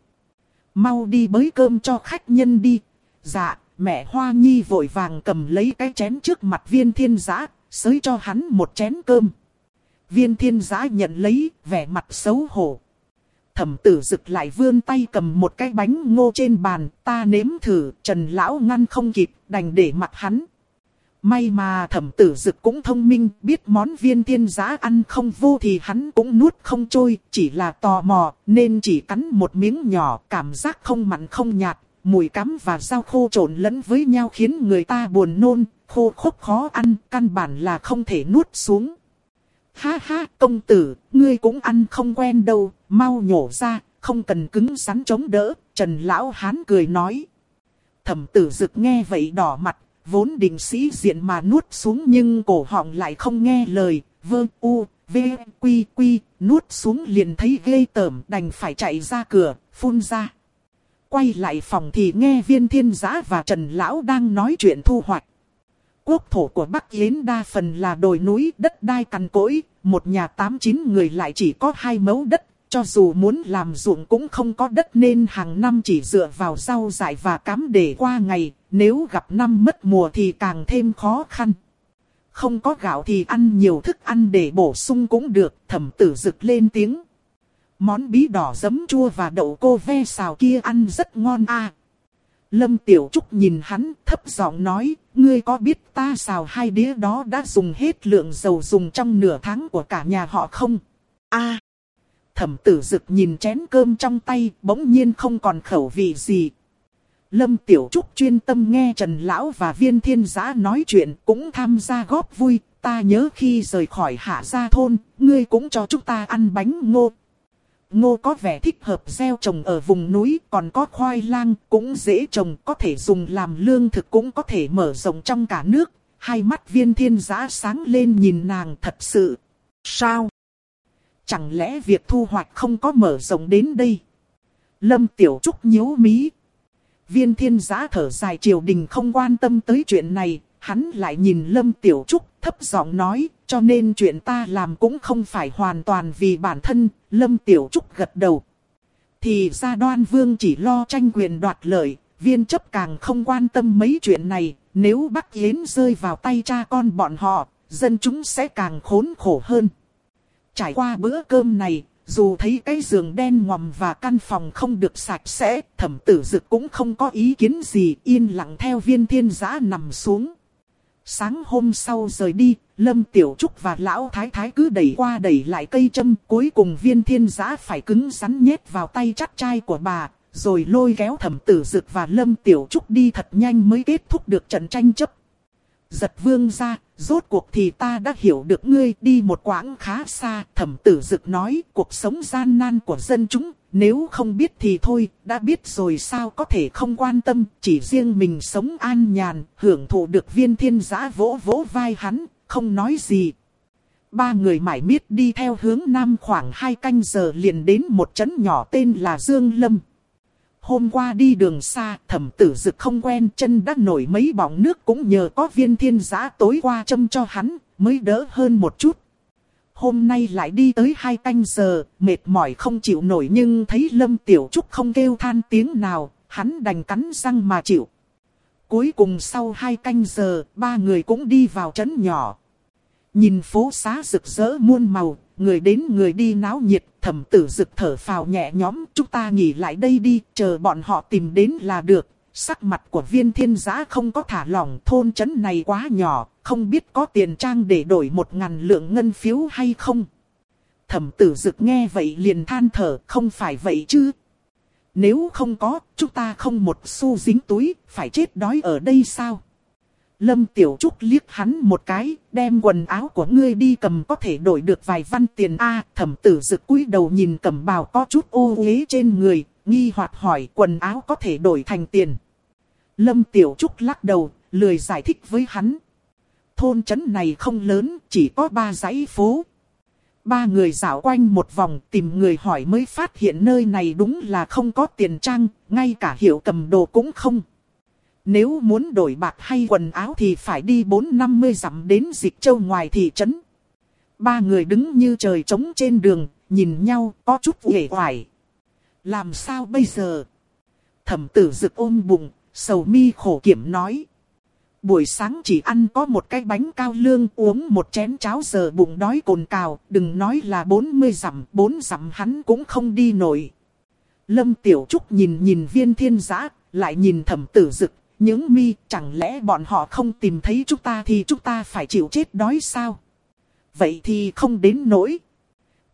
Mau đi bới cơm cho khách nhân đi. Dạ, mẹ Hoa Nhi vội vàng cầm lấy cái chén trước mặt viên thiên giã, xới cho hắn một chén cơm. Viên thiên giã nhận lấy, vẻ mặt xấu hổ. Thẩm tử dực lại vươn tay cầm một cái bánh ngô trên bàn, ta nếm thử, trần lão ngăn không kịp, đành để mặt hắn. May mà thẩm tử dực cũng thông minh, biết món viên thiên giá ăn không vô thì hắn cũng nuốt không trôi, chỉ là tò mò, nên chỉ cắn một miếng nhỏ, cảm giác không mặn không nhạt, mùi cắm và rau khô trộn lẫn với nhau khiến người ta buồn nôn, khô khốc khó ăn, căn bản là không thể nuốt xuống. Ha ha, công tử, ngươi cũng ăn không quen đâu, mau nhổ ra, không cần cứng rắn chống đỡ, Trần Lão Hán cười nói. Thẩm tử dực nghe vậy đỏ mặt, vốn định sĩ diện mà nuốt xuống nhưng cổ họng lại không nghe lời, vơ u, v, quy quy, nuốt xuống liền thấy ghê tởm đành phải chạy ra cửa, phun ra. Quay lại phòng thì nghe viên thiên giã và Trần Lão đang nói chuyện thu hoạch. Quốc thổ của Bắc Yến đa phần là đồi núi, đất đai cằn cỗi, một nhà tám chín người lại chỉ có hai mẫu đất, cho dù muốn làm ruộng cũng không có đất nên hàng năm chỉ dựa vào rau dại và cám để qua ngày, nếu gặp năm mất mùa thì càng thêm khó khăn. Không có gạo thì ăn nhiều thức ăn để bổ sung cũng được, thẩm tử rực lên tiếng. Món bí đỏ giấm chua và đậu cô ve xào kia ăn rất ngon a. Lâm Tiểu Trúc nhìn hắn thấp giọng nói, ngươi có biết ta xào hai đĩa đó đã dùng hết lượng dầu dùng trong nửa tháng của cả nhà họ không? a Thẩm tử dực nhìn chén cơm trong tay, bỗng nhiên không còn khẩu vị gì. Lâm Tiểu Trúc chuyên tâm nghe Trần Lão và Viên Thiên Giã nói chuyện, cũng tham gia góp vui. Ta nhớ khi rời khỏi hạ gia thôn, ngươi cũng cho chúng ta ăn bánh ngô. Ngô có vẻ thích hợp gieo trồng ở vùng núi, còn có khoai lang, cũng dễ trồng, có thể dùng làm lương thực cũng có thể mở rộng trong cả nước. Hai mắt viên thiên giã sáng lên nhìn nàng thật sự. Sao? Chẳng lẽ việc thu hoạch không có mở rộng đến đây? Lâm Tiểu Trúc nhíu mí. Viên thiên giã thở dài triều đình không quan tâm tới chuyện này, hắn lại nhìn Lâm Tiểu Trúc thấp giọng nói, cho nên chuyện ta làm cũng không phải hoàn toàn vì bản thân, Lâm Tiểu Trúc gật đầu. Thì ra đoan vương chỉ lo tranh quyền đoạt lợi, viên chấp càng không quan tâm mấy chuyện này, nếu Bắc Yến rơi vào tay cha con bọn họ, dân chúng sẽ càng khốn khổ hơn. Trải qua bữa cơm này, dù thấy cái giường đen ngòm và căn phòng không được sạch sẽ, thẩm tử dực cũng không có ý kiến gì, yên lặng theo viên thiên giã nằm xuống. Sáng hôm sau rời đi, Lâm Tiểu Trúc và Lão Thái Thái cứ đẩy qua đẩy lại cây châm. Cuối cùng viên thiên giã phải cứng rắn nhét vào tay chắc chai của bà. Rồi lôi kéo thẩm tử dực và Lâm Tiểu Trúc đi thật nhanh mới kết thúc được trận tranh chấp. Giật vương ra, rốt cuộc thì ta đã hiểu được ngươi đi một quãng khá xa. Thẩm tử dực nói cuộc sống gian nan của dân chúng nếu không biết thì thôi, đã biết rồi sao có thể không quan tâm, chỉ riêng mình sống an nhàn, hưởng thụ được viên thiên giã vỗ vỗ vai hắn, không nói gì. Ba người mải miết đi theo hướng nam khoảng hai canh giờ liền đến một trấn nhỏ tên là Dương Lâm. Hôm qua đi đường xa, thẩm tử dực không quen chân đã nổi mấy bọng nước cũng nhờ có viên thiên giã tối qua châm cho hắn, mới đỡ hơn một chút hôm nay lại đi tới hai canh giờ, mệt mỏi không chịu nổi nhưng thấy Lâm Tiểu Trúc không kêu than tiếng nào, hắn đành cắn răng mà chịu. Cuối cùng sau hai canh giờ, ba người cũng đi vào trấn nhỏ. Nhìn phố xá rực rỡ muôn màu, người đến người đi náo nhiệt, thẩm tử rực thở phào nhẹ nhõm, chúng ta nghỉ lại đây đi, chờ bọn họ tìm đến là được. Sắc mặt của viên thiên giã không có thả lỏng thôn chấn này quá nhỏ, không biết có tiền trang để đổi một ngàn lượng ngân phiếu hay không. Thẩm tử dực nghe vậy liền than thở, không phải vậy chứ. Nếu không có, chúng ta không một xu dính túi, phải chết đói ở đây sao? Lâm Tiểu Trúc liếc hắn một cái, đem quần áo của ngươi đi cầm có thể đổi được vài văn tiền A. thẩm tử rực cúi đầu nhìn cầm bào có chút ô uế trên người, nghi hoặc hỏi quần áo có thể đổi thành tiền. Lâm Tiểu Trúc lắc đầu, lười giải thích với hắn. Thôn trấn này không lớn, chỉ có ba dãy phố. Ba người dạo quanh một vòng tìm người hỏi mới phát hiện nơi này đúng là không có tiền trang, ngay cả hiệu cầm đồ cũng không. Nếu muốn đổi bạc hay quần áo thì phải đi 4-50 dặm đến dịch châu ngoài thị trấn. Ba người đứng như trời trống trên đường, nhìn nhau có chút uể oải. Làm sao bây giờ? Thẩm tử rực ôm bụng, sầu mi khổ kiểm nói buổi sáng chỉ ăn có một cái bánh cao lương uống một chén cháo giờ bụng đói cồn cào, đừng nói là 40 dặm, 4 dặm hắn cũng không đi nổi. Lâm Tiểu Trúc nhìn nhìn viên thiên giã, lại nhìn thẩm tử dực, những mi, chẳng lẽ bọn họ không tìm thấy chúng ta thì chúng ta phải chịu chết đói sao? Vậy thì không đến nỗi.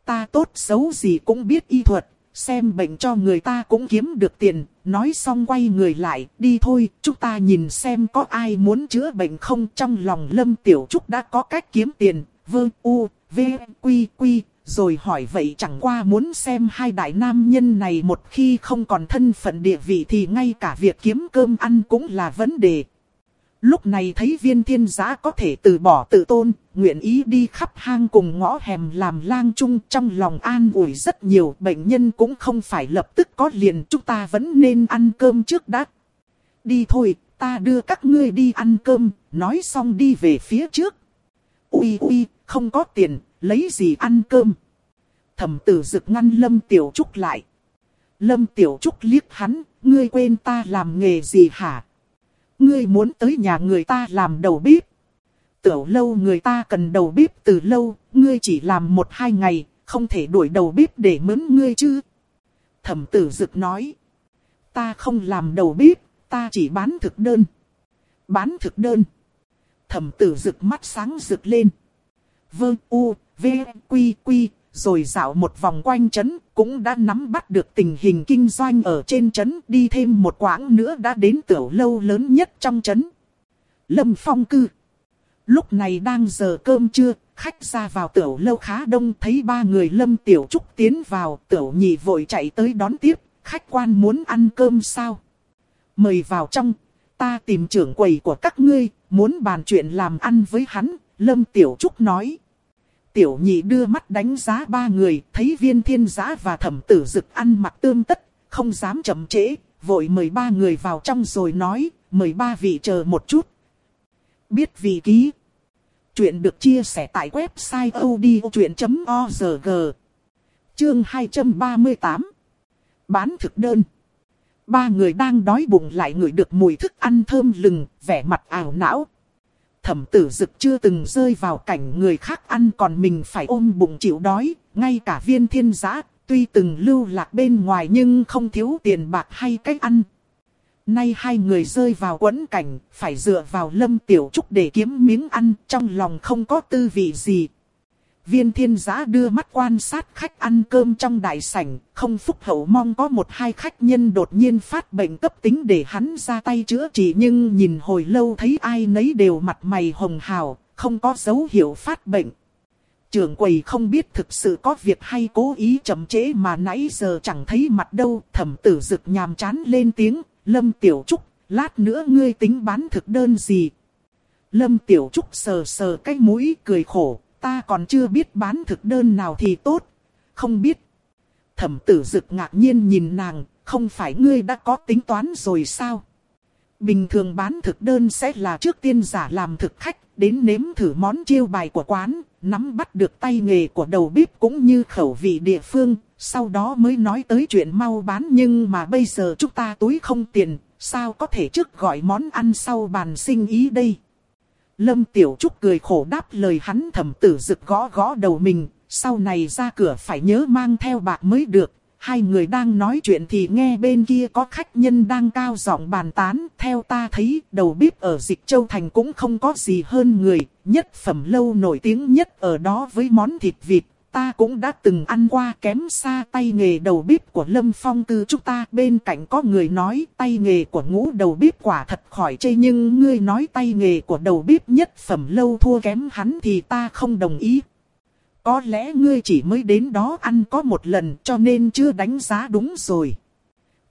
Ta tốt xấu gì cũng biết y thuật, xem bệnh cho người ta cũng kiếm được tiền, nói xong quay người lại, đi thôi, chúng ta nhìn xem có ai muốn chữa bệnh không trong lòng Lâm Tiểu Trúc đã có cách kiếm tiền, vương u, v, quy, quy, rồi hỏi vậy chẳng qua muốn xem hai đại nam nhân này một khi không còn thân phận địa vị thì ngay cả việc kiếm cơm ăn cũng là vấn đề. Lúc này thấy viên thiên giã có thể từ bỏ tự tôn, nguyện ý đi khắp hang cùng ngõ hẻm làm lang chung trong lòng an ủi rất nhiều bệnh nhân cũng không phải lập tức có liền chúng ta vẫn nên ăn cơm trước đã. Đi thôi, ta đưa các ngươi đi ăn cơm, nói xong đi về phía trước. Ui ui, không có tiền, lấy gì ăn cơm. Thẩm tử dực ngăn Lâm Tiểu Trúc lại. Lâm Tiểu Trúc liếc hắn, ngươi quên ta làm nghề gì hả? Ngươi muốn tới nhà người ta làm đầu bếp. Tiểu lâu người ta cần đầu bếp từ lâu, ngươi chỉ làm một hai ngày, không thể đuổi đầu bếp để mướn ngươi chứ. Thẩm tử dực nói. Ta không làm đầu bếp, ta chỉ bán thực đơn. Bán thực đơn. Thẩm tử rực mắt sáng rực lên. Vương U, V, Quy, Quy, rồi dạo một vòng quanh trấn, cũng đã nắm bắt được tình hình kinh doanh ở trên trấn, đi thêm một quãng nữa đã đến tiểu lâu lớn nhất trong trấn. Lâm Phong cư. Lúc này đang giờ cơm trưa, khách ra vào tiểu lâu khá đông thấy ba người Lâm Tiểu Trúc tiến vào, tiểu nhị vội chạy tới đón tiếp, khách quan muốn ăn cơm sao? Mời vào trong, ta tìm trưởng quầy của các ngươi, muốn bàn chuyện làm ăn với hắn, Lâm Tiểu Trúc nói. Tiểu nhị đưa mắt đánh giá ba người, thấy viên thiên giã và thẩm tử dực ăn mặc tương tất, không dám chậm trễ, vội mời ba người vào trong rồi nói, mời ba vị chờ một chút. Biết vị ký. Chuyện được chia sẻ tại website odchuyện.org. Chương 238. Bán thực đơn. Ba người đang đói bụng lại ngửi được mùi thức ăn thơm lừng, vẻ mặt ảo não, thẩm tử dực chưa từng rơi vào cảnh người khác ăn còn mình phải ôm bụng chịu đói, ngay cả viên thiên giã, tuy từng lưu lạc bên ngoài nhưng không thiếu tiền bạc hay cách ăn. Nay hai người rơi vào quẫn cảnh, phải dựa vào lâm tiểu trúc để kiếm miếng ăn, trong lòng không có tư vị gì. Viên thiên giã đưa mắt quan sát khách ăn cơm trong đại sảnh, không phúc hậu mong có một hai khách nhân đột nhiên phát bệnh cấp tính để hắn ra tay chữa trị nhưng nhìn hồi lâu thấy ai nấy đều mặt mày hồng hào, không có dấu hiệu phát bệnh. Trưởng quầy không biết thực sự có việc hay cố ý chậm trễ mà nãy giờ chẳng thấy mặt đâu, thẩm tử rực nhàm chán lên tiếng, Lâm Tiểu Trúc, lát nữa ngươi tính bán thực đơn gì? Lâm Tiểu Trúc sờ sờ cái mũi cười khổ, ta còn chưa biết bán thực đơn nào thì tốt, không biết. Thẩm tử dực ngạc nhiên nhìn nàng, không phải ngươi đã có tính toán rồi sao? Bình thường bán thực đơn sẽ là trước tiên giả làm thực khách, đến nếm thử món chiêu bài của quán, nắm bắt được tay nghề của đầu bếp cũng như khẩu vị địa phương, sau đó mới nói tới chuyện mau bán nhưng mà bây giờ chúng ta túi không tiền, sao có thể trước gọi món ăn sau bàn sinh ý đây. Lâm Tiểu Trúc cười khổ đáp lời hắn thầm tử rực gõ gõ đầu mình, sau này ra cửa phải nhớ mang theo bạc mới được. Hai người đang nói chuyện thì nghe bên kia có khách nhân đang cao giọng bàn tán. Theo ta thấy đầu bếp ở Dịch Châu Thành cũng không có gì hơn người. Nhất phẩm lâu nổi tiếng nhất ở đó với món thịt vịt ta cũng đã từng ăn qua kém xa tay nghề đầu bếp của Lâm Phong cư chúng ta. Bên cạnh có người nói tay nghề của ngũ đầu bếp quả thật khỏi chê nhưng ngươi nói tay nghề của đầu bếp nhất phẩm lâu thua kém hắn thì ta không đồng ý. Có lẽ ngươi chỉ mới đến đó ăn có một lần cho nên chưa đánh giá đúng rồi.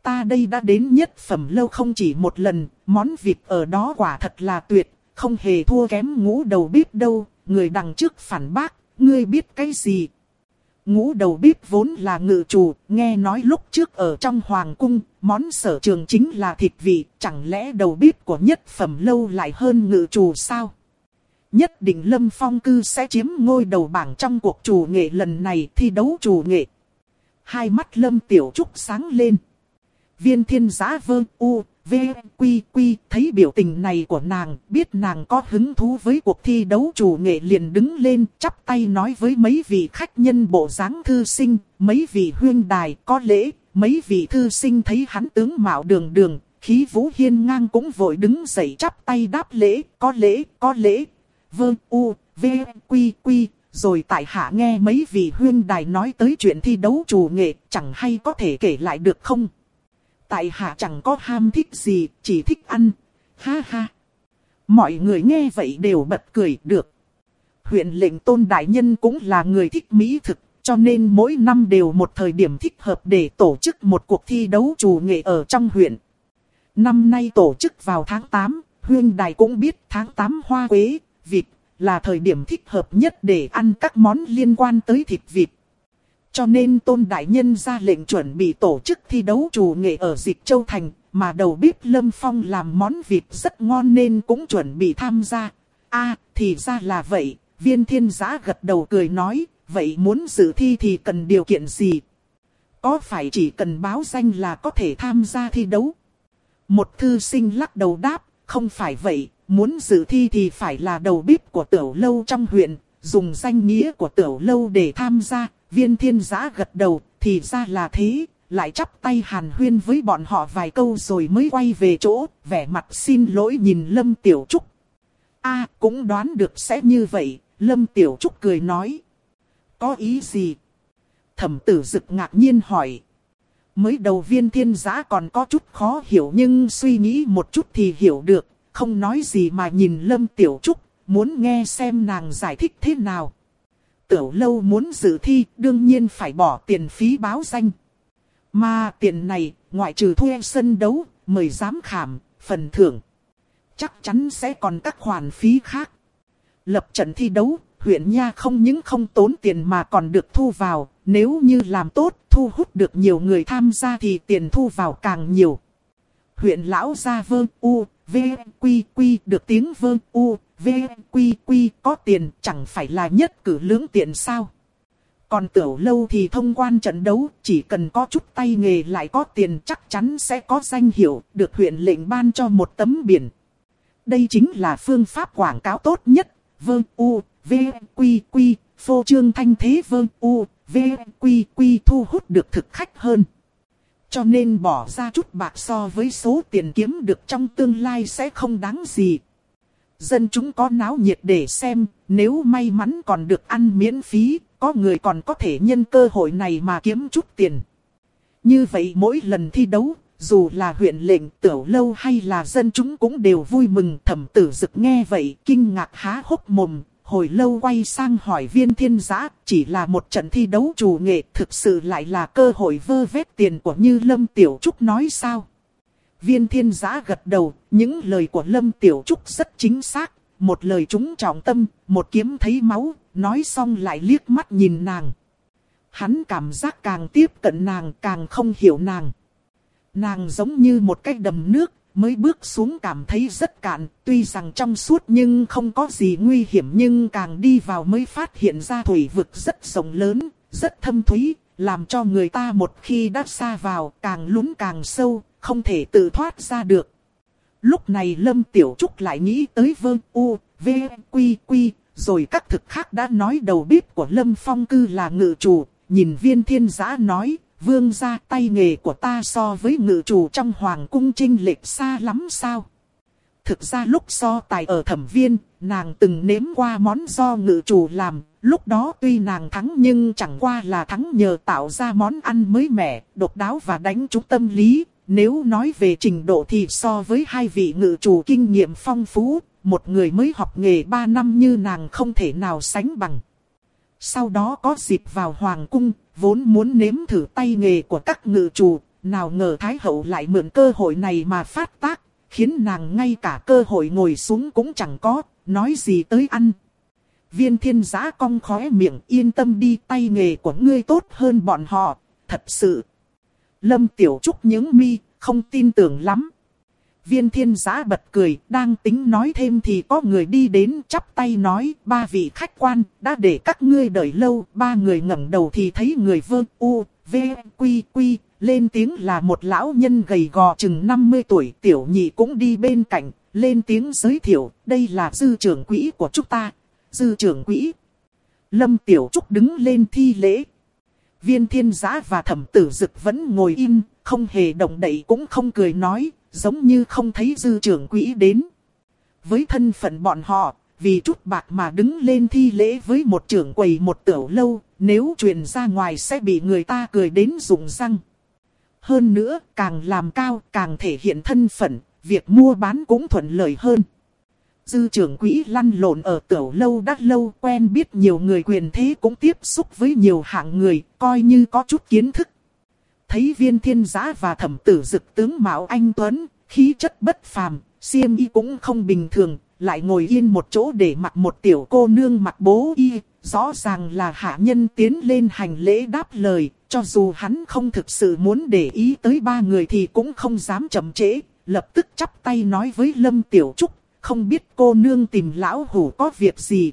Ta đây đã đến nhất phẩm lâu không chỉ một lần, món vịt ở đó quả thật là tuyệt, không hề thua kém ngũ đầu bếp đâu, người đằng trước phản bác, ngươi biết cái gì? Ngũ đầu bếp vốn là ngự chủ, nghe nói lúc trước ở trong hoàng cung, món sở trường chính là thịt vị, chẳng lẽ đầu bếp của nhất phẩm lâu lại hơn ngự chủ sao? Nhất định Lâm Phong Cư sẽ chiếm ngôi đầu bảng trong cuộc chủ nghệ lần này thi đấu chủ nghệ. Hai mắt Lâm Tiểu Trúc sáng lên. Viên thiên giá vơ u, V, Quy, Quy, thấy biểu tình này của nàng, biết nàng có hứng thú với cuộc thi đấu chủ nghệ liền đứng lên, chắp tay nói với mấy vị khách nhân bộ dáng thư sinh, mấy vị huyên đài có lễ, mấy vị thư sinh thấy hắn tướng mạo đường đường, khí vũ hiên ngang cũng vội đứng dậy chắp tay đáp lễ, có lễ, có lễ, Vương u, v, quy, quy, rồi tại hạ nghe mấy vị huyên đài nói tới chuyện thi đấu chủ nghệ, chẳng hay có thể kể lại được không? Tại hạ chẳng có ham thích gì, chỉ thích ăn. Ha ha. Mọi người nghe vậy đều bật cười được. Huyện lệnh tôn đại nhân cũng là người thích mỹ thực, cho nên mỗi năm đều một thời điểm thích hợp để tổ chức một cuộc thi đấu chủ nghệ ở trong huyện. Năm nay tổ chức vào tháng 8, huyên đài cũng biết tháng 8 hoa quế, vịt, là thời điểm thích hợp nhất để ăn các món liên quan tới thịt vịt. Cho nên Tôn Đại Nhân ra lệnh chuẩn bị tổ chức thi đấu chủ nghệ ở Dịch Châu Thành, mà đầu bếp Lâm Phong làm món vịt rất ngon nên cũng chuẩn bị tham gia. a thì ra là vậy, viên thiên giã gật đầu cười nói, vậy muốn dự thi thì cần điều kiện gì? Có phải chỉ cần báo danh là có thể tham gia thi đấu? Một thư sinh lắc đầu đáp, không phải vậy, muốn dự thi thì phải là đầu bếp của tiểu lâu trong huyện, dùng danh nghĩa của tiểu lâu để tham gia, Viên thiên giã gật đầu, thì ra là thế, lại chắp tay hàn huyên với bọn họ vài câu rồi mới quay về chỗ, vẻ mặt xin lỗi nhìn Lâm Tiểu Trúc. a cũng đoán được sẽ như vậy, Lâm Tiểu Trúc cười nói. Có ý gì? Thẩm tử dực ngạc nhiên hỏi. Mới đầu viên thiên giã còn có chút khó hiểu nhưng suy nghĩ một chút thì hiểu được, không nói gì mà nhìn Lâm Tiểu Trúc, muốn nghe xem nàng giải thích thế nào tiểu lâu muốn dự thi đương nhiên phải bỏ tiền phí báo danh. Mà tiền này, ngoại trừ thuê sân đấu, mời giám khảm, phần thưởng. Chắc chắn sẽ còn các khoản phí khác. Lập trận thi đấu, huyện Nha không những không tốn tiền mà còn được thu vào. Nếu như làm tốt, thu hút được nhiều người tham gia thì tiền thu vào càng nhiều. Huyện Lão Gia Vơ U, V, Quy, Quy được tiếng Vơ U, V, Quy, Quy có tiền chẳng phải là nhất cử lưỡng tiện sao. Còn tiểu lâu thì thông quan trận đấu, chỉ cần có chút tay nghề lại có tiền chắc chắn sẽ có danh hiệu, được huyện lệnh ban cho một tấm biển. Đây chính là phương pháp quảng cáo tốt nhất, vơ u, v, quy, quy, phô trương thanh thế vơ u, v, quy, quy thu hút được thực khách hơn. Cho nên bỏ ra chút bạc so với số tiền kiếm được trong tương lai sẽ không đáng gì. Dân chúng có náo nhiệt để xem, nếu may mắn còn được ăn miễn phí, có người còn có thể nhân cơ hội này mà kiếm chút tiền. Như vậy mỗi lần thi đấu, dù là huyện lệnh, tiểu lâu hay là dân chúng cũng đều vui mừng thẩm tử dực nghe vậy, kinh ngạc há hốc mồm, hồi lâu quay sang hỏi viên thiên giã, chỉ là một trận thi đấu chủ nghệ thực sự lại là cơ hội vơ vét tiền của như Lâm Tiểu Trúc nói sao. Viên thiên giã gật đầu, những lời của Lâm Tiểu Trúc rất chính xác, một lời trúng trọng tâm, một kiếm thấy máu, nói xong lại liếc mắt nhìn nàng. Hắn cảm giác càng tiếp cận nàng càng không hiểu nàng. Nàng giống như một cái đầm nước, mới bước xuống cảm thấy rất cạn, tuy rằng trong suốt nhưng không có gì nguy hiểm nhưng càng đi vào mới phát hiện ra thủy vực rất rộng lớn, rất thâm thúy, làm cho người ta một khi đã xa vào càng lún càng sâu, không thể tự thoát ra được. Lúc này Lâm Tiểu Trúc lại nghĩ tới vương u, v, quy quy, rồi các thực khác đã nói đầu bếp của Lâm Phong Cư là ngự chủ, nhìn viên thiên giã nói, vương ra tay nghề của ta so với ngự chủ trong hoàng cung trinh lệch xa lắm sao. Thực ra lúc so tài ở thẩm viên, nàng từng nếm qua món do ngự chủ làm, lúc đó tuy nàng thắng nhưng chẳng qua là thắng nhờ tạo ra món ăn mới mẻ, độc đáo và đánh trúng tâm lý. Nếu nói về trình độ thì so với hai vị ngự chủ kinh nghiệm phong phú, một người mới học nghề 3 năm như nàng không thể nào sánh bằng. Sau đó có dịp vào hoàng cung, vốn muốn nếm thử tay nghề của các ngự chủ, nào ngờ Thái Hậu lại mượn cơ hội này mà phát tác, khiến nàng ngay cả cơ hội ngồi xuống cũng chẳng có, nói gì tới ăn. Viên thiên giã cong khóe miệng yên tâm đi tay nghề của ngươi tốt hơn bọn họ, thật sự. Lâm Tiểu Trúc những mi, không tin tưởng lắm. Viên thiên giá bật cười, đang tính nói thêm thì có người đi đến chắp tay nói, ba vị khách quan, đã để các ngươi đợi lâu, ba người ngẩng đầu thì thấy người vơ u, v, quy, quy, lên tiếng là một lão nhân gầy gò chừng 50 tuổi, tiểu nhị cũng đi bên cạnh, lên tiếng giới thiệu, đây là dư trưởng quỹ của chúng ta, dư trưởng quỹ. Lâm Tiểu Trúc đứng lên thi lễ. Viên thiên giã và thẩm tử dực vẫn ngồi im, không hề động đậy cũng không cười nói, giống như không thấy dư trưởng quỹ đến. Với thân phận bọn họ, vì chút bạc mà đứng lên thi lễ với một trưởng quầy một tiểu lâu, nếu truyền ra ngoài sẽ bị người ta cười đến rụng răng. Hơn nữa, càng làm cao, càng thể hiện thân phận, việc mua bán cũng thuận lợi hơn. Dư trưởng quỹ lăn lộn ở tiểu lâu đắt lâu quen biết nhiều người quyền thế cũng tiếp xúc với nhiều hạng người, coi như có chút kiến thức. Thấy viên thiên giá và thẩm tử dực tướng Mạo Anh Tuấn, khí chất bất phàm, siêm y cũng không bình thường, lại ngồi yên một chỗ để mặc một tiểu cô nương mặc bố y, rõ ràng là hạ nhân tiến lên hành lễ đáp lời, cho dù hắn không thực sự muốn để ý tới ba người thì cũng không dám chậm trễ, lập tức chắp tay nói với Lâm Tiểu Trúc, không biết cô nương tìm lão hủ có việc gì.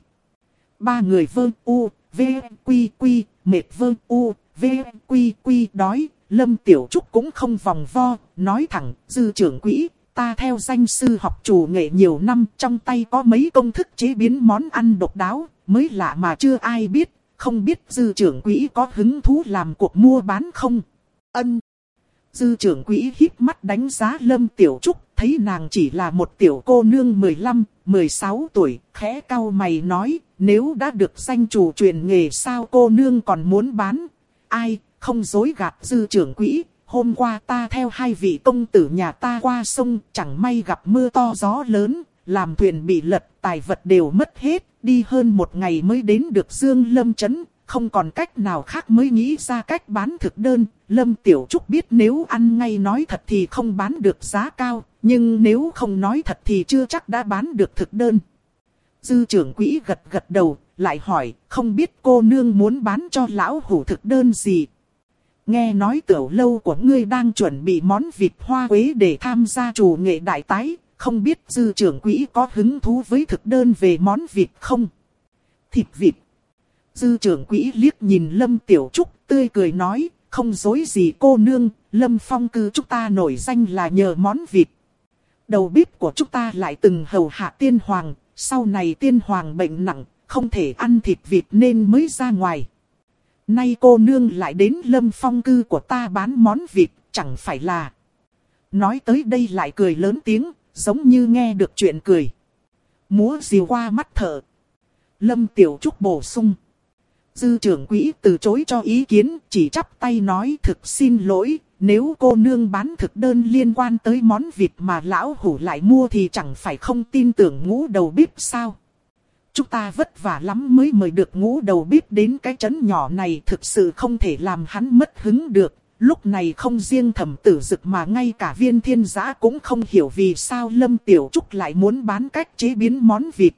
Ba người vơ u, v, quy quy, mệt vơ u, v, quy quy đói, Lâm Tiểu Trúc cũng không vòng vo, nói thẳng, dư trưởng quỹ, ta theo danh sư học chủ nghệ nhiều năm, trong tay có mấy công thức chế biến món ăn độc đáo, mới lạ mà chưa ai biết, không biết dư trưởng quỹ có hứng thú làm cuộc mua bán không? Ân. Dư trưởng quỹ híp mắt đánh giá Lâm Tiểu Trúc, thấy nàng chỉ là một tiểu cô nương 15, 16 tuổi, khẽ cau mày nói, nếu đã được danh chủ truyền nghề sao cô nương còn muốn bán? Ai, không dối gạt dư trưởng quỹ, hôm qua ta theo hai vị công tử nhà ta qua sông, chẳng may gặp mưa to gió lớn, làm thuyền bị lật, tài vật đều mất hết, đi hơn một ngày mới đến được Dương Lâm Trấn, không còn cách nào khác mới nghĩ ra cách bán thực đơn. Lâm Tiểu Trúc biết nếu ăn ngay nói thật thì không bán được giá cao, nhưng nếu không nói thật thì chưa chắc đã bán được thực đơn. Dư trưởng quỹ gật gật đầu, lại hỏi, không biết cô nương muốn bán cho lão hủ thực đơn gì, Nghe nói tiểu lâu của ngươi đang chuẩn bị món vịt hoa quế để tham gia chủ nghệ đại tái, không biết dư trưởng quỹ có hứng thú với thực đơn về món vịt không? Thịt vịt. Dư trưởng quỹ liếc nhìn Lâm Tiểu Trúc tươi cười nói, không dối gì cô nương, Lâm Phong cư chúng ta nổi danh là nhờ món vịt. Đầu bếp của chúng ta lại từng hầu hạ tiên hoàng, sau này tiên hoàng bệnh nặng, không thể ăn thịt vịt nên mới ra ngoài. Nay cô nương lại đến lâm phong cư của ta bán món vịt, chẳng phải là. Nói tới đây lại cười lớn tiếng, giống như nghe được chuyện cười. Múa diều qua mắt thở. Lâm Tiểu Trúc bổ sung. Dư trưởng quỹ từ chối cho ý kiến, chỉ chắp tay nói thực xin lỗi, nếu cô nương bán thực đơn liên quan tới món vịt mà lão hủ lại mua thì chẳng phải không tin tưởng ngũ đầu bếp sao. Chúng ta vất vả lắm mới mời được ngũ đầu bếp đến cái trấn nhỏ này thực sự không thể làm hắn mất hứng được. Lúc này không riêng thẩm tử dực mà ngay cả viên thiên giã cũng không hiểu vì sao Lâm Tiểu Trúc lại muốn bán cách chế biến món vịt.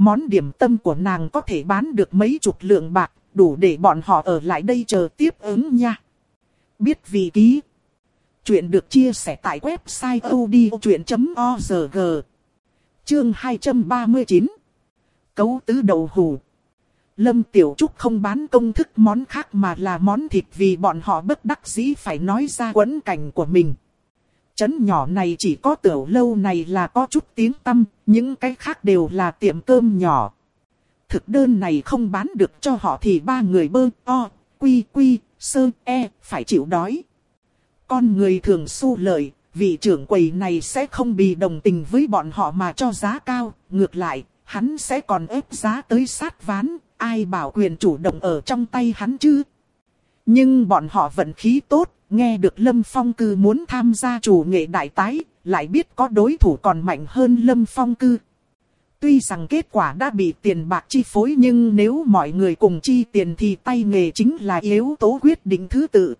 Món điểm tâm của nàng có thể bán được mấy chục lượng bạc, đủ để bọn họ ở lại đây chờ tiếp ứng nha. Biết vị ký. Chuyện được chia sẻ tại website odchuyện.org. Chương 239. Cấu tứ đầu hủ. Lâm Tiểu Trúc không bán công thức món khác mà là món thịt vì bọn họ bất đắc dĩ phải nói ra quẫn cảnh của mình. Chấn nhỏ này chỉ có tiểu lâu này là có chút tiếng tâm, những cái khác đều là tiệm cơm nhỏ. Thực đơn này không bán được cho họ thì ba người bơ, o, quy, quy, sơ, e, phải chịu đói. Con người thường su lợi, vị trưởng quầy này sẽ không bị đồng tình với bọn họ mà cho giá cao, ngược lại, hắn sẽ còn ép giá tới sát ván, ai bảo quyền chủ động ở trong tay hắn chứ. Nhưng bọn họ vận khí tốt, nghe được Lâm Phong Cư muốn tham gia chủ nghệ đại tái, lại biết có đối thủ còn mạnh hơn Lâm Phong Cư. Tuy rằng kết quả đã bị tiền bạc chi phối nhưng nếu mọi người cùng chi tiền thì tay nghề chính là yếu tố quyết định thứ tự.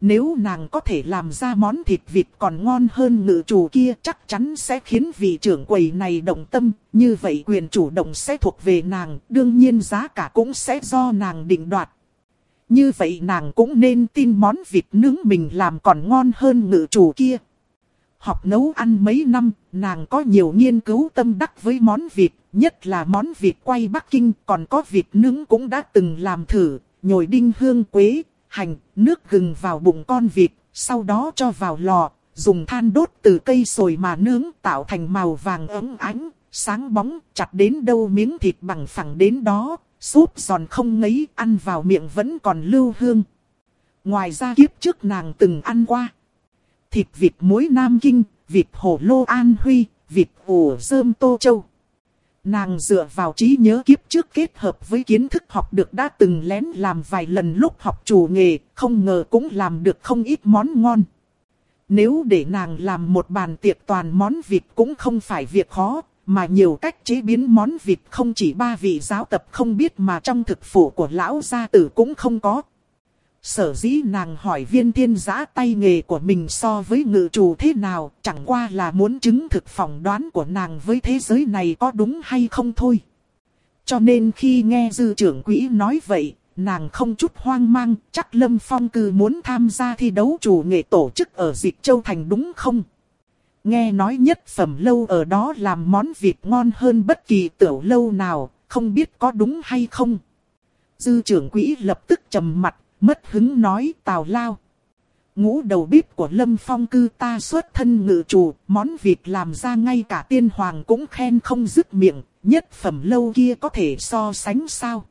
Nếu nàng có thể làm ra món thịt vịt còn ngon hơn ngự chủ kia chắc chắn sẽ khiến vị trưởng quầy này động tâm. Như vậy quyền chủ động sẽ thuộc về nàng, đương nhiên giá cả cũng sẽ do nàng định đoạt. Như vậy nàng cũng nên tin món vịt nướng mình làm còn ngon hơn ngự chủ kia. Học nấu ăn mấy năm, nàng có nhiều nghiên cứu tâm đắc với món vịt, nhất là món vịt quay Bắc Kinh, còn có vịt nướng cũng đã từng làm thử, nhồi đinh hương quế, hành, nước gừng vào bụng con vịt, sau đó cho vào lò, dùng than đốt từ cây sồi mà nướng tạo thành màu vàng ấm ánh, sáng bóng, chặt đến đâu miếng thịt bằng phẳng đến đó, súp giòn không ngấy, ăn vào miệng vẫn còn lưu hương. Ngoài ra kiếp trước nàng từng ăn qua. Thịt vịt muối Nam Kinh, vịt hồ lô An Huy, vịt ủ rơm Tô Châu. Nàng dựa vào trí nhớ kiếp trước kết hợp với kiến thức học được đã từng lén làm vài lần lúc học chủ nghề, không ngờ cũng làm được không ít món ngon. Nếu để nàng làm một bàn tiệc toàn món vịt cũng không phải việc khó, mà nhiều cách chế biến món vịt không chỉ ba vị giáo tập không biết mà trong thực phủ của lão gia tử cũng không có. Sở dĩ nàng hỏi viên thiên giã tay nghề của mình so với ngự chủ thế nào, chẳng qua là muốn chứng thực phỏng đoán của nàng với thế giới này có đúng hay không thôi. Cho nên khi nghe dư trưởng quỹ nói vậy, nàng không chút hoang mang, chắc Lâm Phong cư muốn tham gia thi đấu chủ nghệ tổ chức ở Dịch Châu Thành đúng không? Nghe nói nhất phẩm lâu ở đó làm món vịt ngon hơn bất kỳ tiểu lâu nào, không biết có đúng hay không? Dư trưởng quỹ lập tức trầm mặt, mất hứng nói tào lao. Ngũ đầu bếp của Lâm Phong cư ta xuất thân ngự chủ, món vịt làm ra ngay cả tiên hoàng cũng khen không dứt miệng, nhất phẩm lâu kia có thể so sánh sao.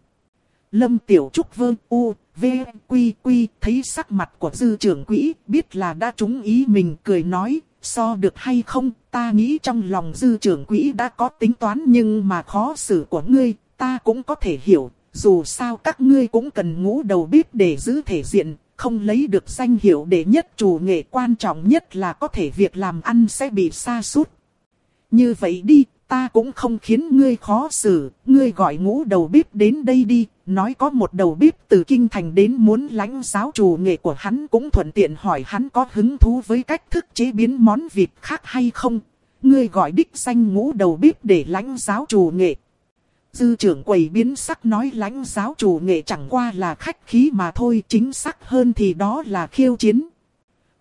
Lâm Tiểu Trúc vương u, v, quy quy, thấy sắc mặt của dư trưởng quỹ, biết là đã trúng ý mình cười nói, so được hay không, ta nghĩ trong lòng dư trưởng quỹ đã có tính toán nhưng mà khó xử của ngươi, ta cũng có thể hiểu, dù sao các ngươi cũng cần ngũ đầu bếp để giữ thể diện, không lấy được danh hiệu để nhất chủ nghệ quan trọng nhất là có thể việc làm ăn sẽ bị sa sút. Như vậy đi, ta cũng không khiến ngươi khó xử, ngươi gọi ngũ đầu bếp đến đây đi, nói có một đầu bếp từ kinh thành đến muốn lãnh giáo chủ nghệ của hắn cũng thuận tiện hỏi hắn có hứng thú với cách thức chế biến món vịt khác hay không. Ngươi gọi đích danh ngũ đầu bếp để lãnh giáo chủ nghệ. Dư trưởng quầy biến sắc nói lãnh giáo chủ nghệ chẳng qua là khách khí mà thôi, chính xác hơn thì đó là khiêu chiến.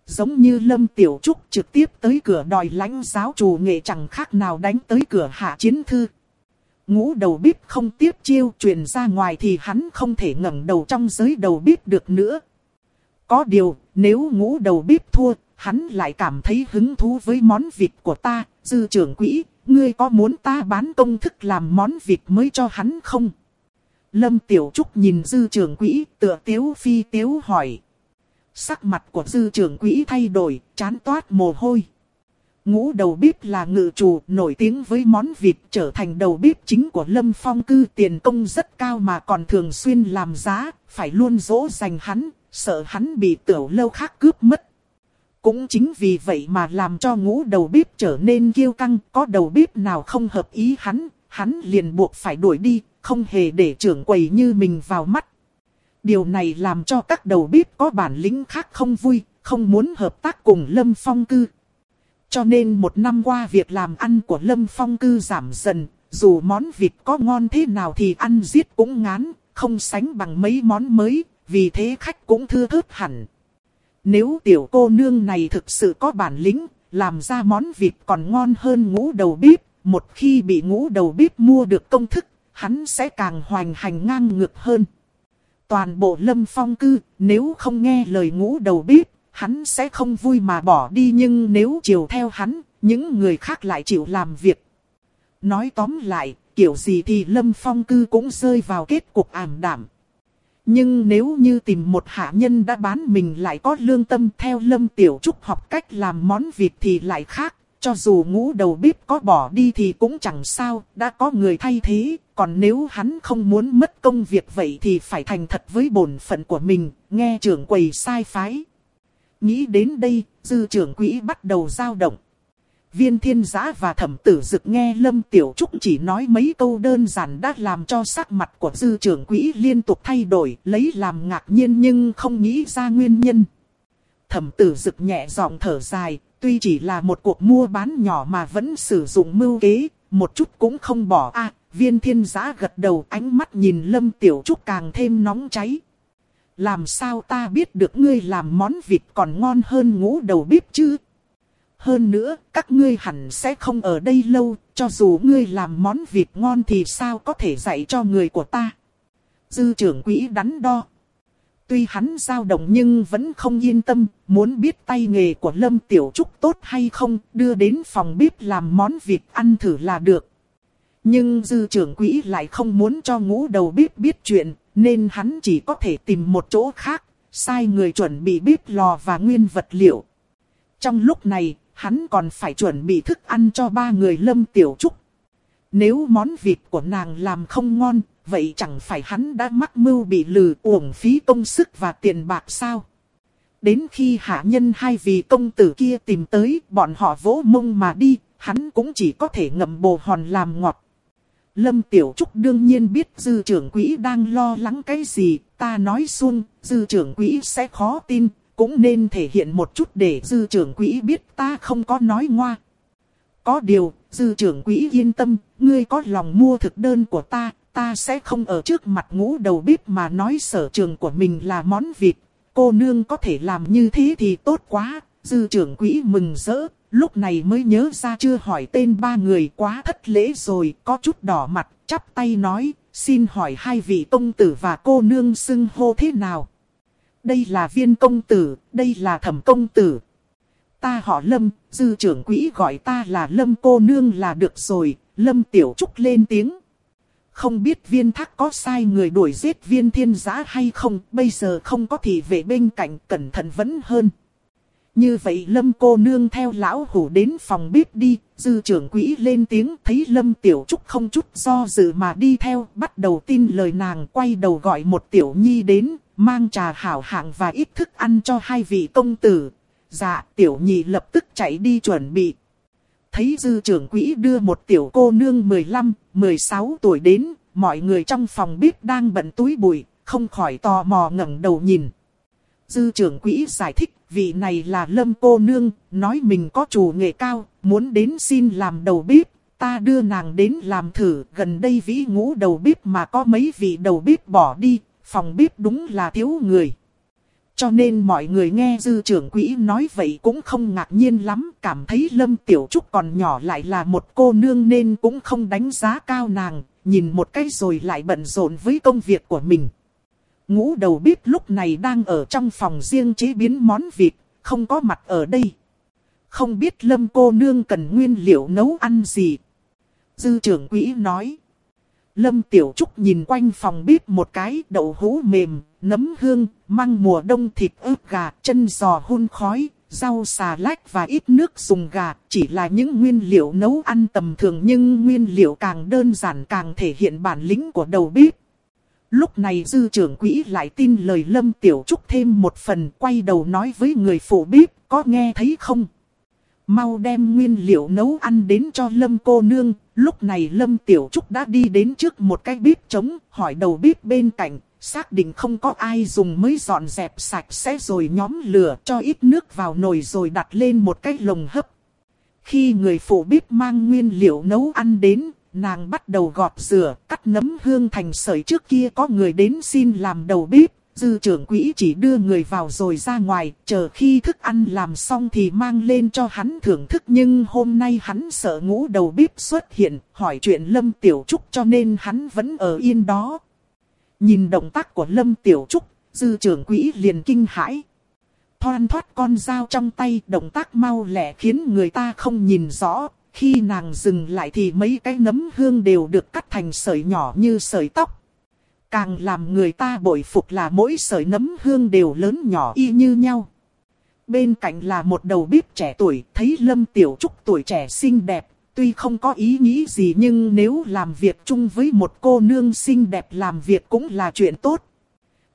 Giống như Lâm Tiểu Trúc trực tiếp tới cửa đòi lãnh giáo chủ nghệ chẳng khác nào đánh tới cửa hạ chiến thư. Ngũ đầu bếp không tiếp chiêu truyền ra ngoài thì hắn không thể ngẩng đầu trong giới đầu bếp được nữa. Có điều, nếu ngũ đầu bếp thua, hắn lại cảm thấy hứng thú với món vịt của ta, dư trưởng quỹ, ngươi có muốn ta bán công thức làm món vịt mới cho hắn không? Lâm Tiểu Trúc nhìn dư trưởng quỹ, tựa tiếu phi tiếu hỏi. Sắc mặt của dư trưởng quỹ thay đổi, chán toát mồ hôi. Ngũ đầu bếp là ngự chủ nổi tiếng với món vịt trở thành đầu bếp chính của Lâm Phong cư tiền công rất cao mà còn thường xuyên làm giá, phải luôn dỗ dành hắn, sợ hắn bị tiểu lâu khác cướp mất. Cũng chính vì vậy mà làm cho ngũ đầu bếp trở nên kiêu căng, có đầu bếp nào không hợp ý hắn, hắn liền buộc phải đuổi đi, không hề để trưởng quầy như mình vào mắt. Điều này làm cho các đầu bếp có bản lĩnh khác không vui, không muốn hợp tác cùng Lâm Phong cư. Cho nên một năm qua việc làm ăn của Lâm Phong cư giảm dần, dù món vịt có ngon thế nào thì ăn giết cũng ngán, không sánh bằng mấy món mới, vì thế khách cũng thưa thớt hẳn. Nếu tiểu cô nương này thực sự có bản lĩnh, làm ra món vịt còn ngon hơn ngũ đầu bếp, một khi bị ngũ đầu bếp mua được công thức, hắn sẽ càng hoành hành ngang ngược hơn. Toàn bộ lâm phong cư, nếu không nghe lời ngũ đầu bếp, hắn sẽ không vui mà bỏ đi nhưng nếu chiều theo hắn, những người khác lại chịu làm việc. Nói tóm lại, kiểu gì thì lâm phong cư cũng rơi vào kết cục ảm đảm. Nhưng nếu như tìm một hạ nhân đã bán mình lại có lương tâm theo lâm tiểu trúc học cách làm món vịt thì lại khác. Cho dù ngũ đầu bếp có bỏ đi thì cũng chẳng sao, đã có người thay thế. Còn nếu hắn không muốn mất công việc vậy thì phải thành thật với bổn phận của mình, nghe trưởng quầy sai phái. Nghĩ đến đây, dư trưởng quỹ bắt đầu dao động. Viên thiên giã và thẩm tử dực nghe Lâm Tiểu Trúc chỉ nói mấy câu đơn giản đã làm cho sắc mặt của dư trưởng quỹ liên tục thay đổi, lấy làm ngạc nhiên nhưng không nghĩ ra nguyên nhân. Thẩm tử dực nhẹ giọng thở dài, tuy chỉ là một cuộc mua bán nhỏ mà vẫn sử dụng mưu kế, một chút cũng không bỏ a viên thiên giã gật đầu ánh mắt nhìn Lâm Tiểu Trúc càng thêm nóng cháy. Làm sao ta biết được ngươi làm món vịt còn ngon hơn ngũ đầu bếp chứ? Hơn nữa, các ngươi hẳn sẽ không ở đây lâu, cho dù ngươi làm món vịt ngon thì sao có thể dạy cho người của ta. Dư trưởng quỹ đắn đo. Tuy hắn dao động nhưng vẫn không yên tâm, muốn biết tay nghề của Lâm Tiểu Trúc tốt hay không, đưa đến phòng bếp làm món vịt ăn thử là được. Nhưng dư trưởng quỹ lại không muốn cho ngũ đầu bếp biết chuyện, nên hắn chỉ có thể tìm một chỗ khác, sai người chuẩn bị bếp lò và nguyên vật liệu. Trong lúc này, hắn còn phải chuẩn bị thức ăn cho ba người Lâm Tiểu Trúc. Nếu món vịt của nàng làm không ngon, vậy chẳng phải hắn đã mắc mưu bị lừa uổng phí công sức và tiền bạc sao? Đến khi hạ nhân hai vị công tử kia tìm tới, bọn họ vỗ mông mà đi, hắn cũng chỉ có thể ngậm bồ hòn làm ngọt. Lâm Tiểu Trúc đương nhiên biết dư trưởng quỹ đang lo lắng cái gì, ta nói xuân, dư trưởng quỹ sẽ khó tin, cũng nên thể hiện một chút để dư trưởng quỹ biết ta không có nói ngoa. Có điều, dư trưởng quỹ yên tâm, ngươi có lòng mua thực đơn của ta, ta sẽ không ở trước mặt ngũ đầu bếp mà nói sở trường của mình là món vịt. Cô nương có thể làm như thế thì tốt quá, dư trưởng quỹ mừng rỡ, lúc này mới nhớ ra chưa hỏi tên ba người quá thất lễ rồi, có chút đỏ mặt, chắp tay nói, xin hỏi hai vị công tử và cô nương xưng hô thế nào đây là viên công tử, đây là thẩm công tử. Ta họ Lâm, dư trưởng quỹ gọi ta là Lâm cô nương là được rồi, Lâm tiểu trúc lên tiếng. Không biết viên thác có sai người đuổi giết viên thiên giã hay không, bây giờ không có thì về bên cạnh cẩn thận vẫn hơn. Như vậy Lâm cô nương theo lão hủ đến phòng bếp đi, dư trưởng quỹ lên tiếng thấy Lâm Tiểu Trúc không chút do dự mà đi theo, bắt đầu tin lời nàng quay đầu gọi một tiểu nhi đến, mang trà hảo hạng và ít thức ăn cho hai vị công tử. Dạ, tiểu nhị lập tức chạy đi chuẩn bị. Thấy dư trưởng quỹ đưa một tiểu cô nương 15, 16 tuổi đến, mọi người trong phòng bếp đang bận túi bụi, không khỏi tò mò ngẩng đầu nhìn. Dư trưởng quỹ giải thích, vị này là lâm cô nương, nói mình có chủ nghệ cao, muốn đến xin làm đầu bếp. Ta đưa nàng đến làm thử, gần đây vĩ ngũ đầu bếp mà có mấy vị đầu bếp bỏ đi, phòng bếp đúng là thiếu người. Cho nên mọi người nghe dư trưởng quỹ nói vậy cũng không ngạc nhiên lắm, cảm thấy Lâm Tiểu Trúc còn nhỏ lại là một cô nương nên cũng không đánh giá cao nàng, nhìn một cái rồi lại bận rộn với công việc của mình. Ngũ đầu bếp lúc này đang ở trong phòng riêng chế biến món vịt, không có mặt ở đây. Không biết Lâm cô nương cần nguyên liệu nấu ăn gì. Dư trưởng quỹ nói. Lâm Tiểu Trúc nhìn quanh phòng bếp một cái đậu hũ mềm, nấm hương, măng mùa đông thịt ướp gà, chân giò hun khói, rau xà lách và ít nước dùng gà, chỉ là những nguyên liệu nấu ăn tầm thường nhưng nguyên liệu càng đơn giản càng thể hiện bản lĩnh của đầu bếp. Lúc này dư trưởng quỹ lại tin lời Lâm Tiểu Trúc thêm một phần quay đầu nói với người phụ bếp, có nghe thấy không? Mau đem nguyên liệu nấu ăn đến cho Lâm cô nương, lúc này Lâm Tiểu Trúc đã đi đến trước một cái bếp trống, hỏi đầu bếp bên cạnh, xác định không có ai dùng mới dọn dẹp sạch sẽ rồi nhóm lửa cho ít nước vào nồi rồi đặt lên một cái lồng hấp. Khi người phụ bếp mang nguyên liệu nấu ăn đến, nàng bắt đầu gọt rửa, cắt nấm hương thành sợi trước kia có người đến xin làm đầu bếp. Dư trưởng quỹ chỉ đưa người vào rồi ra ngoài, chờ khi thức ăn làm xong thì mang lên cho hắn thưởng thức. Nhưng hôm nay hắn sợ ngũ đầu bếp xuất hiện, hỏi chuyện Lâm Tiểu Trúc cho nên hắn vẫn ở yên đó. Nhìn động tác của Lâm Tiểu Trúc, dư trưởng quỹ liền kinh hãi. Thoan thoát con dao trong tay, động tác mau lẹ khiến người ta không nhìn rõ. Khi nàng dừng lại thì mấy cái nấm hương đều được cắt thành sợi nhỏ như sợi tóc. Càng làm người ta bội phục là mỗi sợi nấm hương đều lớn nhỏ y như nhau. Bên cạnh là một đầu bếp trẻ tuổi, thấy Lâm Tiểu Trúc tuổi trẻ xinh đẹp, tuy không có ý nghĩ gì nhưng nếu làm việc chung với một cô nương xinh đẹp làm việc cũng là chuyện tốt.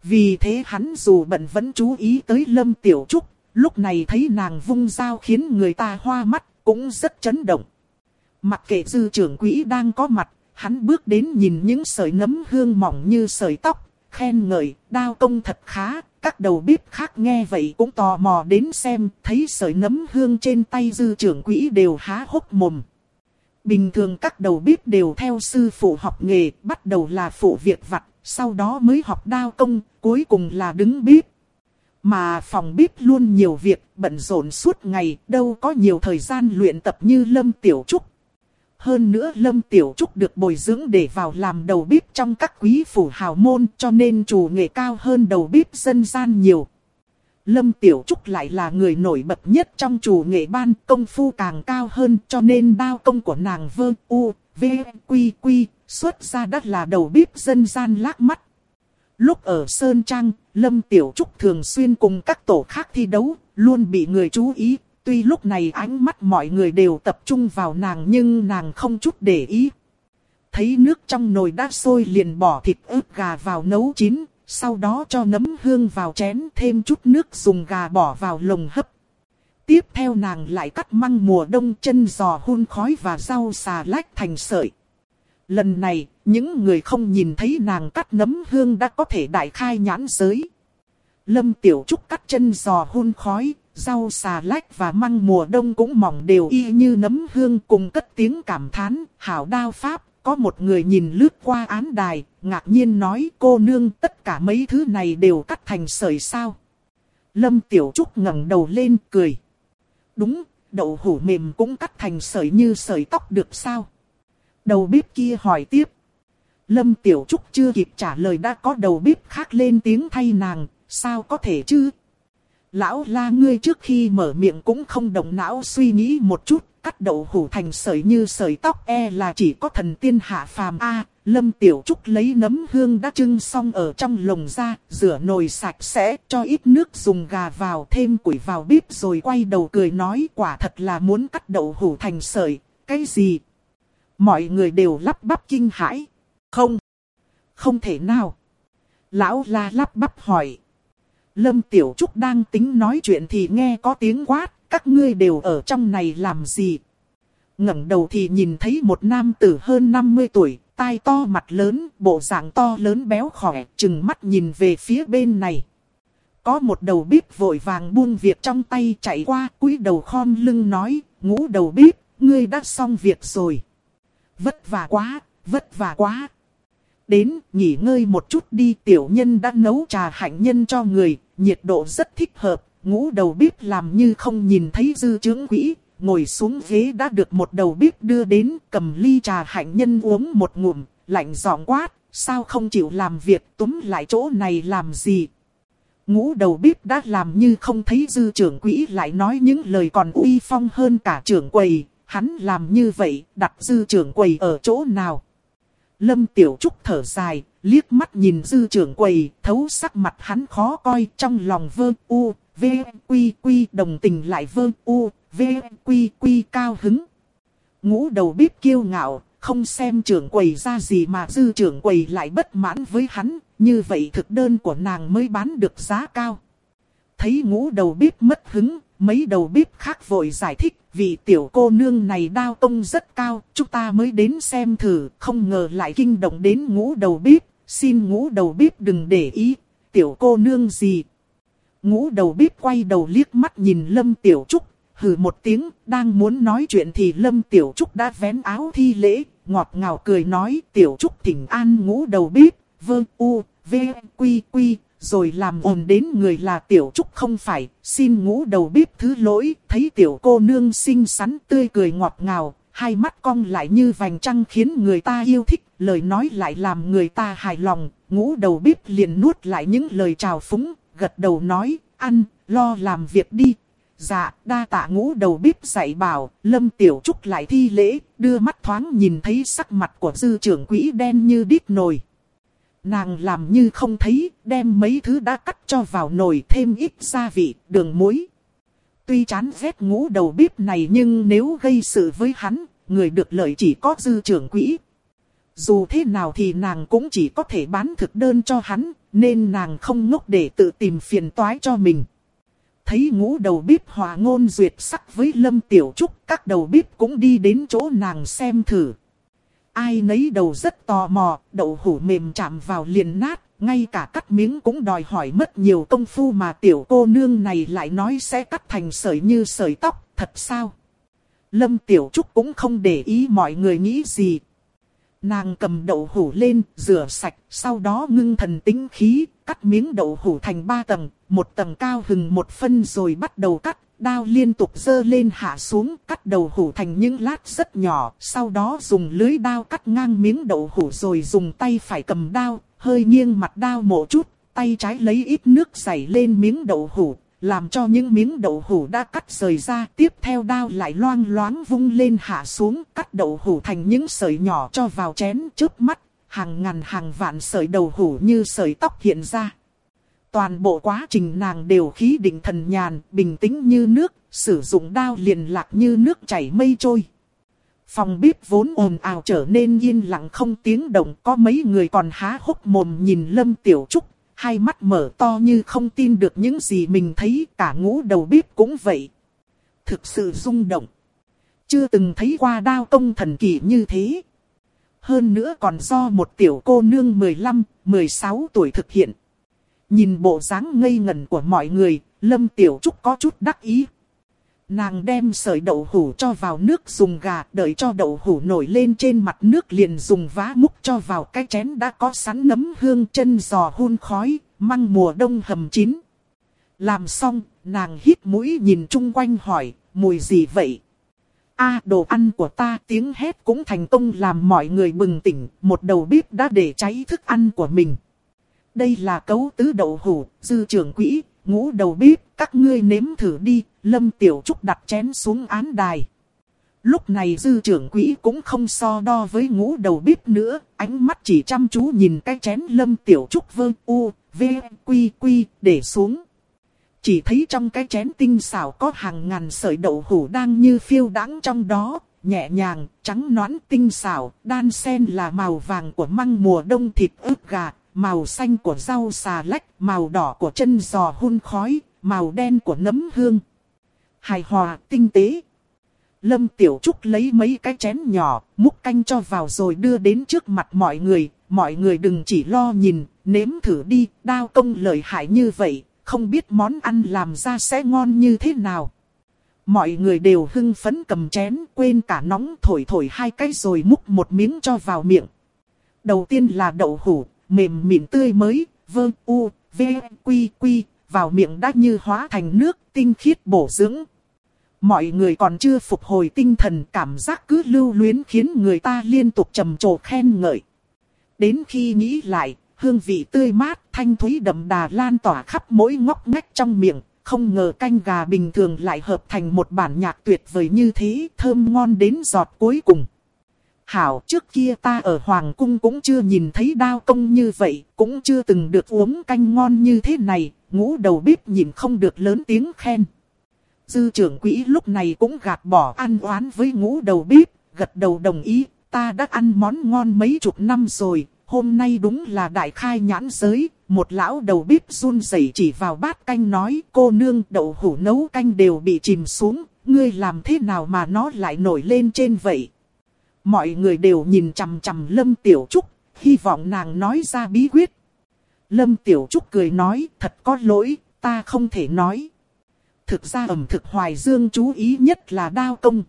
Vì thế hắn dù bận vẫn chú ý tới Lâm Tiểu Trúc, lúc này thấy nàng vung dao khiến người ta hoa mắt, cũng rất chấn động. Mặc kệ dư trưởng quỹ đang có mặt, hắn bước đến nhìn những sợi nấm hương mỏng như sợi tóc, khen ngợi, đao công thật khá. Các đầu bếp khác nghe vậy cũng tò mò đến xem, thấy sợi nấm hương trên tay dư trưởng quỹ đều há hốc mồm. Bình thường các đầu bếp đều theo sư phụ học nghề, bắt đầu là phụ việc vặt, sau đó mới học đao công, cuối cùng là đứng bếp. Mà phòng bếp luôn nhiều việc, bận rộn suốt ngày, đâu có nhiều thời gian luyện tập như Lâm Tiểu Trúc. Hơn nữa Lâm Tiểu Trúc được bồi dưỡng để vào làm đầu bếp trong các quý phủ hào môn cho nên chủ nghề cao hơn đầu bếp dân gian nhiều. Lâm Tiểu Trúc lại là người nổi bật nhất trong chủ nghệ ban công phu càng cao hơn cho nên đao công của nàng vơ u, v, quy quy, xuất ra đất là đầu bếp dân gian lác mắt. Lúc ở Sơn Trang, Lâm Tiểu Trúc thường xuyên cùng các tổ khác thi đấu, luôn bị người chú ý. Tuy lúc này ánh mắt mọi người đều tập trung vào nàng nhưng nàng không chút để ý. Thấy nước trong nồi đã sôi liền bỏ thịt ướp gà vào nấu chín, sau đó cho nấm hương vào chén thêm chút nước dùng gà bỏ vào lồng hấp. Tiếp theo nàng lại cắt măng mùa đông chân giò hun khói và rau xà lách thành sợi. Lần này, những người không nhìn thấy nàng cắt nấm hương đã có thể đại khai nhãn giới. Lâm Tiểu Trúc cắt chân giò hun khói, rau xà lách và măng mùa đông cũng mỏng đều y như nấm hương cùng cất tiếng cảm thán, hảo đao pháp. Có một người nhìn lướt qua án đài, ngạc nhiên nói cô nương tất cả mấy thứ này đều cắt thành sợi sao. Lâm Tiểu Trúc ngẩng đầu lên cười. Đúng, đậu hủ mềm cũng cắt thành sợi như sợi tóc được sao? Đầu bếp kia hỏi tiếp. Lâm Tiểu Trúc chưa kịp trả lời đã có đầu bếp khác lên tiếng thay nàng, sao có thể chứ? Lão la ngươi trước khi mở miệng cũng không động não suy nghĩ một chút, cắt đậu hủ thành sợi như sợi tóc e là chỉ có thần tiên hạ phàm A. Lâm Tiểu Trúc lấy nấm hương đã trưng xong ở trong lồng ra, rửa nồi sạch sẽ, cho ít nước dùng gà vào, thêm củi vào bếp rồi quay đầu cười nói quả thật là muốn cắt đậu hủ thành sợi, cái gì? Mọi người đều lắp bắp kinh hãi. Không, không thể nào. Lão la lắp bắp hỏi. Lâm Tiểu Trúc đang tính nói chuyện thì nghe có tiếng quát, các ngươi đều ở trong này làm gì? ngẩng đầu thì nhìn thấy một nam tử hơn 50 tuổi, tai to mặt lớn, bộ dạng to lớn béo khỏe, chừng mắt nhìn về phía bên này. Có một đầu bếp vội vàng buông việc trong tay chạy qua, cúi đầu khom lưng nói, ngũ đầu bếp, ngươi đã xong việc rồi. Vất vả quá, vất vả quá. Đến, nghỉ ngơi một chút đi, tiểu nhân đã nấu trà hạnh nhân cho người, nhiệt độ rất thích hợp, ngũ đầu bếp làm như không nhìn thấy dư chứng quỹ, ngồi xuống ghế đã được một đầu bếp đưa đến, cầm ly trà hạnh nhân uống một ngụm, lạnh giọng quát, sao không chịu làm việc túm lại chỗ này làm gì. Ngũ đầu bếp đã làm như không thấy dư trưởng quỹ lại nói những lời còn uy phong hơn cả trưởng quầy, hắn làm như vậy, đặt dư trưởng quầy ở chỗ nào. Lâm Tiểu Trúc thở dài, liếc mắt nhìn dư trưởng quầy, thấu sắc mặt hắn khó coi trong lòng vơ u, v, quy quy đồng tình lại vơ u, v, quy quy cao hứng. Ngũ đầu bếp kiêu ngạo, không xem trưởng quầy ra gì mà dư trưởng quầy lại bất mãn với hắn, như vậy thực đơn của nàng mới bán được giá cao. Thấy ngũ đầu bếp mất hứng, mấy đầu bếp khác vội giải thích, vì tiểu cô nương này đao tông rất cao, chúng ta mới đến xem thử, không ngờ lại kinh động đến ngũ đầu bếp, xin ngũ đầu bếp đừng để ý, tiểu cô nương gì. Ngũ đầu bếp quay đầu liếc mắt nhìn Lâm Tiểu Trúc, hừ một tiếng, đang muốn nói chuyện thì Lâm Tiểu Trúc đã vén áo thi lễ, ngọt ngào cười nói Tiểu Trúc thỉnh an ngũ đầu bếp, vơ u, v, quy quy, rồi làm ồn đến người là Tiểu Trúc không phải, xin ngũ đầu bếp thứ lỗi, thấy Tiểu cô nương xinh xắn tươi cười ngọt ngào, hai mắt cong lại như vành trăng khiến người ta yêu thích, lời nói lại làm người ta hài lòng, ngũ đầu bếp liền nuốt lại những lời chào phúng, gật đầu nói, ăn, lo làm việc đi. Dạ, đa tạ ngũ đầu bếp dạy bảo, Lâm Tiểu Trúc lại thi lễ, đưa mắt thoáng nhìn thấy sắc mặt của dư trưởng quỹ đen như đít nồi. Nàng làm như không thấy, đem mấy thứ đã cắt cho vào nồi thêm ít gia vị, đường muối. Tuy chán ghét ngũ đầu bếp này nhưng nếu gây sự với hắn, người được lợi chỉ có dư trưởng quỹ. Dù thế nào thì nàng cũng chỉ có thể bán thực đơn cho hắn, nên nàng không ngốc để tự tìm phiền toái cho mình. Thấy ngũ đầu bếp hòa ngôn duyệt sắc với Lâm Tiểu Trúc, các đầu bếp cũng đi đến chỗ nàng xem thử. Ai nấy đầu rất tò mò, đậu hủ mềm chạm vào liền nát, ngay cả cắt miếng cũng đòi hỏi mất nhiều công phu mà tiểu cô nương này lại nói sẽ cắt thành sợi như sợi tóc, thật sao? Lâm Tiểu Trúc cũng không để ý mọi người nghĩ gì. Nàng cầm đậu hủ lên, rửa sạch, sau đó ngưng thần tính khí, cắt miếng đậu hủ thành ba tầng, một tầng cao hừng một phân rồi bắt đầu cắt, đao liên tục dơ lên hạ xuống, cắt đầu hủ thành những lát rất nhỏ, sau đó dùng lưới đao cắt ngang miếng đậu hủ rồi dùng tay phải cầm đao, hơi nghiêng mặt đao một chút, tay trái lấy ít nước dày lên miếng đậu hủ, làm cho những miếng đậu hủ đã cắt rời ra, tiếp theo đao lại loang loáng vung lên hạ xuống, cắt đậu hủ thành những sợi nhỏ cho vào chén trước mắt, hàng ngàn hàng vạn sợi đậu hủ như sợi tóc hiện ra. Toàn bộ quá trình nàng đều khí định thần nhàn, bình tĩnh như nước, sử dụng đao liền lạc như nước chảy mây trôi. Phòng bếp vốn ồn ào trở nên yên lặng không tiếng động, có mấy người còn há hốc mồm nhìn Lâm Tiểu Trúc, hai mắt mở to như không tin được những gì mình thấy, cả ngũ đầu bếp cũng vậy. Thực sự rung động. Chưa từng thấy qua đao công thần kỳ như thế. Hơn nữa còn do một tiểu cô nương 15, 16 tuổi thực hiện. Nhìn bộ dáng ngây ngẩn của mọi người, Lâm Tiểu Trúc có chút đắc ý. Nàng đem sợi đậu hủ cho vào nước dùng gà, đợi cho đậu hủ nổi lên trên mặt nước liền dùng vá múc cho vào cái chén đã có sẵn nấm hương chân giò hun khói, măng mùa đông hầm chín. Làm xong, nàng hít mũi nhìn chung quanh hỏi, mùi gì vậy? a đồ ăn của ta tiếng hét cũng thành công làm mọi người bừng tỉnh, một đầu bếp đã để cháy thức ăn của mình. Đây là cấu tứ đậu hủ, dư trưởng quỹ, ngũ đầu bếp, các ngươi nếm thử đi, Lâm Tiểu Trúc đặt chén xuống án đài. Lúc này dư trưởng quỹ cũng không so đo với ngũ đầu bếp nữa, ánh mắt chỉ chăm chú nhìn cái chén Lâm Tiểu Trúc vơ u, v, quy quy, để xuống. Chỉ thấy trong cái chén tinh xảo có hàng ngàn sợi đậu hủ đang như phiêu đãng trong đó, nhẹ nhàng, trắng nõn tinh xảo, đan sen là màu vàng của măng mùa đông thịt ướp gà, màu xanh của rau xà lách, màu đỏ của chân giò hun khói, màu đen của nấm hương. Hài hòa, tinh tế. Lâm Tiểu Trúc lấy mấy cái chén nhỏ, múc canh cho vào rồi đưa đến trước mặt mọi người. Mọi người đừng chỉ lo nhìn, nếm thử đi, đao công lợi hại như vậy, không biết món ăn làm ra sẽ ngon như thế nào. Mọi người đều hưng phấn cầm chén, quên cả nóng thổi thổi hai cái rồi múc một miếng cho vào miệng. Đầu tiên là đậu hủ, mềm mịn tươi mới, vơ u, v, quy quy, vào miệng đã như hóa thành nước, tinh khiết bổ dưỡng. Mọi người còn chưa phục hồi tinh thần cảm giác cứ lưu luyến khiến người ta liên tục trầm trồ khen ngợi. Đến khi nghĩ lại, hương vị tươi mát, thanh thúy đậm đà lan tỏa khắp mỗi ngóc ngách trong miệng. Không ngờ canh gà bình thường lại hợp thành một bản nhạc tuyệt vời như thế, thơm ngon đến giọt cuối cùng. Hảo trước kia ta ở Hoàng Cung cũng chưa nhìn thấy đao công như vậy, cũng chưa từng được uống canh ngon như thế này, ngũ đầu bếp nhìn không được lớn tiếng khen. Dư trưởng quỹ lúc này cũng gạt bỏ ăn oán với ngũ đầu bếp, gật đầu đồng ý, ta đã ăn món ngon mấy chục năm rồi, hôm nay đúng là đại khai nhãn giới, một lão đầu bếp run rẩy chỉ vào bát canh nói cô nương đậu hủ nấu canh đều bị chìm xuống, ngươi làm thế nào mà nó lại nổi lên trên vậy? Mọi người đều nhìn chằm chằm Lâm Tiểu Trúc, hy vọng nàng nói ra bí quyết. Lâm Tiểu Trúc cười nói, thật có lỗi, ta không thể nói. Thực ra ẩm thực Hoài Dương chú ý nhất là đao công.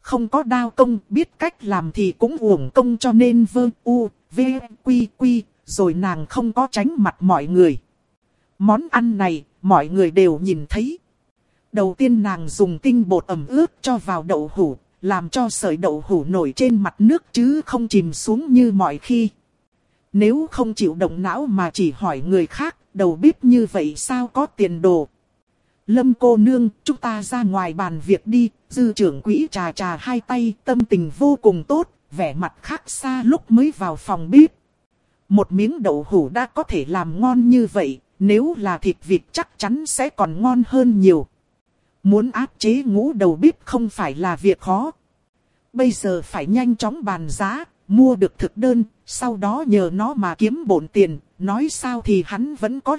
Không có đao công, biết cách làm thì cũng uổng công cho nên vơ u, v, quy quy, rồi nàng không có tránh mặt mọi người. Món ăn này, mọi người đều nhìn thấy. Đầu tiên nàng dùng tinh bột ẩm ướt cho vào đậu hủ, làm cho sợi đậu hủ nổi trên mặt nước chứ không chìm xuống như mọi khi. Nếu không chịu động não mà chỉ hỏi người khác, đầu bếp như vậy sao có tiền đồ. Lâm cô nương, chúng ta ra ngoài bàn việc đi, dư trưởng quỹ trà trà hai tay, tâm tình vô cùng tốt, vẻ mặt khác xa lúc mới vào phòng bếp. Một miếng đậu hủ đã có thể làm ngon như vậy, nếu là thịt vịt chắc chắn sẽ còn ngon hơn nhiều. Muốn áp chế ngũ đầu bếp không phải là việc khó. Bây giờ phải nhanh chóng bàn giá, mua được thực đơn, sau đó nhờ nó mà kiếm bổn tiền, nói sao thì hắn vẫn có